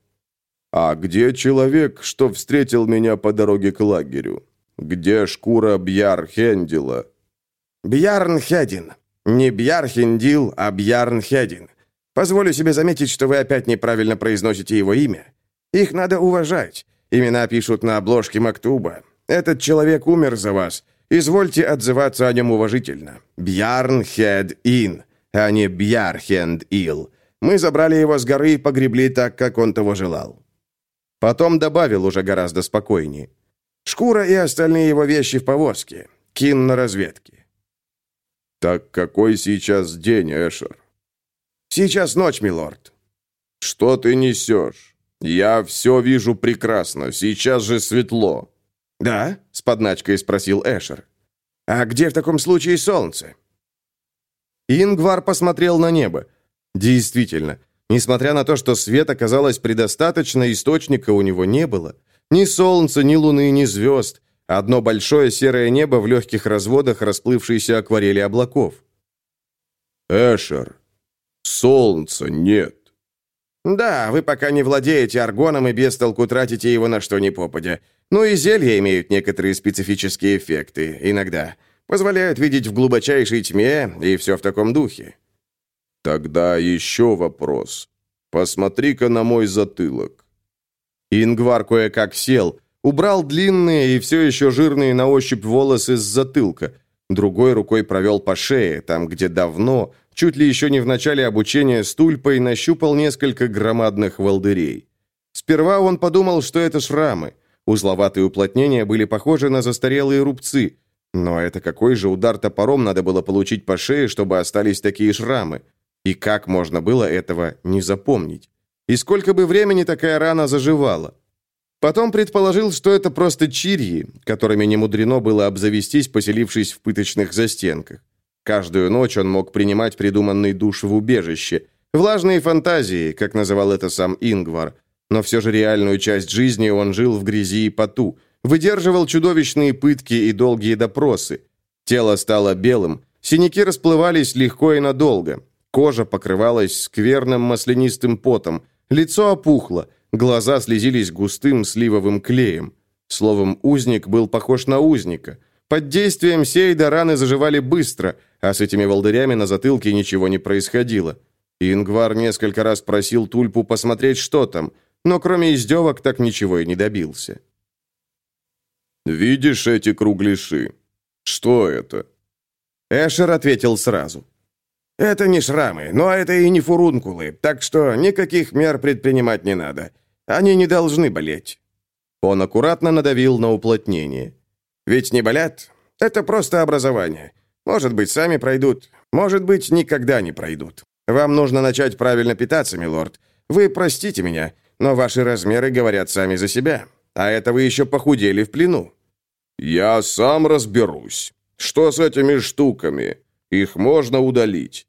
«А где человек, что встретил меня по дороге к лагерю? Где шкура Бьяр Хендила?» «Бьярн Хедин. Не Бьяр Хендил, а Бьярн Хедин. Позволю себе заметить, что вы опять неправильно произносите его имя. Их надо уважать. Имена пишут на обложке Мактуба. Этот человек умер за вас. Извольте отзываться о нем уважительно. Бьярн Хед Ин, а не Бьярхенд Ил. Мы забрали его с горы и погребли так, как он того желал. Потом добавил уже гораздо спокойнее. Шкура и остальные его вещи в повозке. Кин на разведке. «Так какой сейчас день, Эшер?» «Сейчас ночь, милорд». «Что ты несешь? Я все вижу прекрасно. Сейчас же светло». «Да?» — с подначкой спросил Эшер. «А где в таком случае солнце?» Ингвар посмотрел на небо. Действительно, несмотря на то, что света казалось предостаточно, источника у него не было. Ни солнца, ни луны, ни звезд. Одно большое серое небо в легких разводах расплывшейся акварели облаков. «Эшер, солнца нет». «Да, вы пока не владеете аргоном и без толку тратите его на что ни попадя. Ну и зелья имеют некоторые специфические эффекты, иногда. Позволяют видеть в глубочайшей тьме и все в таком духе». «Тогда еще вопрос. Посмотри-ка на мой затылок». Ингвар кое-как сел, убрал длинные и все еще жирные на ощупь волосы с затылка, другой рукой провел по шее, там, где давно, чуть ли еще не в начале обучения с тульпой, нащупал несколько громадных волдырей. Сперва он подумал, что это шрамы. Узловатые уплотнения были похожи на застарелые рубцы. Но это какой же удар топором надо было получить по шее, чтобы остались такие шрамы? И как можно было этого не запомнить? И сколько бы времени такая рана заживала? Потом предположил, что это просто чирьи, которыми не мудрено было обзавестись, поселившись в пыточных застенках. Каждую ночь он мог принимать придуманный душ в убежище. Влажные фантазии, как называл это сам Ингвар. Но все же реальную часть жизни он жил в грязи и поту, выдерживал чудовищные пытки и долгие допросы. Тело стало белым, синяки расплывались легко и надолго, кожа покрывалась скверным маслянистым потом, Лицо опухло, глаза слезились густым сливовым клеем. Словом, узник был похож на узника. Под действием сейда раны заживали быстро, а с этими волдырями на затылке ничего не происходило. Ингвар несколько раз просил Тульпу посмотреть, что там, но кроме издевок так ничего и не добился. «Видишь эти кругляши? Что это?» Эшер ответил сразу. Это не шрамы, но это и не фурункулы, так что никаких мер предпринимать не надо. Они не должны болеть». Он аккуратно надавил на уплотнение. «Ведь не болят? Это просто образование. Может быть, сами пройдут, может быть, никогда не пройдут. Вам нужно начать правильно питаться, милорд. Вы простите меня, но ваши размеры говорят сами за себя. А это вы еще похудели в плену». «Я сам разберусь. Что с этими штуками? Их можно удалить?»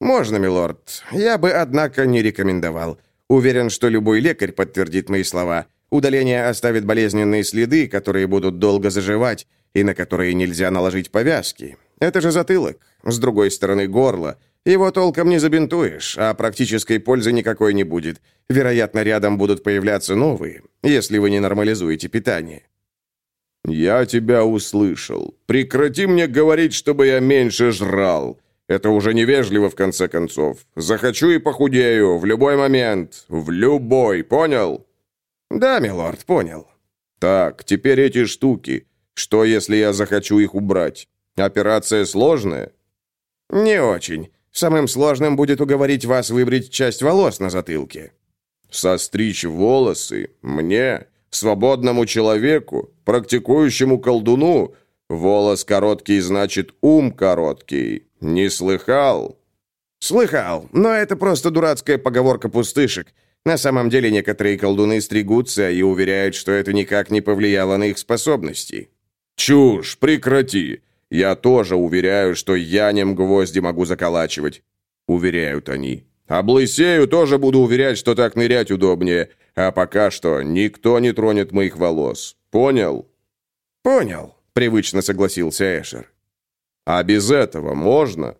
«Можно, милорд. Я бы, однако, не рекомендовал. Уверен, что любой лекарь подтвердит мои слова. Удаление оставит болезненные следы, которые будут долго заживать, и на которые нельзя наложить повязки. Это же затылок. С другой стороны, горло. Его толком не забинтуешь, а практической пользы никакой не будет. Вероятно, рядом будут появляться новые, если вы не нормализуете питание». «Я тебя услышал. Прекрати мне говорить, чтобы я меньше жрал. Это уже невежливо, в конце концов. Захочу и похудею, в любой момент. В любой, понял?» «Да, милорд, понял». «Так, теперь эти штуки. Что, если я захочу их убрать? Операция сложная?» «Не очень. Самым сложным будет уговорить вас выбрить часть волос на затылке». «Состричь волосы? Мне?» Свободному человеку, практикующему колдуну, волос короткий значит ум короткий. Не слыхал? Слыхал, но это просто дурацкая поговорка пустышек. На самом деле некоторые колдуны стригутся и уверяют, что это никак не повлияло на их способности. Чушь, прекрати. Я тоже уверяю, что я нем гвозди могу заколачивать. Уверяют они. Облысею тоже буду уверять, что так нырять удобнее. А пока что никто не тронет моих волос. Понял?» «Понял», — привычно согласился Эшер. «А без этого можно?»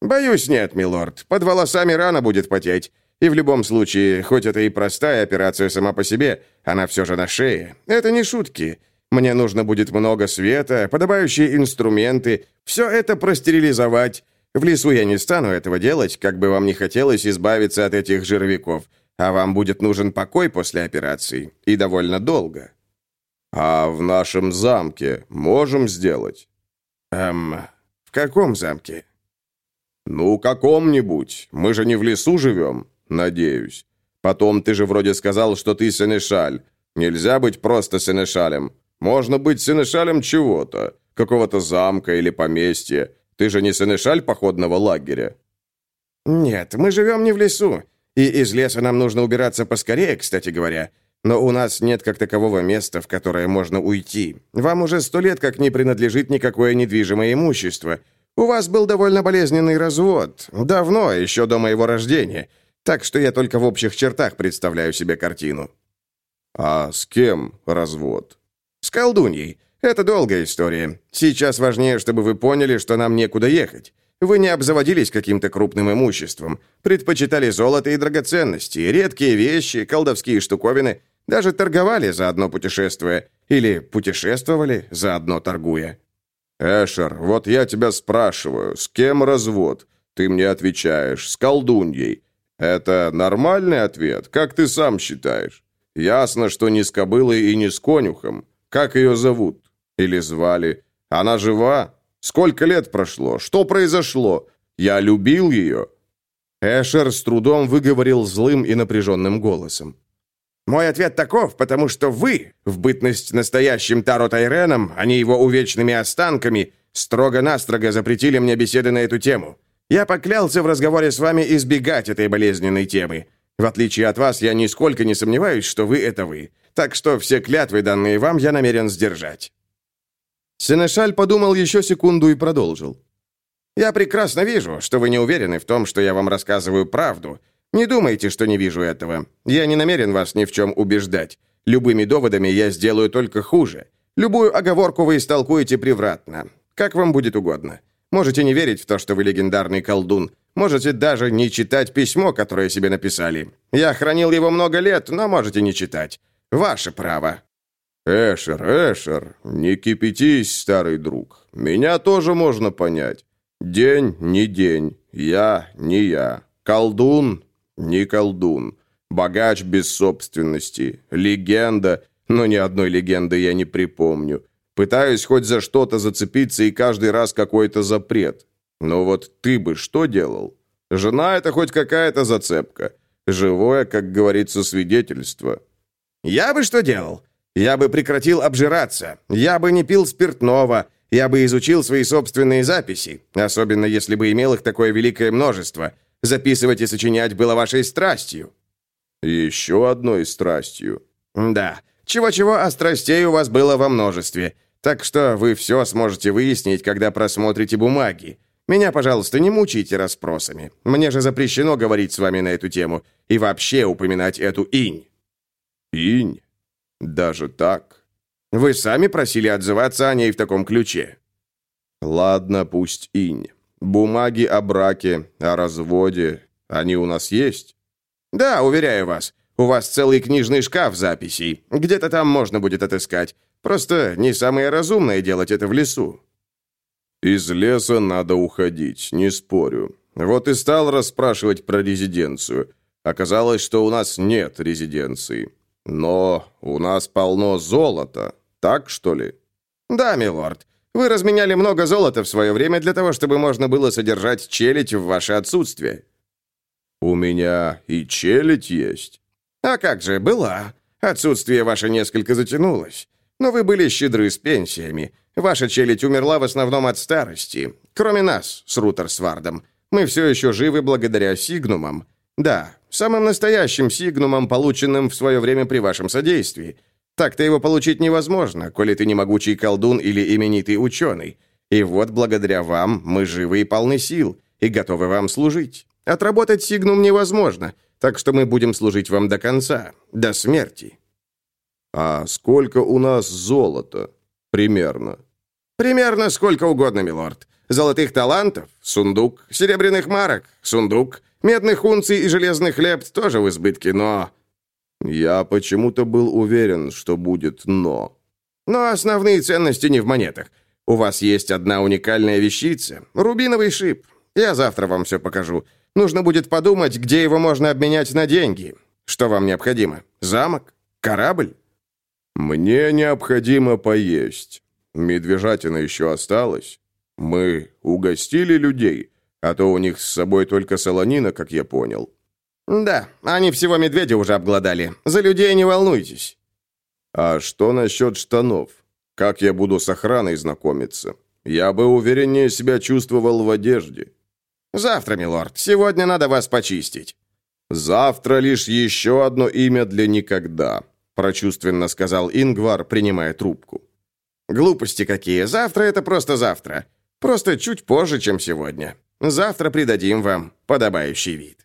«Боюсь, нет, милорд. Под волосами рано будет потеть. И в любом случае, хоть это и простая операция сама по себе, она все же на шее. Это не шутки. Мне нужно будет много света, подобающие инструменты, все это простерилизовать. В лесу я не стану этого делать, как бы вам не хотелось избавиться от этих жировиков, а вам будет нужен покой после операции, и довольно долго». «А в нашем замке можем сделать?» «Эм, каком замке?» «Ну, каком-нибудь. Мы же не в лесу живем, надеюсь. Потом ты же вроде сказал, что ты сенешаль. Нельзя быть просто сенешалем. Можно быть сенешалем чего-то, какого-то замка или поместья. Ты же не сенешаль походного лагеря». «Нет, мы живем не в лесу. И из леса нам нужно убираться поскорее, кстати говоря. Но у нас нет как такового места, в которое можно уйти. Вам уже сто лет как не принадлежит никакое недвижимое имущество. У вас был довольно болезненный развод. Давно, еще до моего рождения. Так что я только в общих чертах представляю себе картину». «А с кем развод?» «С колдуньей. Это долгая история. Сейчас важнее, чтобы вы поняли, что нам некуда ехать. Вы не обзаводились каким-то крупным имуществом. Предпочитали золото и драгоценности, редкие вещи, колдовские штуковины. Даже торговали заодно путешествуя. Или путешествовали, заодно торгуя. «Эшер, вот я тебя спрашиваю, с кем развод? Ты мне отвечаешь, с колдуньей. Это нормальный ответ, как ты сам считаешь? Ясно, что не с кобылой и не с конюхом. Как ее зовут? Или звали? Она жива? Сколько лет прошло? Что произошло? Я любил ее?» Эшер с трудом выговорил злым и напряженным голосом. «Мой ответ таков, потому что вы, в бытность настоящим Таро Тайреном, а не его увечными останками, строго-настрого запретили мне беседы на эту тему. Я поклялся в разговоре с вами избегать этой болезненной темы. В отличие от вас, я нисколько не сомневаюсь, что вы — это вы. Так что все клятвы, данные вам, я намерен сдержать». Сенешаль подумал еще секунду и продолжил. «Я прекрасно вижу, что вы не уверены в том, что я вам рассказываю правду. Не думайте, что не вижу этого. Я не намерен вас ни в чем убеждать. Любыми доводами я сделаю только хуже. Любую оговорку вы истолкуете превратно. Как вам будет угодно. Можете не верить в то, что вы легендарный колдун. Можете даже не читать письмо, которое себе написали. Я хранил его много лет, но можете не читать. Ваше право. «Эшер, Эшер, не кипятись, старый друг. Меня тоже можно понять. День не день, я не я. Колдун не колдун. Богач без собственности. Легенда, но ни одной легенды я не припомню. Пытаюсь хоть за что-то зацепиться, и каждый раз какой-то запрет. Но вот ты бы что делал? Жена — это хоть какая-то зацепка. Живое, как говорится, свидетельство. Я бы что делал? Я бы прекратил обжираться. Я бы не пил спиртного. Я бы изучил свои собственные записи, особенно если бы имел их такое великое множество. Записывать и сочинять было вашей страстью». «Еще одной страстью». «Да. Чего-чего, а страстей у вас было во множестве. Так что вы все сможете выяснить, когда просмотрите бумаги. Меня, пожалуйста, не мучайте расспросами. Мне же запрещено говорить с вами на эту тему и вообще упоминать эту инь». «Инь? Даже так?» «Вы сами просили отзываться о ней в таком ключе». «Ладно, пусть инь. Бумаги о браке, о разводе, они у нас есть? Да, уверяю вас. У вас целый книжный шкаф записей. Где-то там можно будет отыскать. Просто не самое разумное делать это в лесу. Из леса надо уходить, не спорю. Вот и стал расспрашивать про резиденцию. Оказалось, что у нас нет резиденции. Но у нас полно золота, так что ли? Да, милорд. Вы разменяли много золота в свое время для того, чтобы можно было содержать челядь в ваше отсутствие». «У меня и челядь есть». «А как же, была. Отсутствие ваше несколько затянулось. Но вы были щедры с пенсиями. Ваша челядь умерла в основном от старости. Кроме нас, с Рутерсвардом. Мы все еще живы благодаря сигнумам. Да, самым настоящим сигнумам, полученным в свое время при вашем содействии. Так-то его получить невозможно, коли ты не могучий колдун или именитый ученый. И вот благодаря вам мы живы и полны сил, и готовы вам служить. Отработать сигнум невозможно, так что мы будем служить вам до конца, до смерти». «А сколько у нас золота? Примерно?» «Примерно сколько угодно, милорд. Золотых талантов – сундук, серебряных марок – сундук, медных унций и железных лепт тоже в избытке, но...» «Я почему-то был уверен, что будет «но». «Но основные ценности не в монетах. У вас есть одна уникальная вещица – рубиновый шип. Я завтра вам все покажу. Нужно будет подумать, где его можно обменять на деньги. Что вам необходимо? Замок? Корабль?» «Мне необходимо поесть. Медвежатина еще осталась. Мы угостили людей, а то у них с собой только солонина, как я понял». «Да, они всего медведя уже обглодали. За людей не волнуйтесь». «А что насчет штанов? Как я буду с охраной знакомиться? Я бы увереннее себя чувствовал в одежде». «Завтра, милорд. Сегодня надо вас почистить». «Завтра лишь еще одно имя для никогда», – прочувственно сказал Ингвар, принимая трубку. «Глупости какие. Завтра это просто завтра. Просто чуть позже, чем сегодня. Завтра придадим вам подобающий вид».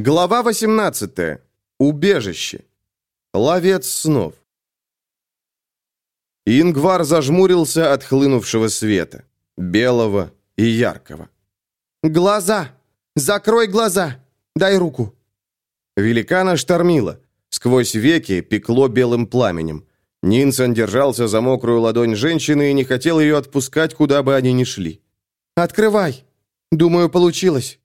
Глава 18. Убежище. Ловец снов. Ингвар зажмурился от хлынувшего света, белого и яркого. «Глаза! Закрой глаза! Дай руку!» Великана штормило. Сквозь веки пекло белым пламенем. Нинсон держался за мокрую ладонь женщины и не хотел ее отпускать, куда бы они ни шли. «Открывай! Думаю, получилось!»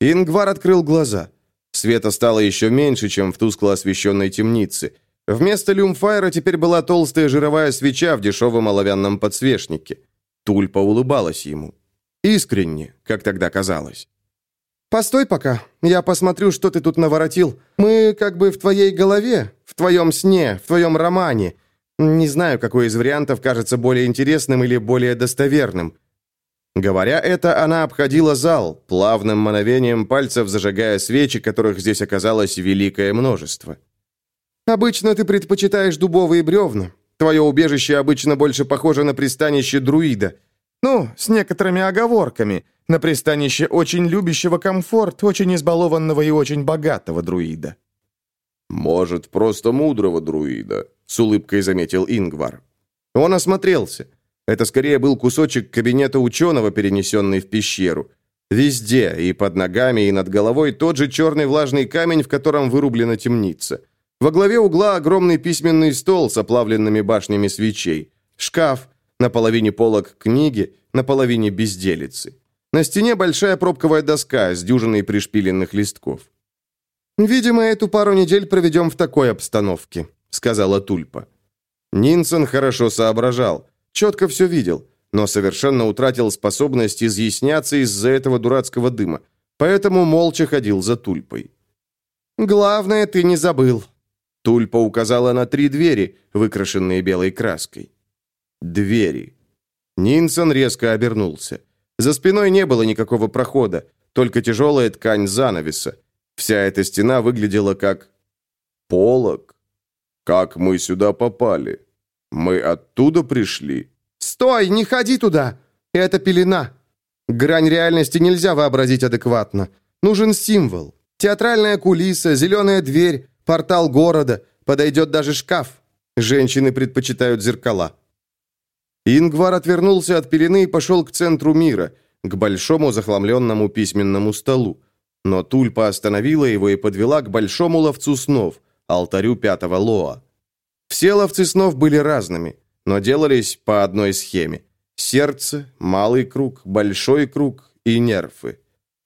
Ингвар открыл глаза. Света стало еще меньше, чем в тускло освещенной темнице. Вместо люмфайра теперь была толстая жировая свеча в дешевом оловянном подсвечнике. Тульпа улыбалась ему. Искренне, как тогда казалось. «Постой пока, я посмотрю, что ты тут наворотил. Мы как бы в твоей голове, в твоем сне, в твоем романе. Не знаю, какой из вариантов кажется более интересным или более достоверным. Говоря это, она обходила зал, плавным мановением пальцев зажигая свечи, которых здесь оказалось великое множество. «Обычно ты предпочитаешь дубовые бревна. Твое убежище обычно больше похоже на пристанище друида. Ну, с некоторыми оговорками. На пристанище очень любящего комфорт, очень избалованного и очень богатого друида». «Может, просто мудрого друида», — с улыбкой заметил Ингвар. Он осмотрелся. Это скорее был кусочек кабинета ученого, перенесенный в пещеру. Везде, и под ногами, и над головой, тот же черный влажный камень, в котором вырублена темница. Во главе угла огромный письменный стол с оплавленными башнями свечей. Шкаф, на половине полок книги, на половине безделицы. На стене большая пробковая доска с дюжиной пришпиленных листков. «Видимо, эту пару недель проведем в такой обстановке», — сказала Тульпа. Нинсон хорошо соображал. Четко все видел, но совершенно утратил способность изъясняться из-за этого дурацкого дыма, поэтому молча ходил за Тульпой. «Главное, ты не забыл». Тульпа указала на три двери, выкрашенные белой краской. Двери. Нинсон резко обернулся. За спиной не было никакого прохода, только тяжелая ткань занавеса. Вся эта стена выглядела как... полог. Как мы сюда попали? Мы оттуда пришли. Стой, не ходи туда. Это пелена. Грань реальности нельзя вообразить адекватно. Нужен символ. Театральная кулиса, зеленая дверь, портал города. Подойдет даже шкаф. Женщины предпочитают зеркала. Ингвар отвернулся от пелены и пошел к центру мира, к большому захламленному письменному столу. Но Тульпа остановила его и подвела к большому ловцу снов, алтарю пятого Лоа. Все ловцы снов были разными, но делались по одной схеме. Сердце, малый круг, большой круг и нервы.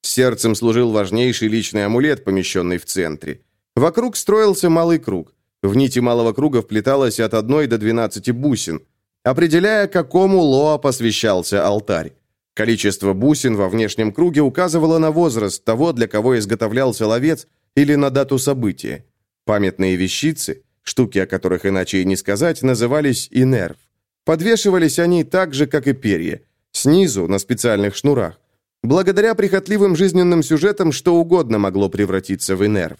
Сердцем служил важнейший личный амулет, помещенный в центре. Вокруг строился малый круг. В нити малого круга вплеталось от одной до двенадцати бусин, определяя, какому Лоа посвящался алтарь. Количество бусин во внешнем круге указывало на возраст того, для кого изготовлялся ловец, или на дату события. Памятные вещицы Штуки, о которых иначе и не сказать, назывались инерв. Подвешивались они так же, как и перья, снизу, на специальных шнурах. Благодаря прихотливым жизненным сюжетам что угодно могло превратиться в инерв.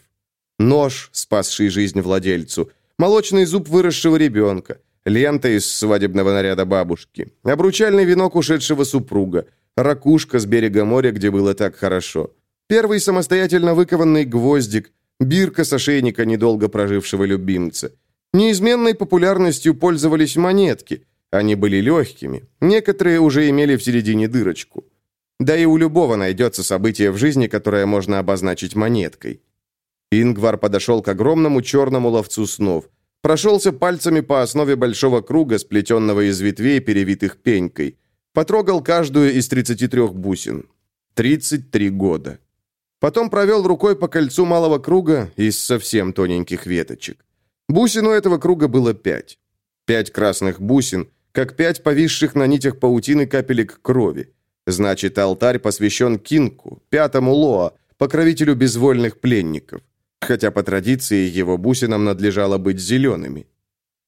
Нож, спасший жизнь владельцу, молочный зуб выросшего ребенка, лента из свадебного наряда бабушки, обручальный венок ушедшего супруга, ракушка с берега моря, где было так хорошо. Первый самостоятельно выкованный гвоздик, бирка с ошейника недолго прожившего любимца. Неизменной популярностью пользовались монетки. Они были легкими, некоторые уже имели в середине дырочку. Да и у любого найдется событие в жизни, которое можно обозначить монеткой. Ингвар подошел к огромному черному ловцу снов. Прошелся пальцами по основе большого круга, сплетенного из ветвей, перевитых пенькой. Потрогал каждую из 33 бусин. 33 года. Потом провел рукой по кольцу малого круга из совсем тоненьких веточек. Бусин у этого круга было пять. Пять красных бусин, как пять повисших на нитях паутины капелек крови. Значит, алтарь посвящен Кинку, пятому Лоа, покровителю безвольных пленников хотя по традиции его бусинам надлежало быть зелеными.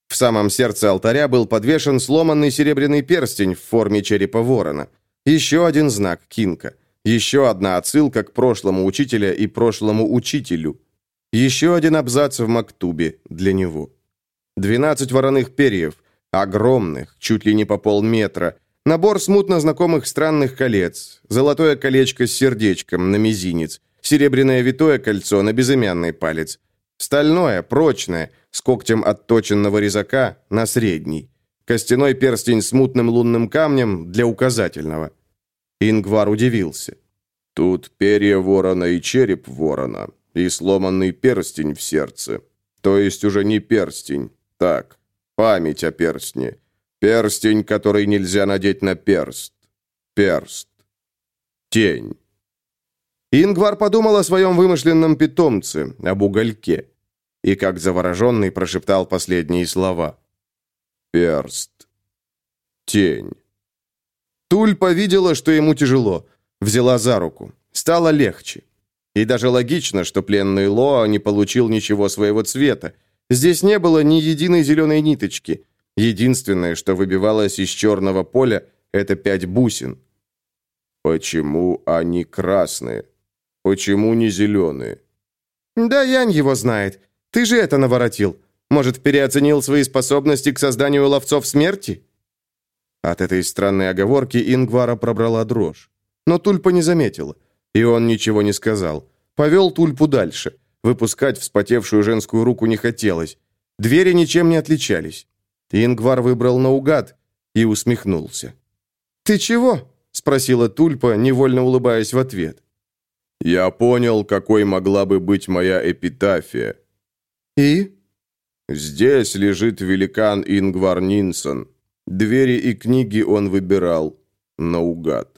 В самом сердце алтаря был подвешен сломанный серебряный перстень в форме черепа ворона. Еще один знак Кинка. Еще одна отсылка к прошлому учителя и прошлому учителю. Еще один абзац в Мактубе для него. Двенадцать вороных перьев, огромных, чуть ли не по полметра, набор смутно знакомых странных колец, золотое колечко с сердечком на мизинец, серебряное витое кольцо на безымянный палец, стальное, прочное, с когтем отточенного резака на средний, костяной перстень с мутным лунным камнем для указательного. Ингвар удивился. Тут перья ворона и череп ворона, и сломанный перстень в сердце. То есть уже не перстень. Так, память о перстне. Перстень, который нельзя надеть на перст. Перст. Тень. Ингвар подумал о своем вымышленном питомце, об угольке, и как завороженный прошептал последние слова. «Перст. Тень». Тульпа видела, что ему тяжело, взяла за руку. Стало легче. И даже логично, что пленный Лоа не получил ничего своего цвета. Здесь не было ни единой зеленой ниточки. Единственное, что выбивалось из черного поля, это пять бусин. «Почему они красные?» «Почему не зеленые?» «Да Янь его знает. Ты же это наворотил. Может, переоценил свои способности к созданию ловцов смерти?» От этой странной оговорки Ингвара пробрала дрожь. Но Тульпа не заметила, и он ничего не сказал. Повел Тульпу дальше. Выпускать вспотевшую женскую руку не хотелось. Двери ничем не отличались. Ингвар выбрал наугад и усмехнулся. «Ты чего?» — спросила Тульпа, невольно улыбаясь в ответ. Я понял, какой могла бы быть моя эпитафия. И? Здесь лежит великан Ингвар Нинсон. Двери и книги он выбирал наугад.